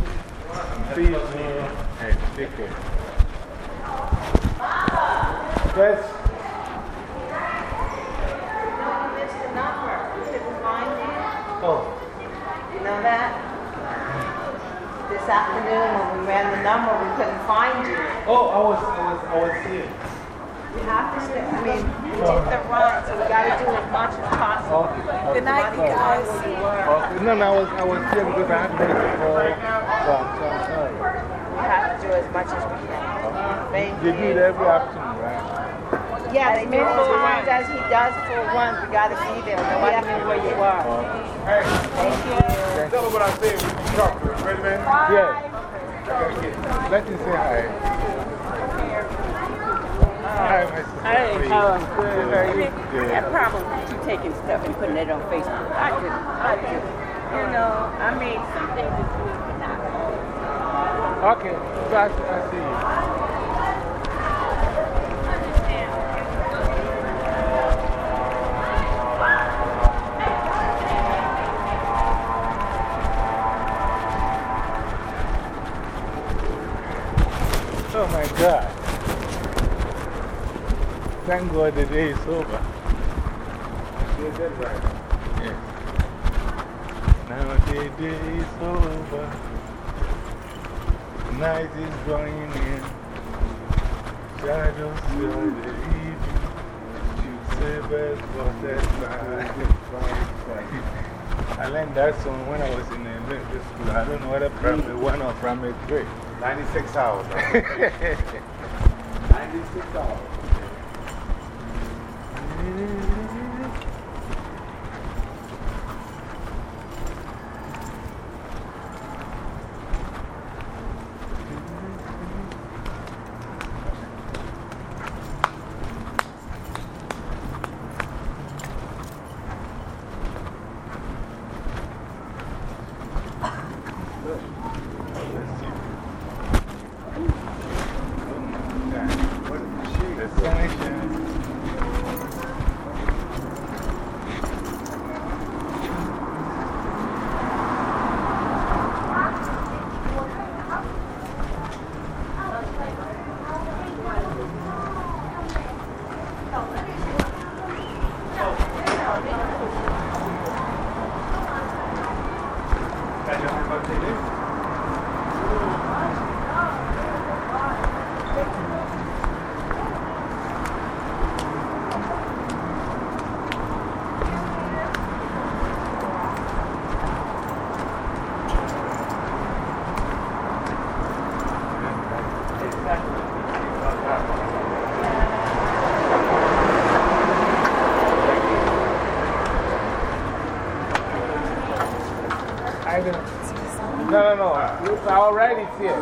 right it's here.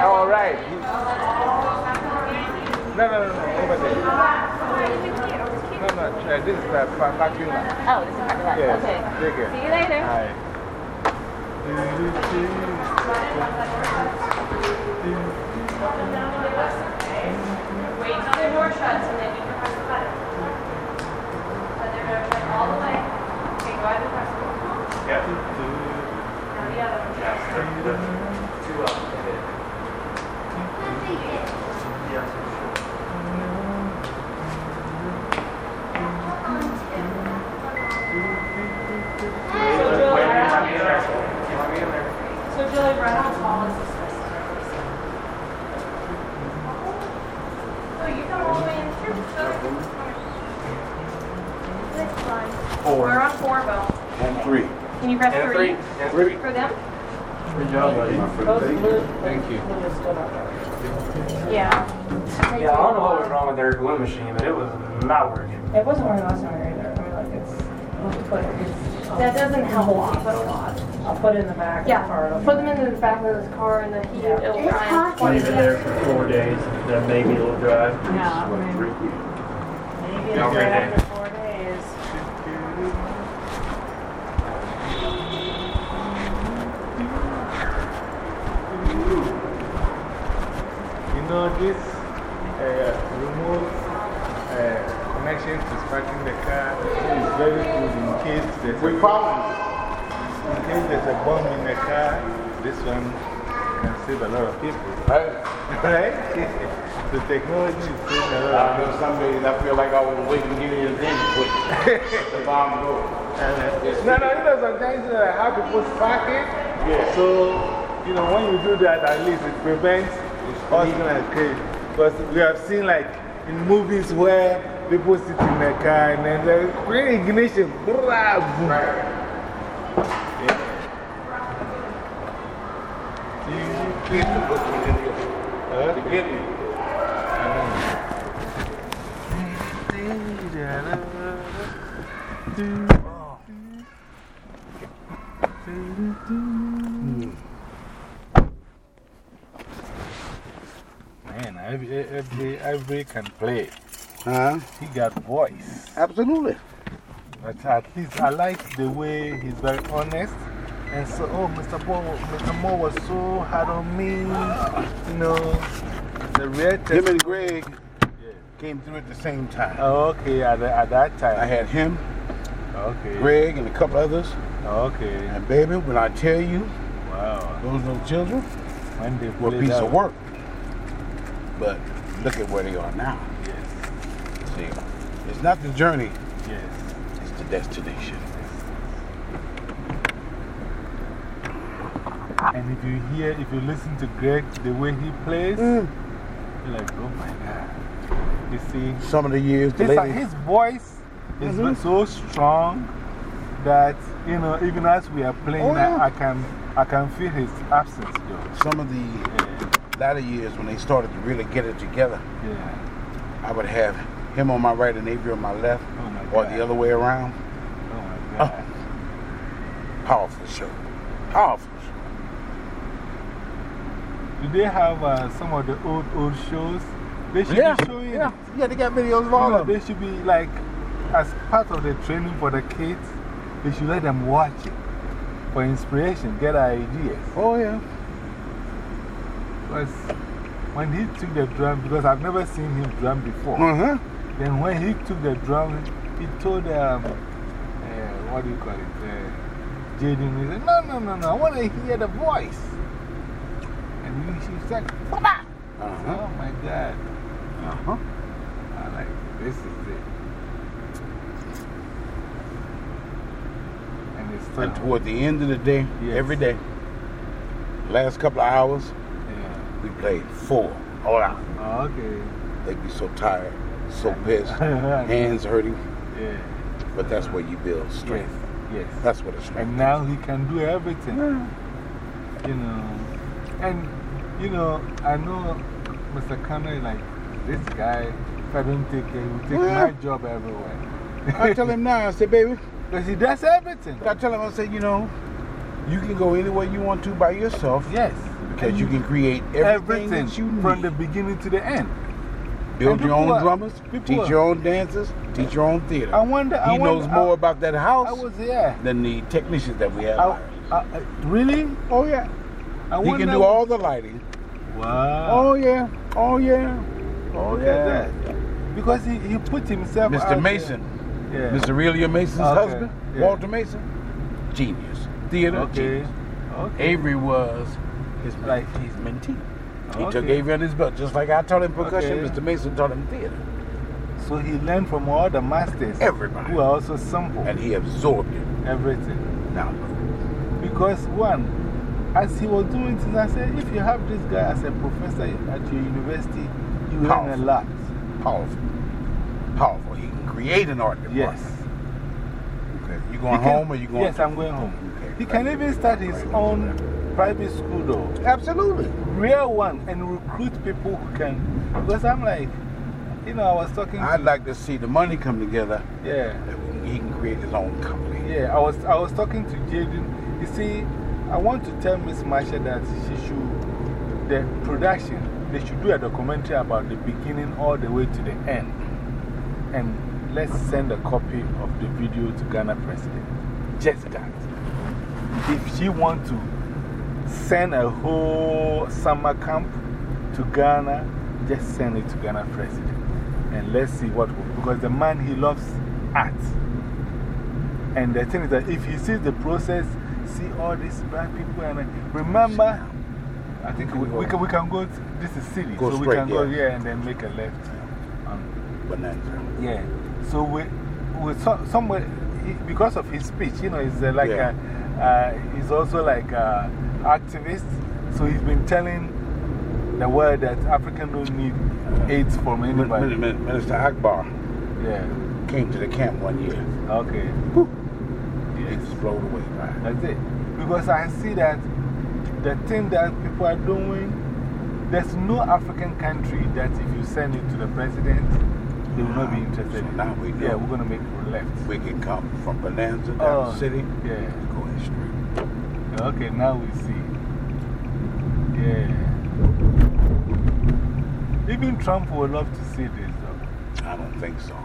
Alright. right. No, no, no, no, over there. No, no, this is the back not working. It wasn't working last time either. I mean, like, it's, but it's. That doesn't help a lot, but a lot. I'll put it in the back. Yeah, put them in the back of this car in the heat. It'll dry in 20 Leave it there for four days, then maybe it'll dry. Yeah, maybe. Maybe it'll dry case found. In case there's a bomb in the car, this one can save a lot of people. Right? right? <laughs> the technology is saving a lot of I know some days I feel like I was waiting here and then put the bomb go. No, no, you know, sometimes uh, how people spark it. Yeah. So, you know, when you do that, at least it prevents us like crazy. Because we have seen, like, in movies where people sit in the car and then there's great ignition. Yeah. Hmm. Man, every, every, every can play. Huh? He got voice. Absolutely. But at least I like the way he's very honest. And so, oh, Mr. Moore, Mr. Moore was so hard on me. You know, the real Him and Greg came through at the same time. Oh, okay, at, at that time. I had him, Okay. Greg, and a couple others. Okay. And baby, when I tell you, Wow. those little children When they were a piece of work. But look at where they are now. See, it's not the journey, Yes. it's the destination. And if you hear, if you listen to Greg, the way he plays, you're like, oh my God. You see, Some of the years, the his, lady. his voice is Mhm. so strong that, you know, even as we are playing, Oh, yeah. I, I, can, I can feel his absence, though. Some of the latter years when they started to really get it together, Yeah. I would have him on my right and Avery on my left, Oh my or the other way around. Oh my <laughs> God. Powerful show. Powerful show. Do they have uh, some of the old, old shows? They should Yeah, be showing yeah. Yeah, they got videos of all of them. They should be like, as part of the training for the kids, they should let them watch it for inspiration, get ideas. Oh, yeah. Because when he took the drum, because I've never seen him drum before. Uh huh. Then when he took the drum, he told, um, uh, what do you call it? Uh, Jaden, he said, No, no, no, no, I want to hear the voice. And he, she said, Papa! Uh -huh. Oh my God. Uh huh. I like, this is it. And it's And toward the end of the day, every day, last couple of hours, Yeah. we played four, all out. Oh, okay. They'd be so tired, so pissed, <laughs> hands hurting. Yeah. But that's where you build strength. Yes. That's what it's strength. And now he can do everything. You know. And, you know, I know Mr. Kano, like, this guy, if I don't take care, he will take Yeah. my job everywhere. I tell him now, I say, baby. Because he does everything. I tell him, I say, you know, you can go anywhere you want to by yourself. Yes. Because you can create everything, that you need. from the beginning to the end. Build your own drummers, teach your own dancers, teach your own theater. I wonder. he I knows wonder, more I, about that house I was there. than the technicians that we have. I. Really? Oh, yeah. I he can do all the lighting. Wow. Oh, yeah. Oh, yeah. Oh, Look yeah. Because he, he put himself out Mr. Mason. Yeah. Mr. Aurelia Mason's Okay, husband, yeah. Walter Mason. Genius. Theater Okay. genius. Okay. Avery was his, like, his mentee. He took Okay. Avery on his belt, just like I taught him percussion, Okay. Mr. Mason taught him theater. So he learned from all the masters. Everybody. Who are also simple. And he absorbed it. Everything. Now, Because, one, as he was doing things, I said, if you have this guy as a professor at your university, you learn a lot. powerful. Powerful. He can create an art department. Yes. Okay. You going He can- home or you going? Yes, I'm going home. He can even start his own private school, though. Absolutely. Real one and recruit people who can. Because I'm like, you know, I was talking. I'd like to see the money come together. Yeah. He can create his own company. Yeah, I was, I was talking to Jaden. You see, I want to tell Miss Marsha that she should, the production, they should do a documentary about the beginning all the way to the end. And let's send a copy of the video to Ghana president. Just that. If she want to send a whole summer camp to Ghana, just send it to Ghana president. And let's see what will, because the man, he loves art. And the thing is that if he sees the process, see all these black people, and uh, remember, I think we, we, can, we can go, to, this is city, Go so we can go yeah. here and then make a left. Um, Bonanza. yeah. So we, we so, somewhere, he, because of his speech, you know, he's uh, like Yeah. a, uh, he's also like a activist. So he's been telling the world that African don't need aids from anybody. Min- Min- Minister Akbar Yeah. came to the camp one year. Okay. He was blown away. That's it. Because I see that the thing that people are doing, there's no African country that if you send it to the president, they will not be interested in Now we know. Yeah, we're going to make left. We can come from Bonanza down Oh, the city, Yeah. going straight. Okay, now we see. Yeah. Even Trump would love to see this, though. I don't think so.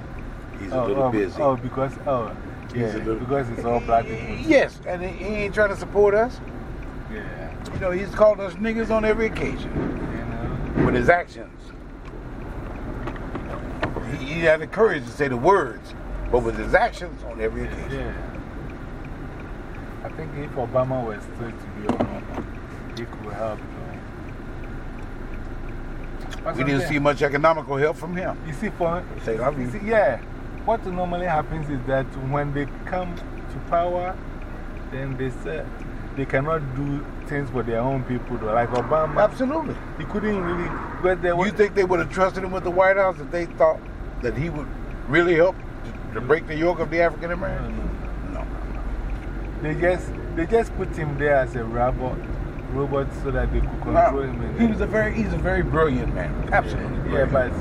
He's a oh, little oh, busy. Oh, because, oh, He's yeah, a little- because it's all black people. Yes, and he, he ain't trying to support us. Yeah. You know, he's called us niggas on every occasion You know? with his actions. He, he had the courage to say the words, but with his actions on every occasion. Yeah. I think if Obama was still to be on, he could help. Uh, we didn't see much economical help from him. You see, for, Say, you see, yeah, what normally happens is that when they come to power, then they say they cannot do things for their own people, though. like Obama. Absolutely. He couldn't really. But there was, you think they would have trusted him with the White House if they thought that he would really help to break the yoke of the African American? No. they just, they just put him there as a robot, robot so that they could control Now, him. he was a very, he's a very brilliant man. Absolutely. Yeah, but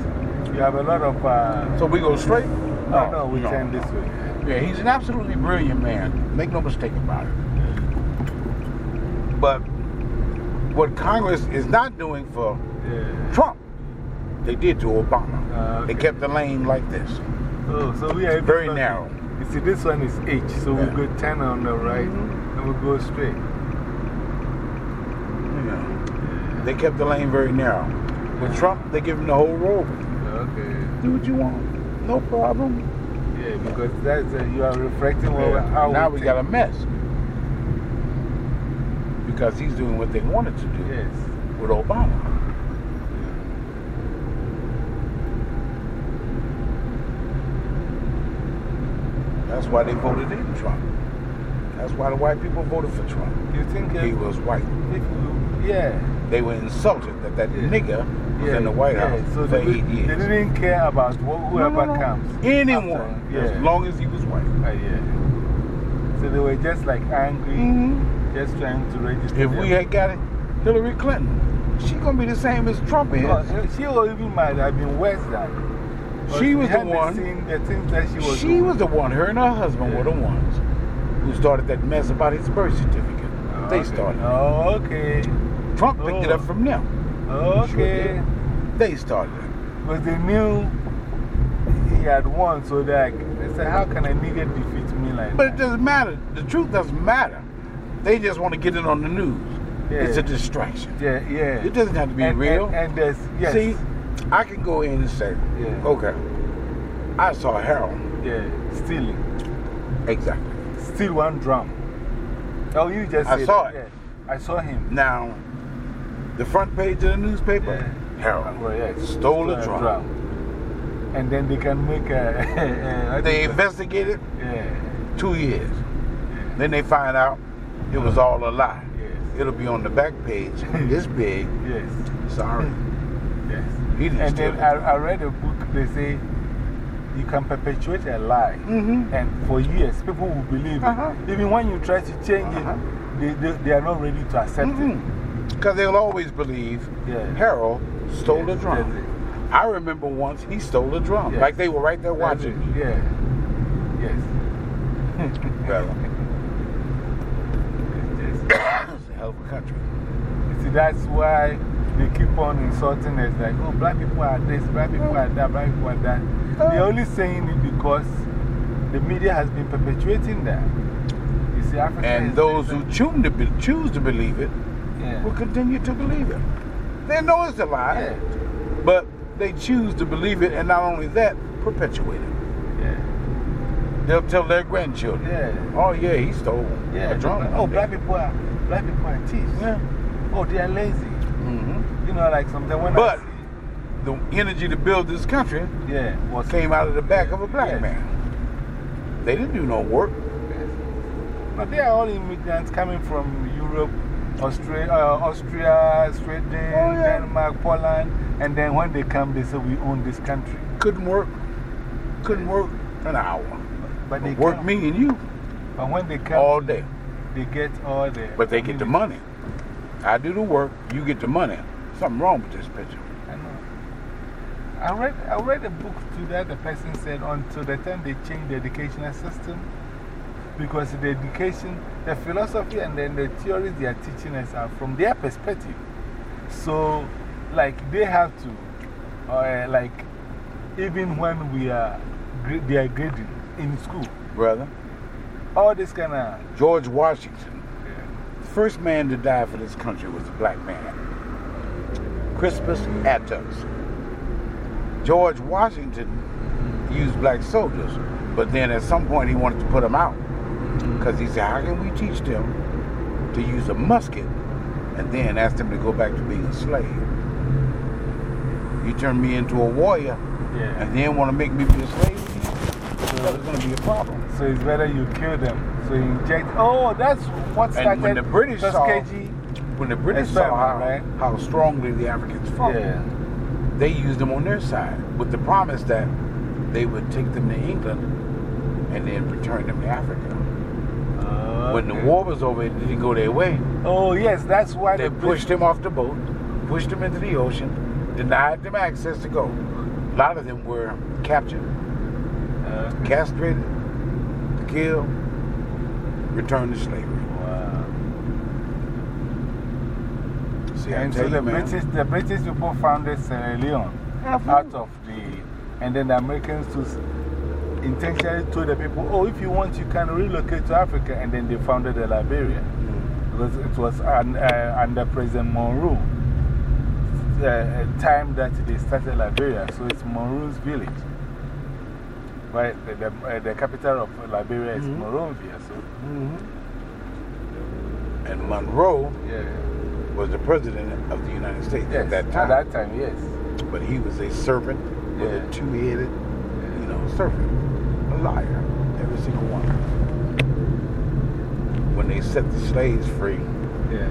you have a lot of. Uh, So we go straight? no, no, we turn this way. Yeah, he's an absolutely brilliant man. Make no mistake about it. But what Congress is not doing for Trump, they did to Obama. Uh, They kept the lane like this. Oh, so we are Very narrow. You see, this one is H, so we go 10 on the right Mm-hmm. and we go straight. Yeah. They kept the lane very narrow. With Trump, they give him the whole road. Okay. Do what you want. No problem. Yeah, because that's, uh, you are reflecting Yeah. how now we we got a mess. Because he's doing what they wanted to do Yes. with Obama. That's why they voted in Trump. That's why the white people voted for Trump. You think he was white? If yeah. They were insulted that that nigger was Yeah, in the White yeah, House so for they, eight years. They didn't care about wh- whoever No, no, no. comes. Anyone, as long as he was white. Uh, yeah. So they were just like angry, Mm-hmm. just trying to register. If we had got it, Hillary Clinton, she gonna be the same as Trump is. She was even might have been worse than. But She was the one- the that she was She doing. was the one, her and her husband were the ones who started that mess about his birth certificate. they okay. started. Oh, okay. Trump picked it up oh. from them. Oh, Sure okay. They started it. Because they knew he had won, so they, they said, How can a nigga defeat me like that? But it doesn't matter. The truth doesn't matter. They just want to get it on the news. It's a distraction. Yeah, yeah. It doesn't have to be And- real. And, and there's, yes. See, I can go in and say, Yeah. okay, I saw Harold. Yeah, stealing. Exactly. Steal one drum. Oh, you just I saw that. it. Yeah, I saw him. Now, the front page of the newspaper, Harold Well, yeah, stole a drum. And then they can make a. <laughs> They investigated Yeah. two years. Then they find out it was uh-huh. all a lie. Yes. It'll be on the back page, <laughs> this big. Yes. Sorry. <laughs> Yes. And then. I, I read a book, they say you can perpetuate a lie. -hmm. And for years, people will believe -huh. it. Even when you try to change -huh. it, they, they, they are not ready to accept -hmm. it. Because they'll always believe Harold stole the drum. I remember once he stole the drum. Yes. Like they were right there watching. Yeah. Yes. <laughs> Brother. it's a hell of a country. You see, that's why they keep on insulting us like, oh, black people are this, black people are that, black people are that. They're only saying it because the media has been perpetuating that. You see, Africa And those who choose to, be, choose to believe it will continue to believe it. They know it's a lie, but they choose to believe it, and not only that, perpetuate it. They'll tell their grandchildren, yeah. oh, yeah, he stole yeah, a drum. Oh, black people are, black people are thieves. Yeah. Oh, they are lazy. Know, like sometimes when But the energy to build this country yeah, was, came out of the back of a black yes. man. They didn't do no work. But they are all immigrants coming from Europe, Australia, uh, Austria Sweden, Oh, Denmark, Poland. And then when they come, they say, we own this country. Couldn't work. Couldn't work an hour. But they work come. me and you But when they come, all day. they get all the. But they get the money. I do the work, you get the money. Something wrong with this picture. I know. I read, I read a book to that the person said until the time they change the educational system, because the education, the philosophy, and then the theories they are teaching us are from their perspective. So, like, they have to, uh, like, even when we are, they are grading in school. Brother. All this kind of. George Washington. The first man to die for this country was a black man. Crispus Attucks. George Washington used black soldiers, but then at some point he wanted to put them out. Mm-hmm. Because he said, How can we teach them to use a musket and then ask them to go back to being a slave? You turn me into a warrior and then want to make me be a slave? So That's going to be a problem. So it's better you kill them. So you inject. Oh, that's what started. And when the British saw, when the British saw how, how strongly the Africans fought, Yeah. they used them on their side with the promise that they would take them to England and then return them to Africa. When the war was over, it didn't go their way. Oh, yes, that's why they the pushed them off the boat, pushed them into the ocean, denied them access to go. A lot of them were captured, castrated, killed, returned to slavery. See, I and tell so the. British, the British people founded Sierra Leone out of the. And then the Americans just intentionally told the people, oh, if you want, you can relocate to Africa. And then they founded the Liberia. Because it was un, uh, under President Monroe, the time that they started Liberia. So it's Monroe's village. Right? The, the, uh, the capital of Liberia is -hmm. Monrovia. So. -hmm. And Monroe was the president of the United States Yes, at that time. At that time, yes. But he was a serpent with a two headed, you know, serpent. A liar. Every single one. When they set the slaves free, yeah.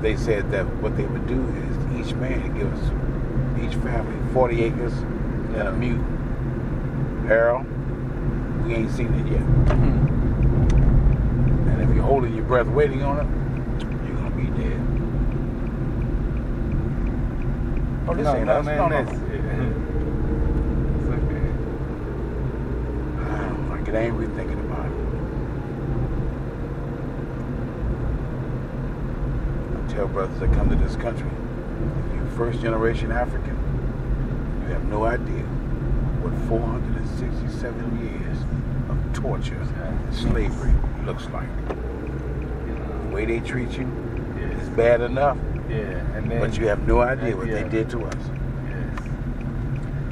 they said that what they would do is each man give us, each family, 40 acres and a mule. Harold, we ain't seen it yet. Mm-hmm. And if you're holding your breath waiting on it, you're going to be dead. Oh, this No, ain't no, no, No. It's okay. I get angry thinking about it. I tell brothers that come to this country, if you're first generation African, you have no idea what 467 years of torture and slavery looks like. The way they treat you is bad enough, Yeah, and then, but you have no idea what yeah. they did to us.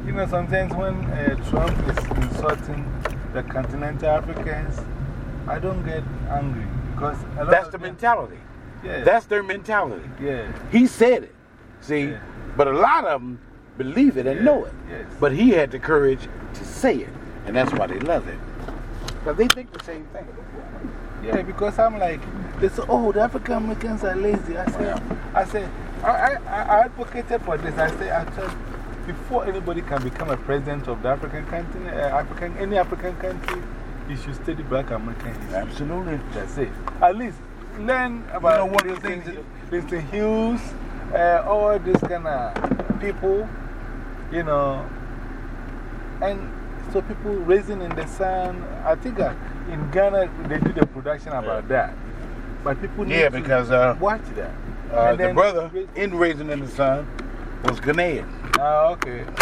You know, sometimes when uh, Trump is insulting the continental Africans, I don't get angry because a lot That's the them- mentality. Yeah. That's their mentality. Yeah. He said it. See? But a lot of them believe it and know it. Yes. But he had the courage to say it. And that's why they love it. Because they think the same thing. Yeah, because I'm like, they say, oh, the African Americans are lazy. I say, I say, I, I, I advocated for this. I say, I told, before anybody can become a president of the African continent, uh, African, any African country, you should study black American history. Absolutely. That's it. At least learn about know what these the things. Mr. Hughes, uh, all these kind of people, you know. And so people raising in the sun. I think uh, in Ghana they did a production about that. But people need Yeah, to because uh, watch that. uh, the brother in Raisin in the Sun was Ghanaian. Ah, okay. okay.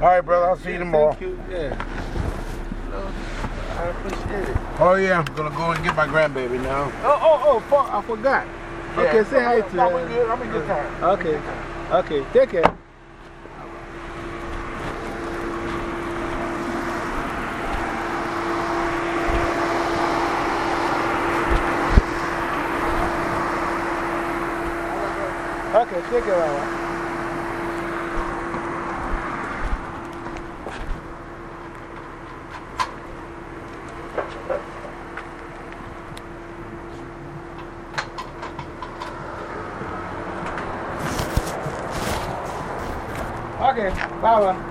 All right, brother. I'll see you tomorrow. Thank you. Yeah. I appreciate it. Oh, yeah. I'm going to go and get my grandbaby now. Oh, oh, oh, fuck, I forgot. Yeah. Okay, say hi to I'm her. in good- I'm in good time. Okay. Okay, take care. Okay, take care. Mama. Okay, bye bye.